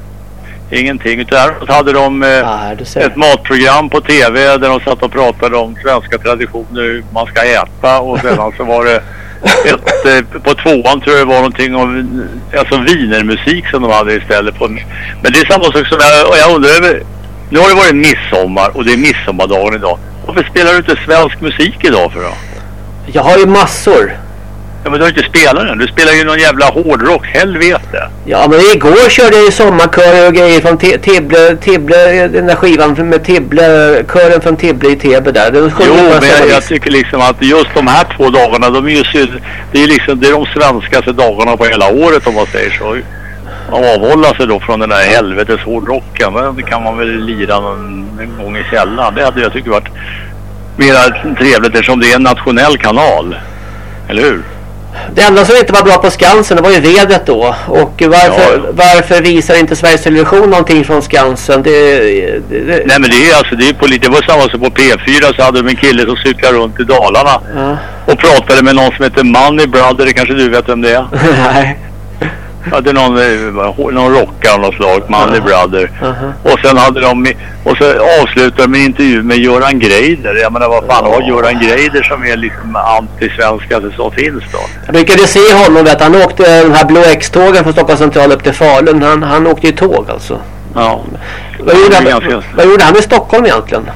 Ingenting. Utan däremot hade de eh,
ser.
ett matprogram på TV där de satt och pratade om svenska traditioner, hur man ska äta. Och sedan så var det [laughs] ett, eh, på tvåan tror jag det var någonting om alltså wienermusik som de hade istället. På, men det är samma sak som jag, och jag undrar över, nu har det varit midsommar och det är midsommardagen idag. Varför spelar du inte svensk musik idag för då?
Jag har ju massor.
Ja men du har inte spelat den. Du spelar ju någon jävla hårdrock, helvete.
Ja men igår körde jag ju sommarkör och grejer från Ti- Tibble, Tibble, den där skivan med Tibble, kören från Tibble i Tebe där.
Jo, men jag, jag tycker liksom att just de här två dagarna, de är ju det är liksom, det är de svenskaste dagarna på hela året om man säger så. Avhålla sig då från den där helvetes hårdrocken. Men det kan man väl lira någon en gång i sällan. Det hade jag tyckt varit mer trevligt eftersom det är en nationell kanal. Eller hur?
Det enda som inte var bra på Skansen det var ju vädret då. Och varför, varför visar inte Sveriges Television någonting från Skansen? Det, det, det,
Nej men det är alltså, det är på lite, det var samma som på P4 så hade de en kille som cyklade runt i Dalarna.
Ja.
Och pratade med någon som heter Money Brother, det kanske du vet vem det är? [laughs]
Nej.
Är någon, eh, någon rockare av något slag, Money Brother.
Aha.
Och sen hade de, och så avslutade de en intervju med Göran Greider. Jag menar vad fan har Göran Greider som är liksom antisvenskaste som finns då?
Jag brukade se honom, vet, han åkte de här Blå X-tågen från Stockholms central upp till Falun. Han, han åkte ju tåg alltså.
Ja.
Vad gjorde, han,
ganska-
vad gjorde han i Stockholm egentligen?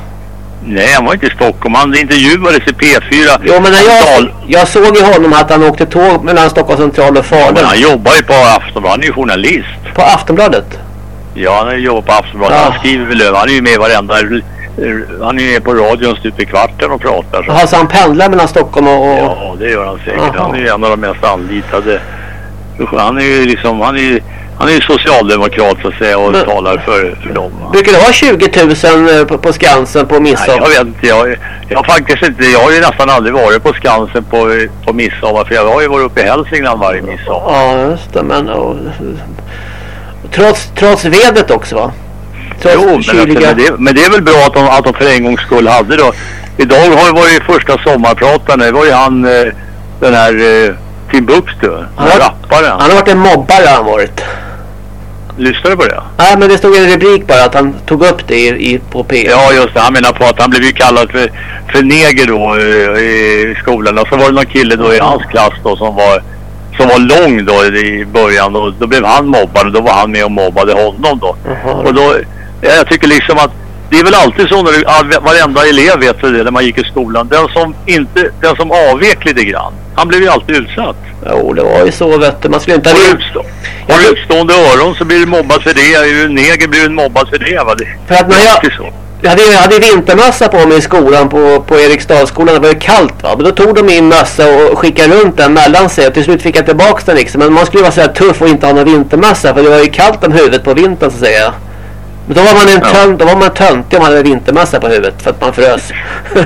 Nej, han var inte i Stockholm. Han intervjuades i P4.
Jo men när jag, jag såg i honom att han åkte tåg mellan Stockholms central och Falun.
Men han jobbar ju på Aftonbladet. Han är ju journalist.
På Aftonbladet?
Ja, han jobbar på Aftonbladet. Han skriver väl över. Han är ju med i varenda... Han är ju med på radion stup i kvarten och pratar. Så.
Jaha, så han pendlar mellan Stockholm och... och...
Ja, det gör han säkert.
Jaha.
Han är ju en av de mest anlitade. Han är ju liksom... Han är ju han är ju socialdemokrat så att säga och talar för, för dem. va.
Brukar det vara 20 000 eh, på, på Skansen på
Nej,
midsommar?
jag vet inte. Jag, jag faktiskt inte... Jag har ju nästan aldrig varit på Skansen på, på midsommar. För jag har ju varit uppe i Hälsingland varje midsommar.
Ja, just det. Men, och, trots, trots vädret också va? Trots
Jo, men, alltså,
kyliga...
men, det, men det är väl bra att de, att de för en gångs skull hade då. Idag har det varit första sommarprataren. Det var ju han, eh, den här eh, Timbuktu.
Han
rapparen.
Han har varit en mobbare har han varit.
Lyssnade du på det?
Nej, men det stod en rubrik bara att han tog upp det i, i, på P.
Ja, just det. Han menar på att han blev ju kallad för, för neger då eh, i skolan. Och så var det någon kille då i hans klass då som var, som var lång då i början. Och då blev han mobbad och då var han med och mobbade honom då. Och då, ja, jag tycker liksom att det är väl alltid så när du, varenda elev vet det när man gick i skolan. Den som inte, den som avvek lite grann, han blev ju alltid utsatt.
Jo, det var ju så vet du. Man skulle inte ha...
Har utstå, har du utstående öron så blir du mobbad för det. Är du neger blir du mobbad för det. Va? Det,
För att när jag-
så.
Jag hade, jag hade vintermössa på mig i skolan på, på Eriksdalsskolan. Det var ju kallt va. Men då tog de min mössa och skickade runt den mellan sig. Och till slut fick jag tillbaka den liksom. Men man skulle ju vara så här tuff och inte ha någon vintermössa. För det var ju kallt om huvudet på vintern så att säga. Men då var man en tönt, då var man töntig om man hade vintermössa på huvudet. För att man frös.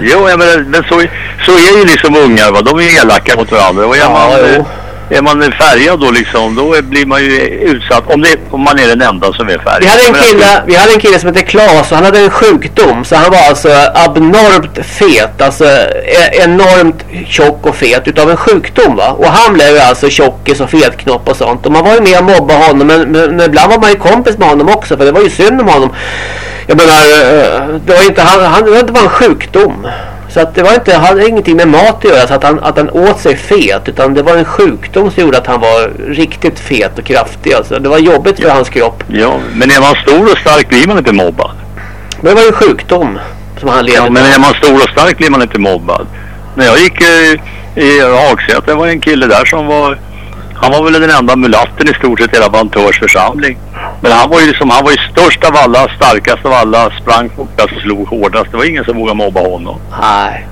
Jo, menar, men så, så är ju liksom ungar va. De är elaka mot varandra. Och är,
Ja,
man,
jo.
Är man färgad då liksom, då blir man ju utsatt. Om, det, om man är den enda som är färgad.
Vi hade, en kille, vi hade en kille som hette Klas och han hade en sjukdom. Så han var alltså abnormt fet. Alltså e- enormt tjock och fet utav en sjukdom va. Och han blev ju alltså tjockis och fetknopp och sånt. Och man var ju med och mobbade honom. Men, men, men ibland var man ju kompis med honom också. För det var ju synd om honom. Jag menar, eh, det var inte, han, han, det var inte bara en sjukdom. Så att det var inte, hade ingenting med mat att göra så att han, att han åt sig fet. Utan det var en sjukdom som gjorde att han var riktigt fet och kraftig. Alltså. Det var jobbigt för hans kropp.
Ja, men är man stor och stark blir man inte mobbad.
Men det var ju en sjukdom som han levde
Ja, men är man stor och stark blir man inte mobbad. När jag gick eh, i Hagsätra var en kille där som var... Han var väl den enda mulatten i stort sett i hela Vantörs församling. Men han var ju liksom, han var ju störst av alla, starkast av alla, sprang fortast och slog hårdast. Det var ingen som vågade mobba honom.
Nej.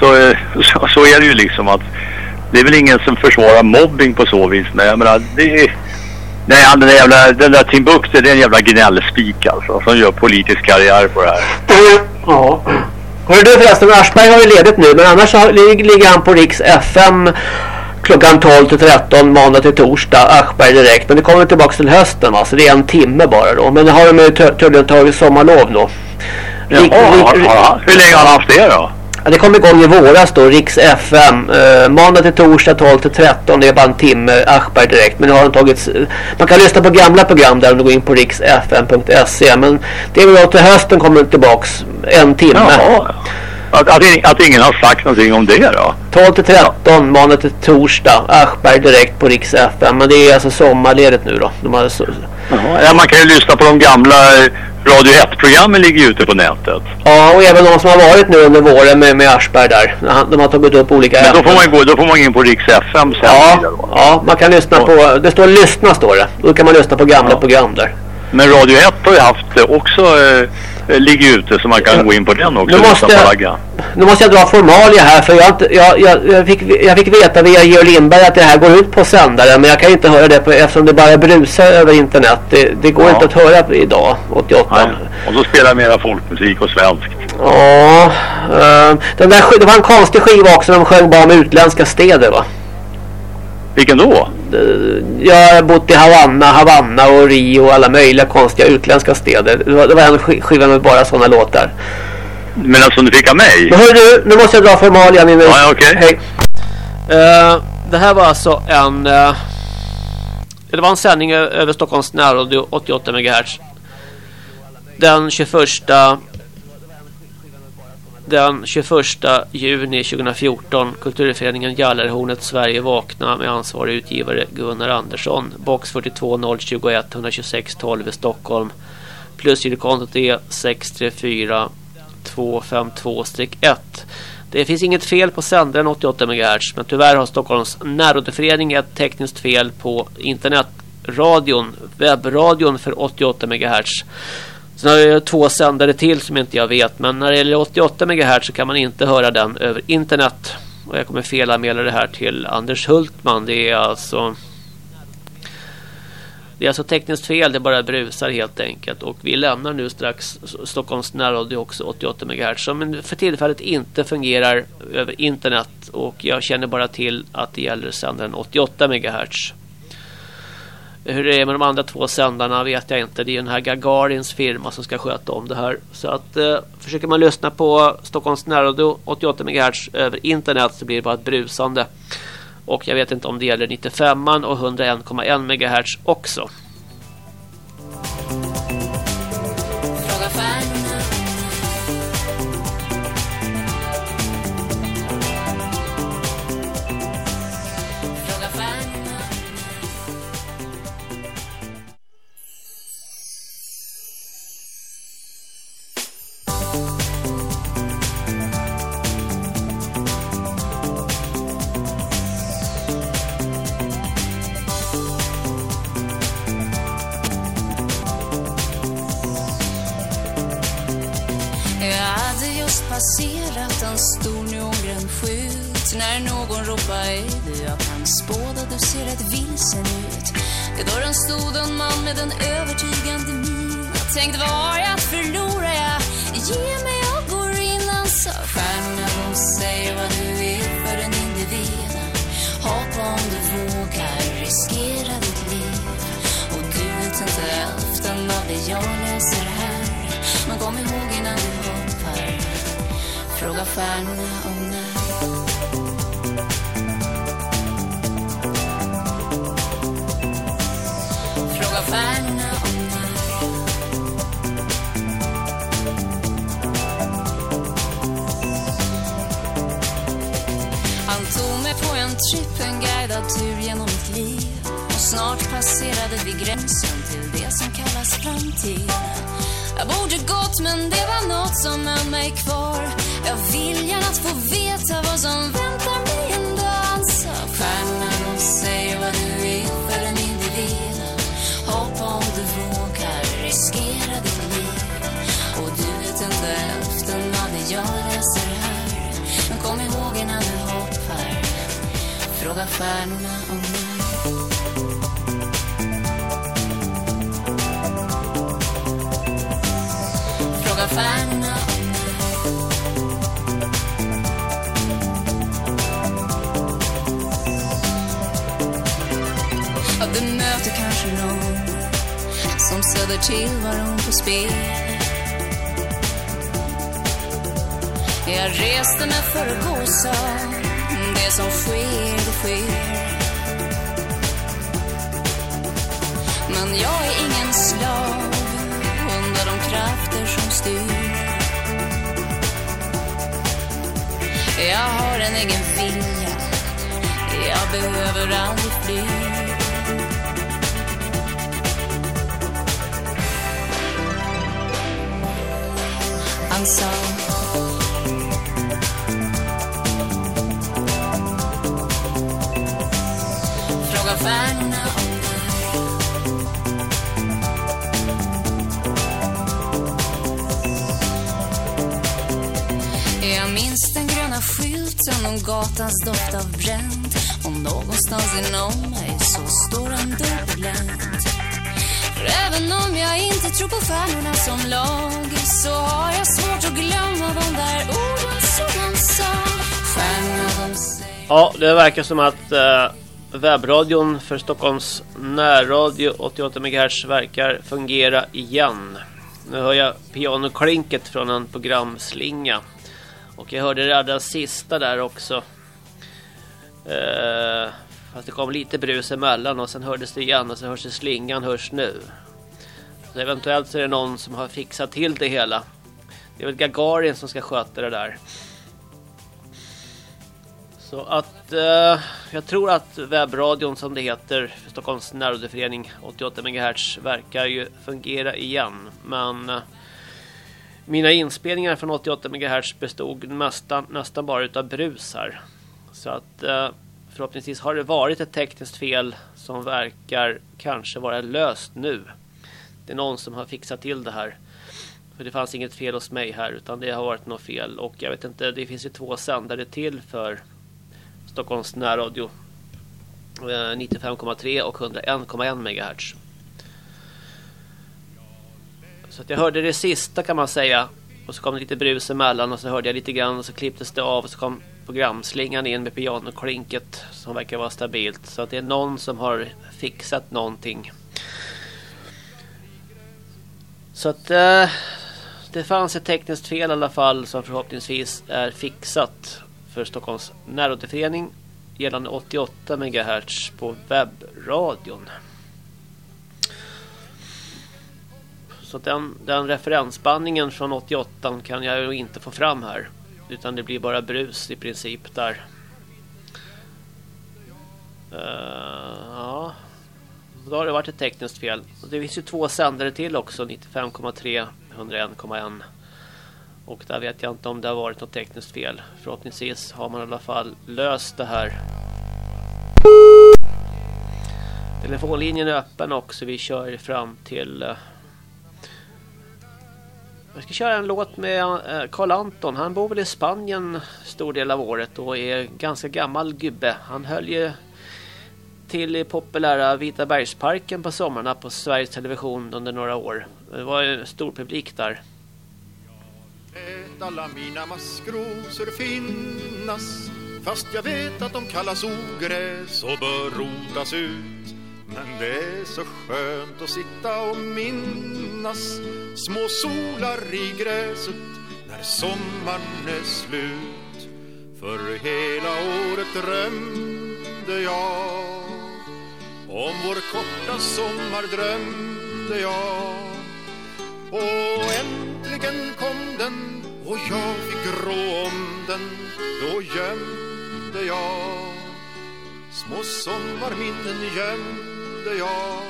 Så, så, så är det ju liksom att det är väl ingen som försvarar mobbing på så vis. Men jag menar, det är... Nej, han, den där jävla, den där Timbuktu, det är en jävla gnällspik alltså, som gör politisk karriär på det här.
Ja. Hörru du förresten, Aschberg har ju ledigt nu men annars ligger han på Riks FM klockan 12 till 13 måndag till torsdag, Aschberg direkt. Men det kommer tillbaka till hösten va, så det är en timme bara då. Men har de ju tydligen tagit sommarlov då.
Jaha,
Rik- rik-
har, har, hur länge har han haft det då?
Ja, det kom igång i våras då, Riks FM. Eh, måndag till torsdag 12 till 13, det är bara en timme, Aschberg direkt. Men nu har de tagit, man kan lyssna på gamla program där om du går in på riksfm.se. Men det är väl då till hösten kommer det tillbaks en timme.
Jaha. Att, att, att ingen har sagt någonting om det då?
12 till 13, måndag till torsdag, Aschberg direkt på Riks FM. Men det är alltså sommarledigt nu då. De har.
Ja, man kan ju lyssna på de gamla eh, Radio 1-programmen ligger ute på nätet.
ja, och även de som har varit nu under våren med, med Aschberg där. De har tagit upp olika
Men då får man gå, då får man in på Riks FM sen.
Ja, ja, man kan lyssna på, det står lyssna står det. Då kan man lyssna på gamla program där.
Men Radio 1 har ju haft också, eh, ligger ute så man kan gå in på den också.
Nu måste jag-. Nu måste jag dra formalia här för jag, inte, jag, jag, jag, fick, jag fick veta via Georg Lindberg att det här går ut på sändaren men jag kan inte höra det på, eftersom det bara brusar över internet. Det, det går
Ja.
inte att höra idag, 88.
Nej. Och så spelar mera folkmusik och svenskt.
Ja, eh, den där, det var en konstig skiva också. De sjöng bara om utländska städer va?
Vilken då?
Jag har bott i Havanna, Havanna och Rio och alla möjliga konstiga utländska städer. Det var, det var en sk- skiva med bara sådana låtar.
Men alltså du fick av mig?
Men hör du, nu måste jag dra formalia. Min
Ja, okej.
Hej. Eh, det här var alltså en... eh, det var en sändning över Stockholms närradio 88 MHz. Den 21... Den 21 juni 2014 Kulturföreningen Gallerhornet Sverige vakna med ansvarig utgivare Gunnar Andersson box 42021 126 12 i Stockholm Plusgirokontot är 634252-1. Det finns inget fel på sändaren 88 MHz men tyvärr har Stockholms närrådeförening ett tekniskt fel på internetradion, webbradion för 88 MHz. Sen har jag två sändare till som inte jag vet men när det gäller 88 MHz så kan man inte höra den över internet. Och jag kommer felanmäla det här till Anders Hultman. Det är alltså det är alltså tekniskt fel, det bara brusar helt enkelt. Och vi lämnar nu strax Stockholms närradio också 88 MHz som för tillfället inte fungerar över internet. Och jag känner bara till att det gäller sändaren 88 MHz. Hur det är med de andra två sändarna vet jag inte. Det är den här Gagarins firma som ska sköta om det här. Så att eh, försöker man lyssna på Stockholms närradio 88 MHz över internet så blir det bara ett brusande. Och jag vet inte om det gäller 95 och 101,1 MHz också.
Någon är du jag kan spåda du ser rätt vilsen ut. Vid dörren stod en man med en övertygande min. Jag tänkte vad har jag att förlora? Jag Ge mig jag går in alltså. Han sa stjärnorna de säger vad du är för en individ. Hoppa om du vågar riskera ditt liv. Och du vet inte hälften av det jag läser här. Men kom ihåg innan du hoppar. Fråga stjärnorna om en tripp, en guidad tur genom mitt liv. Och snart passerade vi gränsen till det som kallas framtid. Jag borde gått men det var något som höll mig kvar. Jag vill gärna att få veta vad som väntar mig. Fråga stjärnorna om mig. Fråga stjärnorna om mig. Ja, du möter kanske någon Som sätter till var hon på spel Jag reste mig för att gå och det som sker, det sker Men jag är ingen slav Under de krafter som styr. Jag har en egen vilja Jag behöver aldrig fly. Han sa stjärnorna om det Jag minns den gröna skylten och gatans doft av bränt. Och någonstans inom mig så står en dörr glänt För även om jag inte tror på stjärnorna som lag Så har jag svårt att glömma de där orden som han sa. Stjärnorna de säger
Ja, det verkar som att uh webbradion för Stockholms närradio 88 MHz verkar fungera igen. Nu hör jag pianoklinket från en programslinga. Och jag hörde det allra sista där också. Eh, fast det kom lite brus emellan och sen hördes det igen och sen hörs det slingan hörs nu. Så eventuellt så är det någon som har fixat till det hela. Det är väl Gagarin som ska sköta det där. Så att eh, jag tror att webbradion som det heter för Stockholms närradioförening 88 MHz verkar ju fungera igen. Men eh, mina inspelningar från 88 MHz bestod nästan, nästan bara utav brus här. Så att eh, förhoppningsvis har det varit ett tekniskt fel som verkar kanske vara löst nu. Det är någon som har fixat till det här. För det fanns inget fel hos mig här utan det har varit något fel. Och jag vet inte, det finns ju två sändare till för Stockholms närradio. Eh, 95,3 och 101,1 MHz. Så att jag hörde det sista kan man säga. Och så kom det lite brus emellan och så hörde jag lite grann och så klipptes det av och så kom programslingan in med pianoklinket som verkar vara stabilt. Så att det är någon som har fixat någonting. Så att eh, det fanns ett tekniskt fel i alla fall som förhoppningsvis är fixat för Stockholms närradioförening gällande 88 MHz på webbradion. Så den, den referensbandningen från 88 kan jag ju inte få fram här. Utan det blir bara brus i princip där. Uh, ja. Då har det varit ett tekniskt fel. Och det finns ju två sändare till också. 95,3 101,1. Och där vet jag inte om det har varit något tekniskt fel. Förhoppningsvis har man i alla fall löst det här. Telefonlinjen är öppen också. Vi kör fram till eh, Jag ska köra en låt med eh, Carl Anton. Han bor väl i Spanien stor del av året och är ganska gammal gubbe. Han höll ju till i populära Vita bergsparken på sommarna på Sveriges Television under några år. Det var ju stor publik där.
Lät alla mina maskrosor finnas. Fast jag vet att de kallas ogräs och bör rotas ut. Men det är så skönt att sitta och minnas Små solar i gräset när sommaren är slut. För hela året drömde jag Om vår korta sommar drömde jag. Och äntligen kom den och jag fick rå om den. Då gömde jag Små sommarminnen gömde jag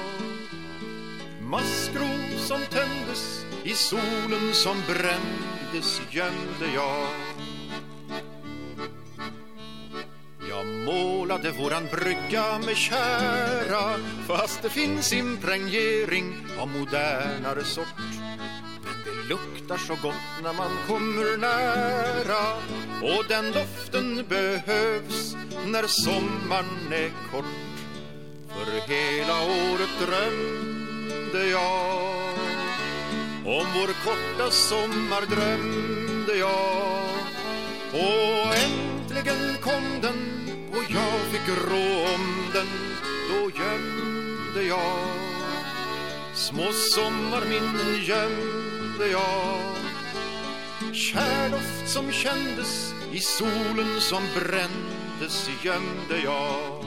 Maskros som tändes i solen som brändes gömde jag. Jag målade våran brygga med kära Fast det finns impregnering av modernare sort luktar så gott när man kommer nära. Och den doften behövs när sommaren är kort. För hela året drömde jag Om vår korta sommar drömde jag. Och äntligen kom den och jag fick rå om den. Då gömde jag Små sommarminnen kände jag Kärdoft som kändes i solen som brändes gömde jag.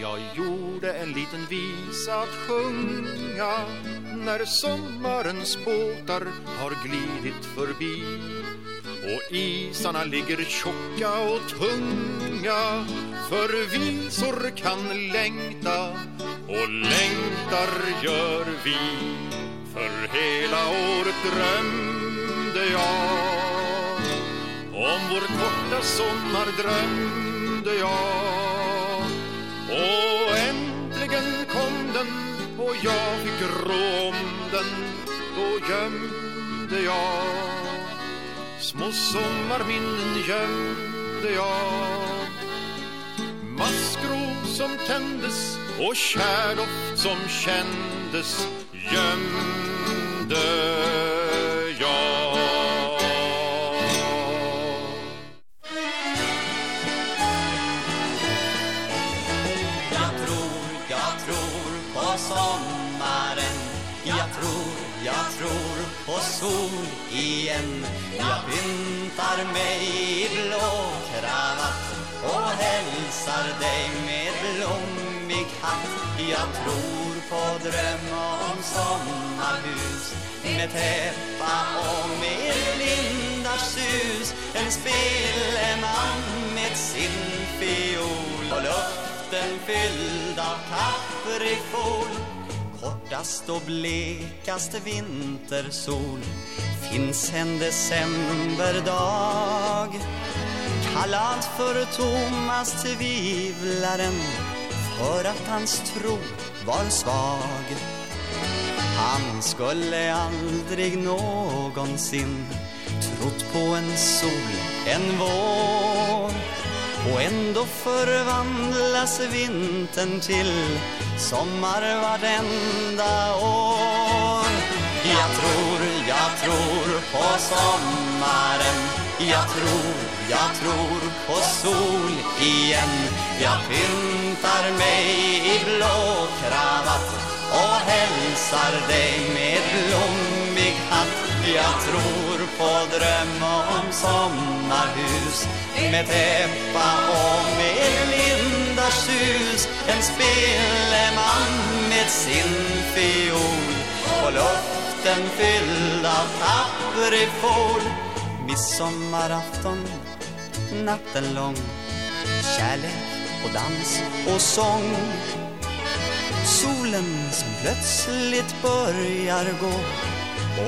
Jag gjorde en liten visa att sjunga När sommarens båtar har glidit förbi. Och isarna ligger tjocka och tunga För visor kan längta och längtar gör vi För hela året drömde jag. Om vår korta sommar drömde jag. Och äntligen kom den och jag fick rå om den Då gömde jag. Små sommarminnen gömde jag. Maskrov som tändes och kärdoft som kändes gömde jag.
Jag tror, jag tror på sommaren. Jag tror, jag tror på sol igen pyntar mig i blå kravatt och hälsar dig med blommig hatt. Jag tror på dröm om sommarhus med täppa och med lindars sus. En speleman med sin fiol och luften fylld av kaprifol. Kortast och blekast vintersol finns en decemberdag. Kallad för Thomas tvivlaren för att hans tro var svag. Han skulle aldrig någonsin trott på en sol, en vår och ändå förvandlas vintern till sommar vartenda år. Jag tror, jag tror på sommaren. Jag tror, jag tror på sol igen. Jag pyntar mig i blå kravatt och hälsar dig med blommor jag tror på dröm om sommarhus. Med täppa och med lindars hus En speleman med sin fiol. Och luften fylld av kaprifol Midsommarafton, natten lång. Kärlek och dans och sång. Solen som plötsligt börjar gå.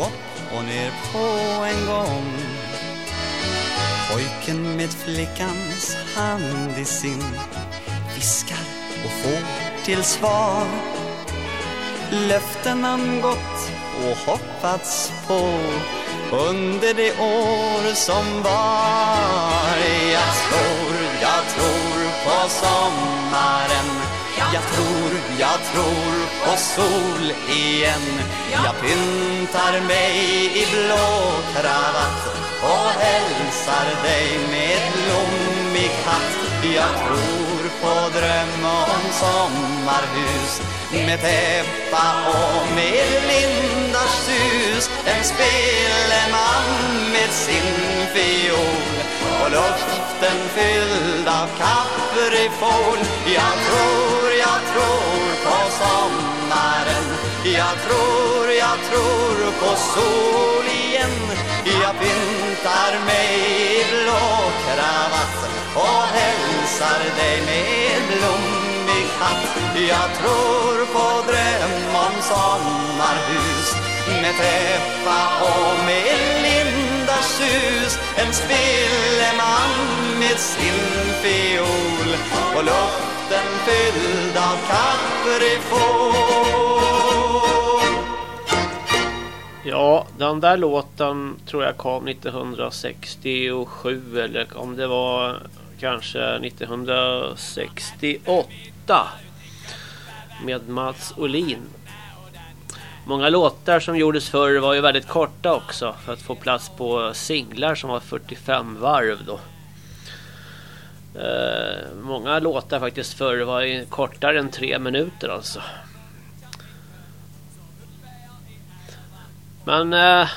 Upp och ner på en gång Pojken med flickans hand i sin viskar och får till svar Löften han gått och hoppats på under de år som var. Jag tror, jag tror på sommaren. Jag tror, jag tror på sol igen. Jag pyntar mig i blå kravatt och hälsar dig med blommig hatt. Jag tror och drömma om sommarhus med täppa och med lindars sus. En speleman med sin fiol och luften fylld av kaprifol. Jag tror, jag tror på sommaren. Jag tror, jag tror på sol igen. Jag pyntar mig i blå kravatt och hälsar dig med blommig hatt. Jag tror på dröm om sommarhus med träffa och med lindars sus. En spilleman med sin fiol och luften fylld av kaprifol.
Ja, den där låten tror jag kom 1967 eller om det var kanske 1968 med Mats Olin. Många låtar som gjordes förr var ju väldigt korta också för att få plats på singlar som var 45 varv då. Eh, många låtar faktiskt förr var ju kortare än tre minuter alltså. Men eh,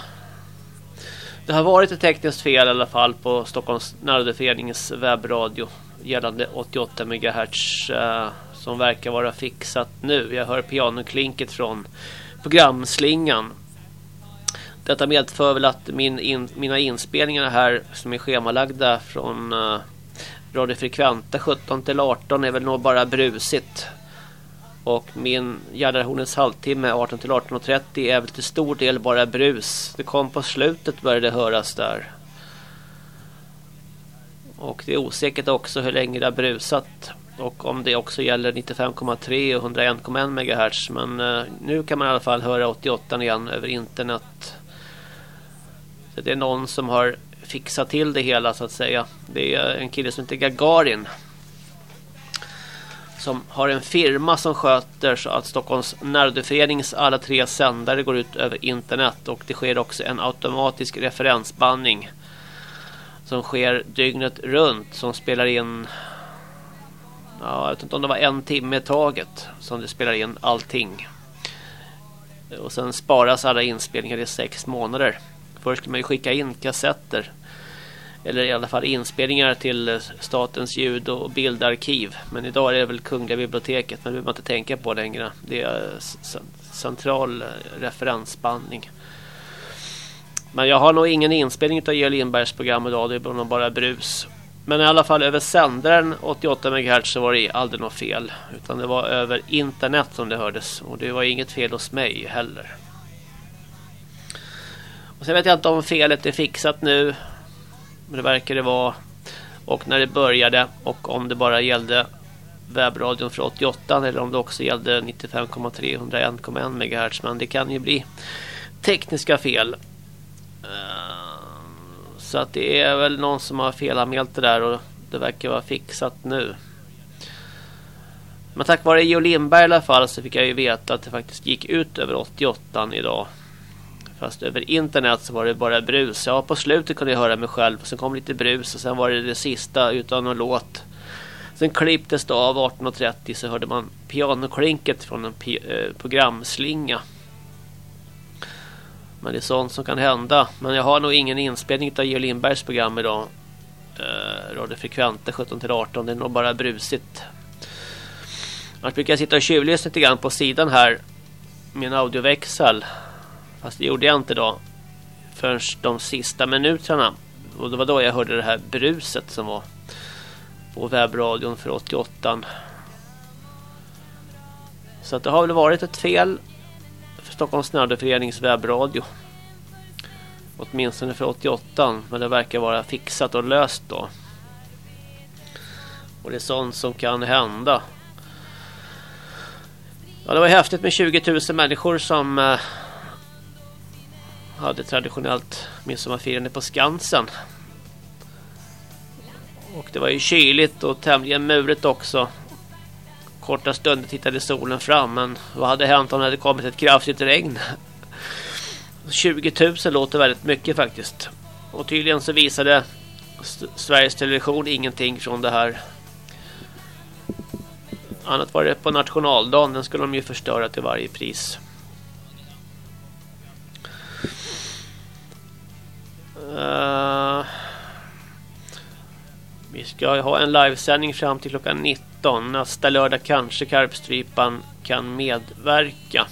det har varit ett tekniskt fel i alla fall på Stockholms närradioföreningens webbradio gällande 88 MHz eh, som verkar vara fixat nu. Jag hör pianoklinket från programslingan. Detta medför väl att min in, mina inspelningar här som är schemalagda från uh, Radio Frekventa 17 till 18 är väl nog bara brusigt. Och min Gärdarhornets halvtimme 18 till 18.30 är väl till stor del bara brus. Det kom på slutet började höras där. Och det är osäkert också hur länge det har brusat. Och om det också gäller 95,3 och 101,1 MHz. Men eh, nu kan man i alla fall höra 88 igen över internet. Så det är någon som har fixat till det hela så att säga. Det är en kille som heter Gagarin. Som har en firma som sköter så att Stockholms närradioförenings alla tre sändare går ut över internet. Och det sker också en automatisk referensbandning. Som sker dygnet runt. Som spelar in ja, jag vet inte om det var en timme i taget som det spelar in allting. Och sen sparas alla inspelningar i sex månader. Först ska man ju skicka in kassetter. Eller i alla fall inspelningar till Statens ljud- och bildarkiv. Men idag är det väl Kungliga biblioteket. Men det behöver man inte tänka på längre. Det är central eh, referensbandning. Men jag har nog ingen inspelning av Georg Lindbergs program idag. Det är nog bara brus. Men i alla fall över sändaren 88 MHz så var det aldrig något fel. Utan det var över internet som det hördes. Och det var inget fel hos mig heller. Och sen vet jag inte om felet är fixat nu. Men det verkar det vara. Och när det började. Och om det bara gällde webbradion för 88. Eller om det också gällde 95,3 101,1 MHz. Men det kan ju bli tekniska fel. Eh, så att det är väl någon som har felanmält det där och det verkar vara fixat nu. Men tack vare Jo Lindberg i alla fall så fick jag ju veta att det faktiskt gick ut över 88 idag. Fast över internet så var det bara brus. Ja, på slutet kunde jag höra mig själv. Sen kom lite brus och sen var det det sista utan någon låt. Sen klipptes det av 18.30 så hörde man pianoklinket från en eh, programslinga. Men det är sånt som kan hända. Men jag har nog ingen inspelning av Georg Lindbergs program idag. Eh, Radio Frekventa 17-18. Det är nog bara brusigt. Annars brukar jag sitta och tjuvlyssna lite grann på sidan här. Med en audioväxel. Fast det gjorde jag inte då. Förrän de sista minuterna. Och det var då jag hörde det här bruset som var på webbradion för 88. Så att det har väl varit ett fel för Stockholms nödförenings webbradio. Åtminstone för 88 men det verkar vara fixat och löst då. Och det är sånt som kan hända. Ja, det var häftigt med 20 000 människor som eh, hade traditionellt midsommarfirande på Skansen. Och det var ju kyligt och tämligen muret också. Korta stunder tittade solen fram men vad hade hänt om det hade kommit ett kraftigt regn? 20 000 låter väldigt mycket faktiskt. Och tydligen så visade Sveriges Television ingenting från det här. Annat var det på nationaldagen. Den skulle de ju förstöra till varje pris. Uh, vi ska ha en livesändning fram till klockan 19. Nästa lördag kanske Karpstrypan kan medverka.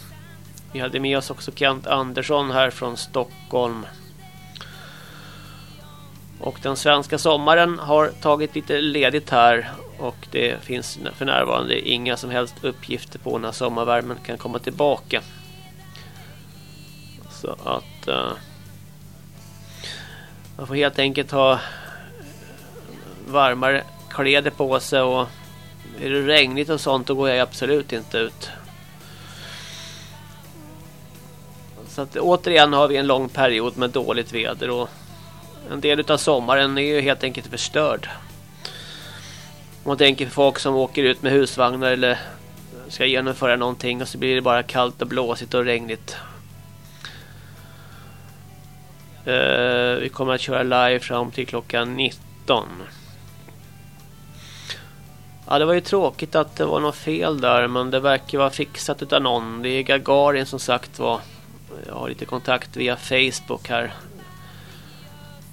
Vi hade med oss också Kent Andersson här från Stockholm. Och den svenska sommaren har tagit lite ledigt här och det finns för närvarande inga som helst uppgifter på när sommarvärmen kan komma tillbaka. Så att uh, man får helt enkelt ha varmare kläder på sig och är det regnigt och sånt då går jag absolut inte ut. Så att återigen har vi en lång period med dåligt väder och en del av sommaren är ju helt enkelt förstörd. Om man tänker på folk som åker ut med husvagnar eller ska genomföra någonting och så blir det bara kallt och blåsigt och regnigt. Eh, vi kommer att köra live fram till klockan 19. Ja, det var ju tråkigt att det var något fel där, men det verkar vara fixat utav någon. Det är Gagarin som sagt var. Jag har lite kontakt via Facebook här.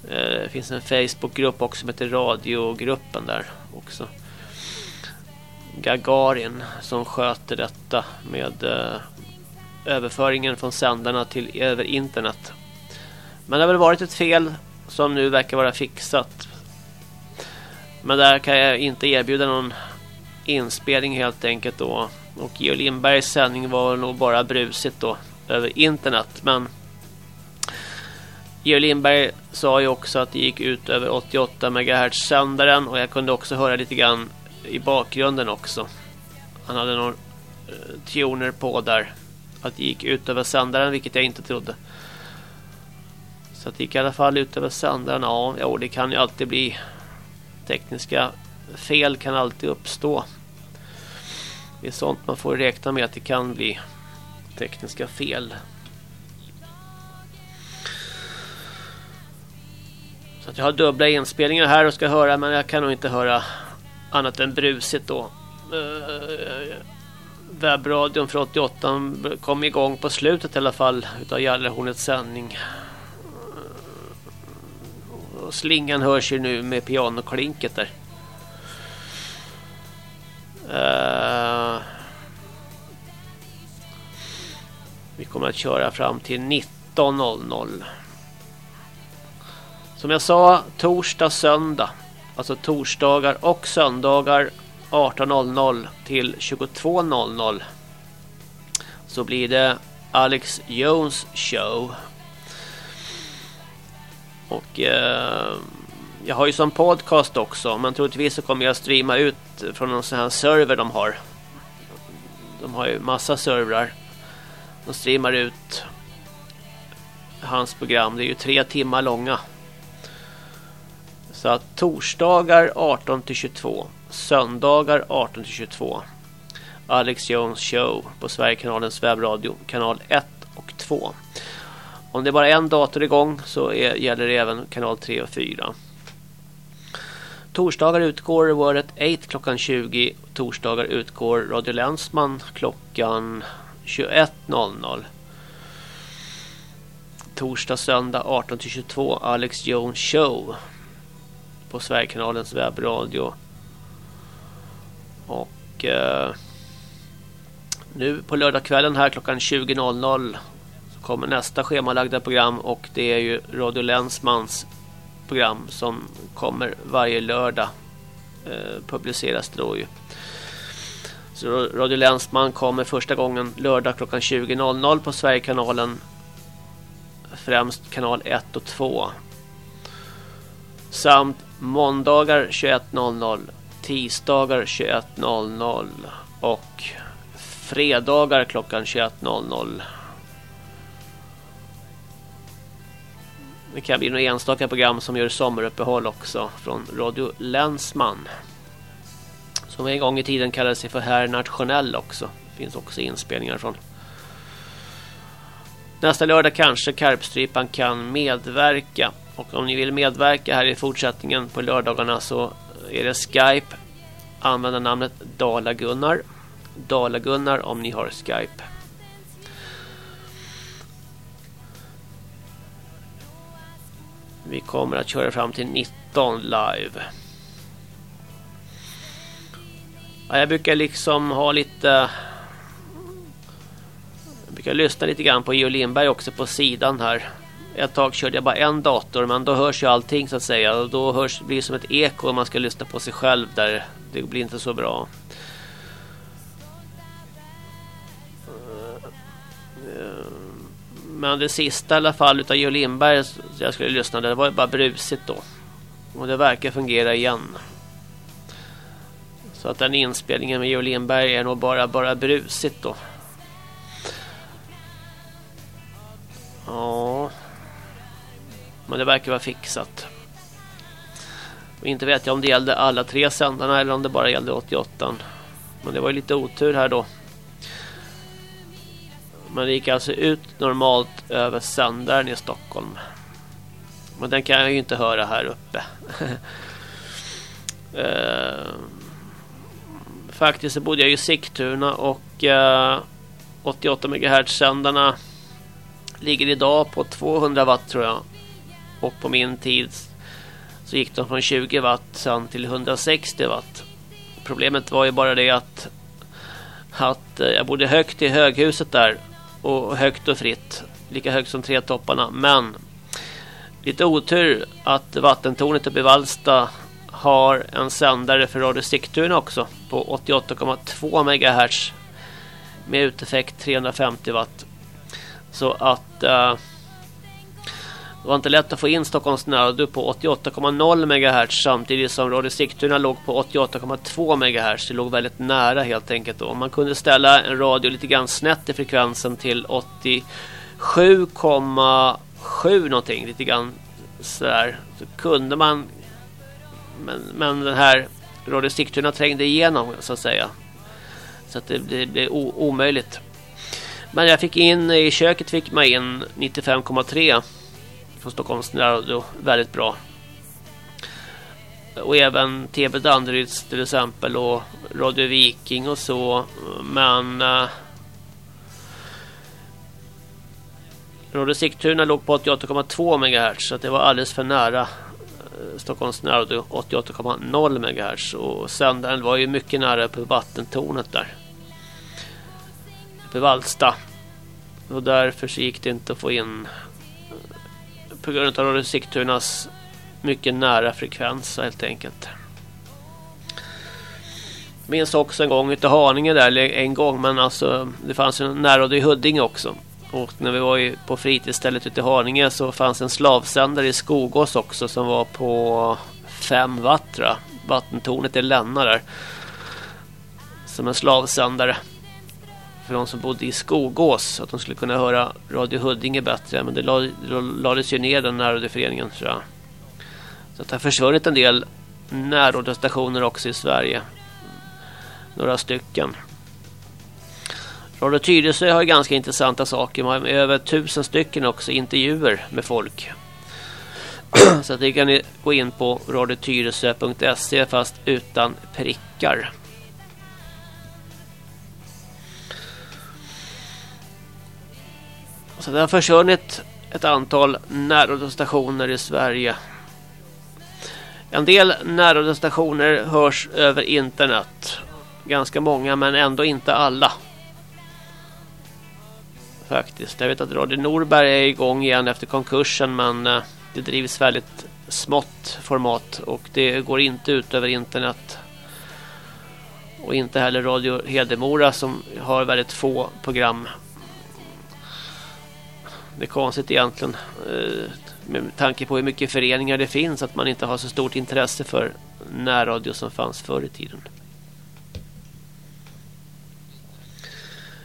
Eh, det finns en Facebookgrupp också som heter Radiogruppen där också. Gagarin som sköter detta med eh, överföringen från sändarna till över internet. Men det har väl varit ett fel som nu verkar vara fixat. Men där kan jag inte erbjuda någon inspelning helt enkelt då. Och Geo Lindbergs sändning var nog bara brusigt då över internet. Men Geo Lindberg sa ju också att det gick ut över 88 MHz sändaren och jag kunde också höra lite grann i bakgrunden också. Han hade någon eh, tuner på där. Att det gick ut över sändaren vilket jag inte trodde. Så det gick i alla fall ut över sändaren. Ja, ja, det kan ju alltid bli tekniska fel kan alltid uppstå. Det är sånt man får räkna med att det kan bli tekniska fel. Så att jag har dubbla inspelningar här och ska höra men jag kan nog inte höra annat än brusigt då. Eh, webbradion för 88 kom igång på slutet i alla fall utav Jallarhornets sändning. Och slingan hörs ju nu med pianoklinket där. Uh, vi kommer att köra fram till 19.00. Som jag sa, torsdag, söndag. Alltså torsdagar och söndagar 18.00 till 22.00. Så blir det Alex Jones show. Och eh, jag har ju som podcast också. Men troligtvis så kommer jag streama ut från någon sån här server de har. De har ju massa servrar. De streamar ut hans program. Det är ju tre timmar långa. Så att torsdagar 18 till 22, söndagar 18 till 22. Alex Jones show på Sverigekanalens webbradio kanal 1 och 2. Om det är bara en dator igång så är, gäller det även kanal 3 och 4. Torsdagar utgår Wordet 8 klockan 20. Torsdagar utgår Radio Länsman klockan 21.00. Torsdag, söndag 18 till 22 Alex Jones show på Sverigekanalens webbradio. Och eh, nu på lördagskvällen här klockan 20.00 kommer nästa schemalagda program och det är ju Radio Länsmans program som kommer varje lördag eh, publiceras det då ju. Så Radio Länsman kommer första gången lördag klockan 20.00 på Sverigekanalen främst kanal 1 och 2 samt måndagar 21.00 tisdagar 21.00 och fredagar klockan 21.00 Det kan bli några enstaka program som gör sommaruppehåll också från Radio Länsman. Som en gång i tiden kallade sig för Herr Nationell också. Det finns också inspelningar från. Nästa lördag kanske Karpstrypan kan medverka. Och om ni vill medverka här i fortsättningen på lördagarna så är det Skype. Använda namnet Dala-Gunnar. Dala-Gunnar om ni har Skype. Vi kommer att köra fram till 19 live. Ja, jag brukar liksom ha lite... Jag brukar lyssna lite grann på Geo Lindberg också på sidan här. Ett tag körde jag bara en dator men då hörs ju allting så att säga. Och då hörs, blir det som ett eko om man ska lyssna på sig själv där. Det blir inte så bra. Men det sista i alla fall utav Geo Lindberg jag skulle lyssna det var bara brusigt då. Och det verkar fungera igen. Så att den inspelningen med Geo Lindberg är nog bara, bara brusigt då. Ja. Men det verkar vara fixat. Och inte vet jag om det gällde alla tre sändarna eller om det bara gällde 88. Men det var ju lite otur här då. Men det gick alltså ut normalt över sändaren i Stockholm. Men den kan jag ju inte höra här uppe. uh, [laughs] faktiskt så bodde jag i Sigtuna och uh, 88 MHz sändarna ligger idag på 200 watt tror jag. Och på min tid så gick de från 20 watt sen till 160 watt. Problemet var ju bara det att, att eh, jag bodde högt i höghuset där och högt och fritt. Lika högt som tre topparna. Men lite otur att vattentornet uppe i Valsta har en sändare för Radio Sigtuna också på 88,2 MHz med uteffekt 350 watt. Så att uh, det var inte lätt att få in Stockholms närradio på 88,0 MHz samtidigt som Radio Sigtuna låg på 88,2 MHz. Det låg väldigt nära helt enkelt. Då. Man kunde ställa en radio lite grann snett i frekvensen till 87,7 någonting. Lite grann sådär. Så kunde man... Men, men den här Radio Sigtuna trängde igenom så att säga. Så att det, det blev omöjligt. Men jag fick in i köket fick man in 95,3 på Stockholms närradio väldigt bra. Och även TV Danderyds till exempel och Radio Viking och så. Men Eh, Radio Sigtuna låg på 88,2 MHz så det var alldeles för nära eh, Stockholms närradio 88,0 MHz och sändaren var ju mycket nära på vattentornet där. På Valsta. Och därför så gick det inte att få in på grund av Sigtunas mycket nära frekvens helt enkelt. Minns också en gång ute i Haninge där, eller en gång, men alltså det fanns en närradio i Huddinge också. Och när vi var på fritidsstället ute i Haninge så fanns en slavsändare i Skogås också som var på 5 watt tror jag. Vattentornet i Länna där. Som en slavsändare för de som bodde i Skogås att de skulle kunna höra Radio Huddinge bättre men det lades ju ner den närradioföreningen tror jag. Så det har försvunnit en del närradiostationer också i Sverige. Några stycken. Radio Tyresö har ganska intressanta saker. Man har över tusen stycken också intervjuer med folk. [clears throat] Så att det kan ni gå in på radiotyresö.se fast utan prickar. Så det har försvunnit ett antal närradiostationer i Sverige. En del närradiostationer hörs över internet. Ganska många men ändå inte alla. Faktiskt. Jag vet att Radio Norberg är igång igen efter konkursen men eh, det drivs väldigt smått format och det går inte ut över internet. Och inte heller Radio Hedemora som har väldigt få program det är konstigt egentligen eh, med tanke på hur mycket föreningar det finns att man inte har så stort intresse för närradio som fanns förr i tiden.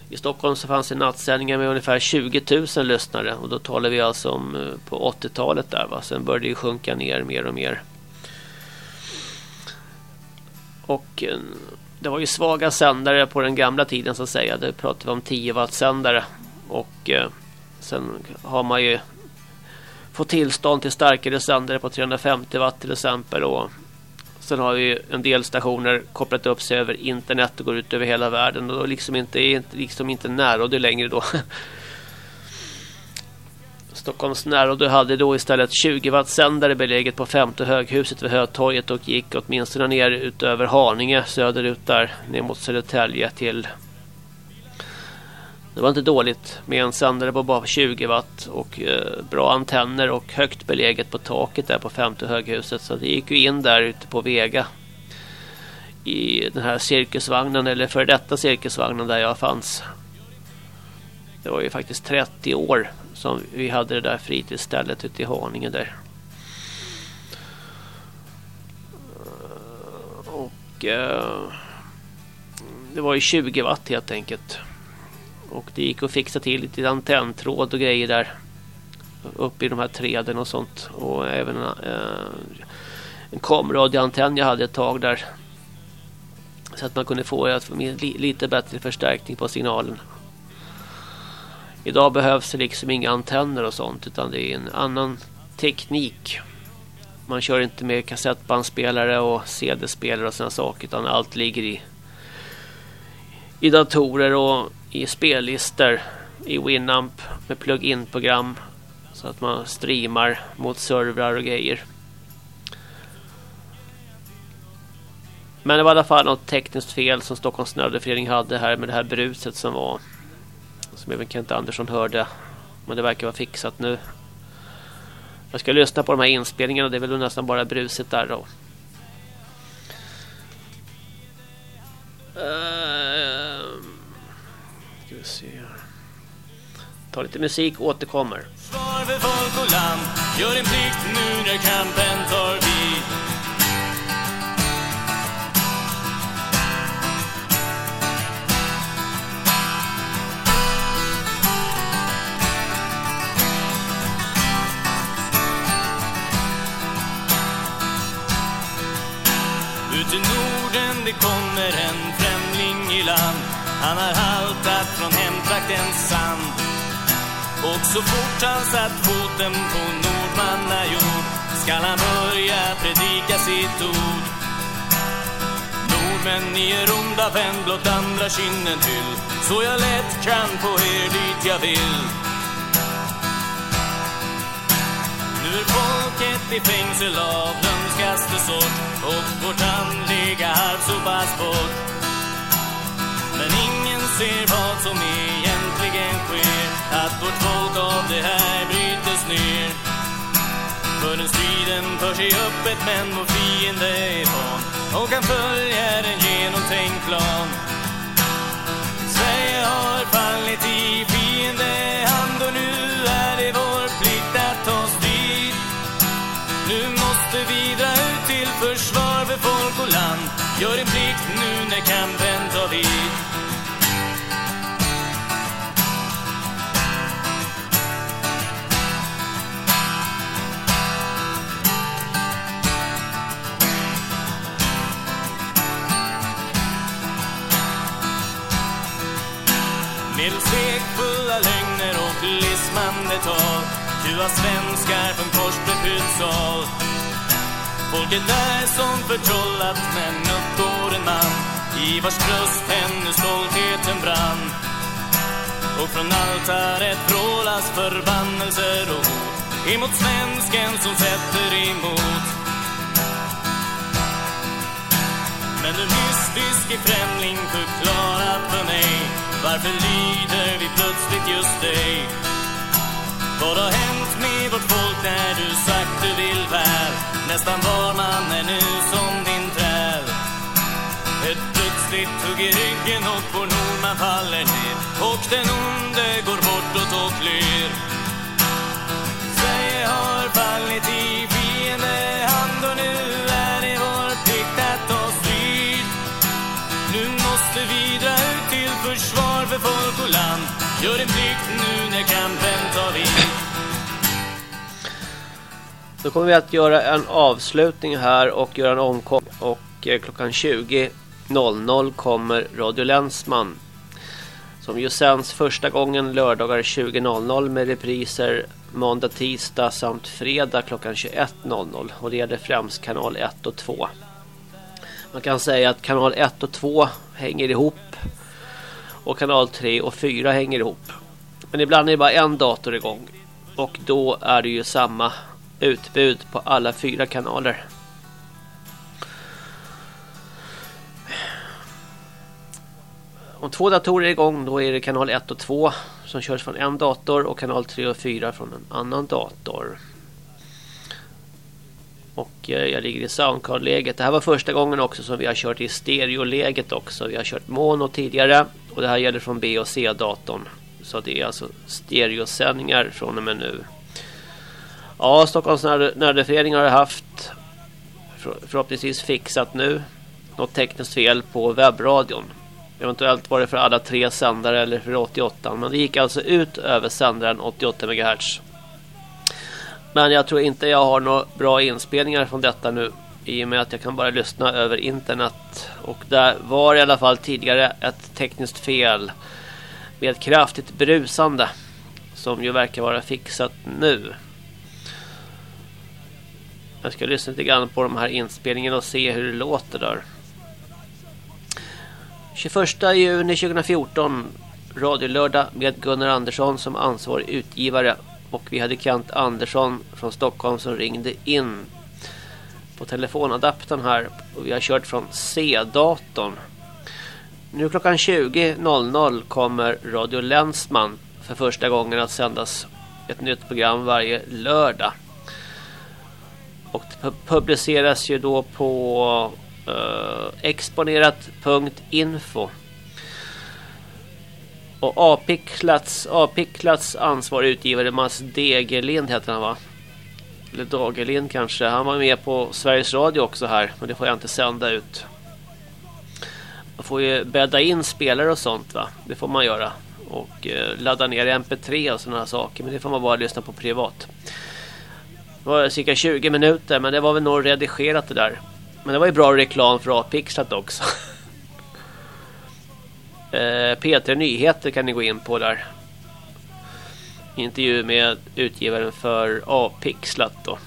I Stockholm så fanns det nattsändningar med ungefär 20 000 lyssnare och då talar vi alltså om eh, på 80-talet där va. Sen började det sjunka ner mer och mer. Och eh, det var ju svaga sändare på den gamla tiden så att säga. Det pratade vi om 10 watt sändare och sen har man ju fått tillstånd till starkare sändare på 350 watt till exempel och Sen har ju en del stationer kopplat upp sig över internet och går ut över hela världen. Och då liksom inte, är liksom inte närradio längre då. [laughs] Stockholms närradio hade då istället 20 watt sändare beläget på femte höghuset vid Hötorget och gick åtminstone ner utöver Haninge söderut där ner mot Södertälje till det var inte dåligt med en sändare på bara 20 watt och eh, bra antenner och högt beläget på taket där på femte höghuset. Så det gick ju in där ute på Vega i den här cirkusvagnen eller för detta cirkusvagnen där jag fanns. Det var ju faktiskt 30 år som vi hade det där fritidsstället ute i Haninge där. Och eh, det var ju 20 watt helt enkelt. Och det gick att fixa till lite antenntråd och grejer där. Uppe i de här träden och sånt. Och även eh, en komradioantenn jag hade ett tag där. Så att man kunde få lite bättre förstärkning på signalen. Idag behövs det liksom inga antenner och sånt utan det är en annan teknik. Man kör inte med kassettbandspelare och CD-spelare och sådana saker utan allt ligger i i datorer och i spellistor i Winamp med plug-in-program så att man streamar mot servrar och grejer. Men det var i alla fall något tekniskt fel som Stockholms nödförening hade här med det här bruset som var som även Kent Andersson hörde. Men det verkar vara fixat nu. Jag ska lyssna på de här inspelningarna. Det är väl nästan bara bruset där då. Uh, ska vi se. Ta lite musik, återkommer.
Svar för folk och land, gör din plikt nu när kampen tar vid. Ut i Norden det kommer en främling i land han har haltat från hemtraktens sand. Och så fort han satt foten på Nordmannajord Skall han börja predika sitt ord. Nordmän, ni är onda vän, blott andra kinden till. Så jag lätt kan få er dit jag vill. Nu är folket i fängsel av lömskaste sort. Och vårt andliga arv sopas bort ser vad som egentligen sker. Att vårt folk av det här brytes ner. För den striden för sig öppet men vår fiende är van. Och kan följa en genomtänkt plan. Sverige har fallit i fiendehand och nu är det vår plikt att ta strid. Nu måste vi dra ut till försvar för folk och land. Gör det Kuva svenskar från korsbefylld sal Folket är som förtrollat men uppgår en man. I vars bröst ännu stoltheten brann. Och från altaret vrålas förbannelser och hot Emot svensken som sätter emot. Men du mystiske främling förklara för mig Varför lyder vi plötsligt just dig? Vad har hänt med vårt folk när du sagt du vill väl? Nästan var man är nu som din träl Ett plötsligt hugg i ryggen och vår nordman faller ner. Och den onde går bortåt och flyr. Sverige har fallit i fiendehand och nu är det vår plikt att ta strid. Nu måste vi dra ut till försvar för folk och land. Gör din plikt nu när kampen tar vid.
Då kommer vi att göra en avslutning här och göra en omkom och eh, klockan 20.00 kommer Radio Länsman som ju sänds första gången lördagar 20.00 med repriser måndag, tisdag samt fredag klockan 21.00 och det gäller främst kanal 1 och 2. Man kan säga att kanal 1 och 2 hänger ihop och kanal 3 och 4 hänger ihop. Men ibland är det bara en dator igång och då är det ju samma utbud på alla fyra kanaler. Om två datorer är igång då är det kanal 1 och 2 som körs från en dator och kanal 3 och 4 från en annan dator. Och eh, jag ligger i soundcard-läget. Det här var första gången också som vi har kört i stereo-läget också. Vi har kört mono tidigare och det här gäller från B och C-datorn. Så det är alltså stereosändningar från och med nu. Ja, Stockholms nördeförening har haft förhoppningsvis fixat nu något tekniskt fel på webbradion. Eventuellt var det för alla tre sändare eller för 88. Men det gick alltså ut över sändaren 88 MHz. Men jag tror inte jag har några bra inspelningar från detta nu. I och med att jag kan bara lyssna över internet. Och där var i alla fall tidigare ett tekniskt fel. Med kraftigt brusande. Som ju verkar vara fixat nu. Jag ska lyssna lite grann på de här inspelningarna och se hur det låter där. 21 juni 2014 Radiolördag med Gunnar Andersson som ansvarig utgivare och vi hade Kent Andersson från Stockholm som ringde in på telefonadaptern här och vi har kört från C-datorn. Nu klockan 20.00 kommer Radio Länsman för första gången att sändas ett nytt program varje lördag. Och det publiceras ju då på eh, uh, exponerat.info. Och Apicklats, Apicklats ansvarig utgivare Mats Degerlind heter han va? Eller Dagerlind kanske. Han var med på Sveriges Radio också här. Men det får jag inte sända ut. Man får ju bädda in spelare och sånt va. Det får man göra. Och eh, ladda ner MP3 och sådana saker. Men det får man bara lyssna på privat. Det var cirka 20 minuter. Men det var väl nog redigerat det där. Men det var ju bra reklam för Apixlat också. [laughs] eh, P3 Nyheter kan ni gå in på där. Intervju med utgivaren för Apixlat då.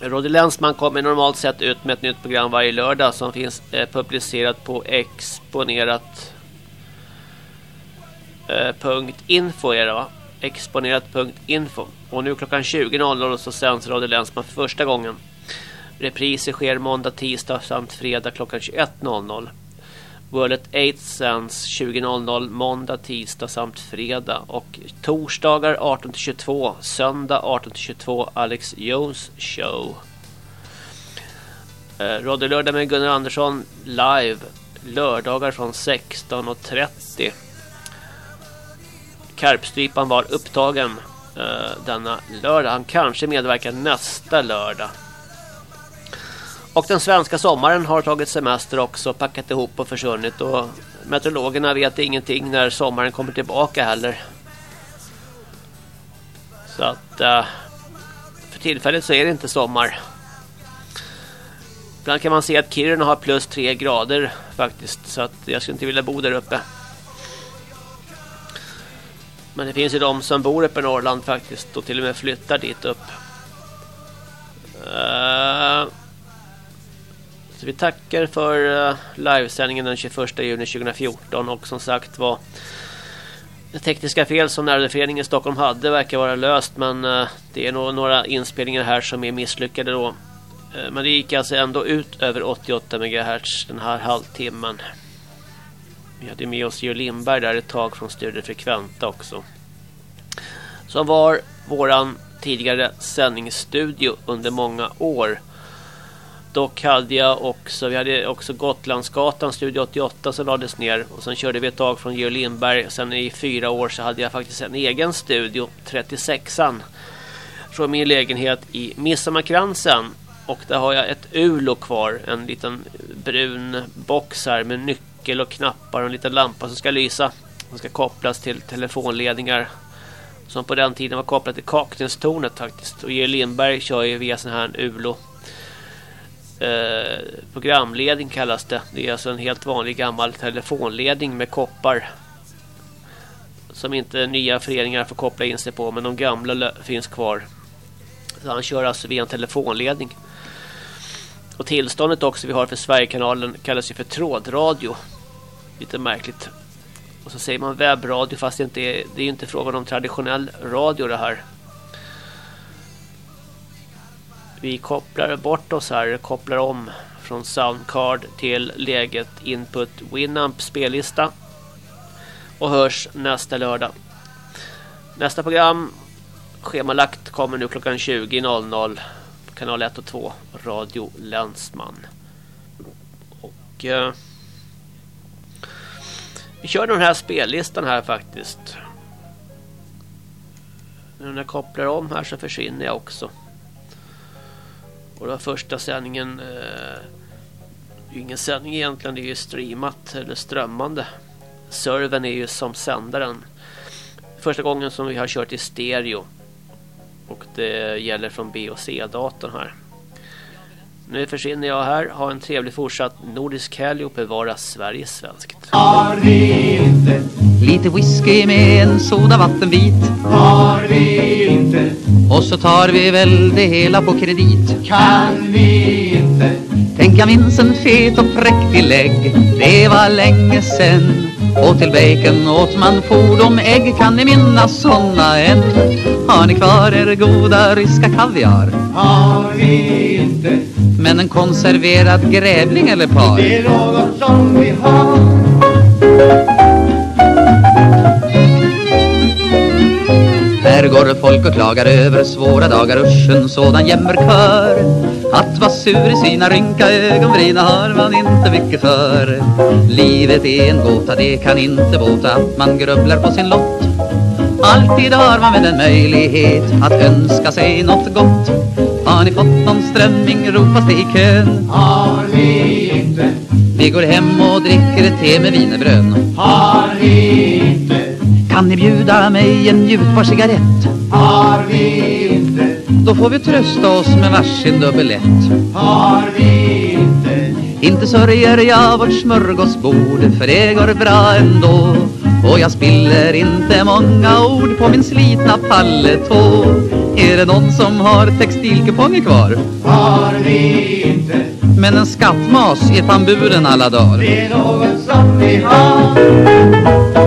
Roddy Länsman kommer normalt sett ut med ett nytt program varje lördag som finns eh, publicerat på exponerat.info eh, är det va? Exponerat.info. Och nu klockan 20.00 så sänds Roddy Länsman för första gången. Repriser sker måndag, tisdag samt fredag klockan 21.00. World at 8 sänds 20.00 måndag, tisdag samt fredag. Och torsdagar 18-22, söndag 18-22 Alex Jones show. Eh, Radio Lördag med Gunnar Andersson live lördagar från 16.30. Karpstrypan var upptagen eh, denna lördag. Han kanske medverkar nästa lördag. Och den svenska sommaren har tagit semester också, packat ihop och försvunnit. Och meteorologerna vet ingenting när sommaren kommer tillbaka heller. Så att uh, för tillfället så är det inte sommar. Ibland kan man se att Kiruna har plus tre grader faktiskt. Så att jag skulle inte vilja bo där uppe. Men det finns ju de som bor uppe i Norrland faktiskt och till och med flyttar dit upp. Uh, så vi tackar för uh, livesändningen den 21 juni 2014 och som sagt var det tekniska fel som närföreningen i Stockholm hade verkar vara löst men uh, det är nog några inspelningar här som är misslyckade då. Uh, men det gick alltså ändå ut över 88 MHz den här halvtimmen. Vi hade med oss Georg Lindberg där ett tag från Studio Frekventa också. Som var våran tidigare sändningsstudio under många år. Dock hade jag också, vi hade också Gotlandsgatan Studio 88 som lades ner. Och sen körde vi ett tag från Georg Lindberg. Sen i fyra år så hade jag faktiskt en egen studio, 36an. Från min lägenhet i Midsommarkransen. Och där har jag ett ULO kvar. En liten brun box här med nyckel och knappar och en liten lampa som ska lysa. Den ska kopplas till telefonledningar som på den tiden var kopplat till Kaknästornet faktiskt. Och Georg Lindberg kör ju via sån här ULO. Eh, programledning kallas det. Det är alltså en helt vanlig gammal telefonledning med koppar. Som inte nya föreningar får koppla in sig på men de gamla finns kvar. Så han kör alltså via en telefonledning. Och tillståndet också vi har för Sverigekanalen kallas ju för trådradio. Lite märkligt. Och så säger man webbradio fast det inte är, det är inte frågan om traditionell radio det här. Vi kopplar bort oss här, kopplar om från Soundcard till läget Input Winamp spellista. Och hörs nästa lördag. Nästa program schemalagt kommer nu klockan 20.00 kanal 1 och 2 Radio Länsman. Och eh, vi kör den här spellistan här faktiskt. Nu när jag kopplar om här så försvinner jag också. Och den första sändningen eh, ingen sändning egentligen, det är ju streamat eller strömmande. Serven är ju som sändaren. Första gången som vi har kört i stereo. Och det gäller från B och C-datorn här. Nu försvinner jag här. Ha en trevlig fortsatt nordisk helg och bevara Sverige svenskt.
Har vi inte
Lite whisky med en soda vattenbit
Har vi inte
Och så tar vi väl det hela på kredit
Kan vi inte
Tänk jag minns en fet och präktig lägg Det var länge sen Och till bacon åt man fordom ägg Kan ni minnas såna än? Har ni kvar er goda ryska kaviar?
Har vi inte.
Men en konserverad grävling eller par?
Det är något som vi har.
Här går folk och klagar över svåra dagar. Usch en sådan jämmerkör Att vara sur i sina rynka ögonbryn har man inte mycket för. Livet är en gåta, det kan inte båta att man grubblar på sin lott Alltid har man väl en möjlighet att önska sig något gott. Har ni fått någon strömming ropas det i kön.
Har vi inte?
Vi går hem och dricker te med wienerbröd.
Har vi inte?
Kan ni bjuda mig en njutbar cigarett?
Har vi inte?
Då får vi trösta oss med varsin dubbelett.
Har vi inte?
Inte sörjer jag vårt smörgåsbord För det går bra ändå Och jag spiller inte många ord På min slitna palletå. Är det någon som har textilkuponger kvar?
Har vi inte.
Men en skattmas är tamburen alla dagar.
Det är något som vi har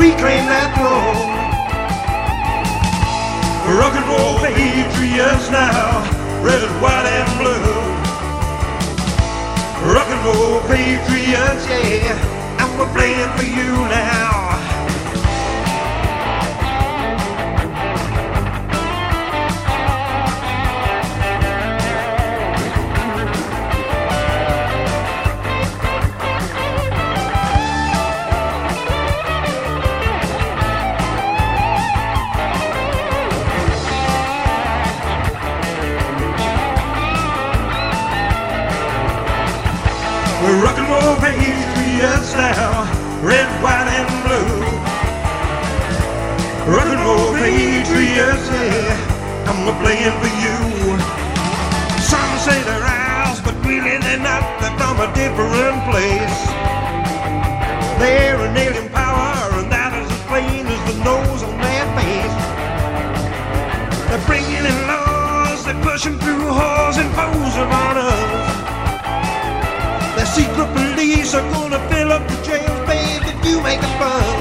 reclaim that throne. Rock and roll patriots now, red, white, and blue. Rock and roll patriots, yeah, and we're playing for you now.
Jersey, I'm a playing for you. Some say they're ours, but really they're not. They're from a different place. They're an alien power, and that is as plain as the nose on their face. They're bringing in laws, they're pushing through halls and foes of honor. Their secret police are gonna fill up the jails, baby. you make a fuss.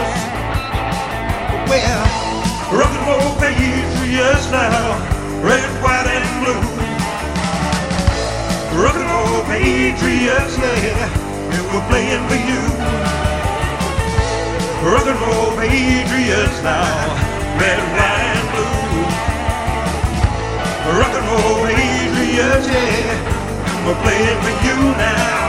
years now, red, white, and blue. Rock and roll, Patriots, yeah, and we're playing for you. Rock and roll, Patriots now, red, white, and blue. Rock and roll, Patriots, yeah,
and we're
playing for you
now.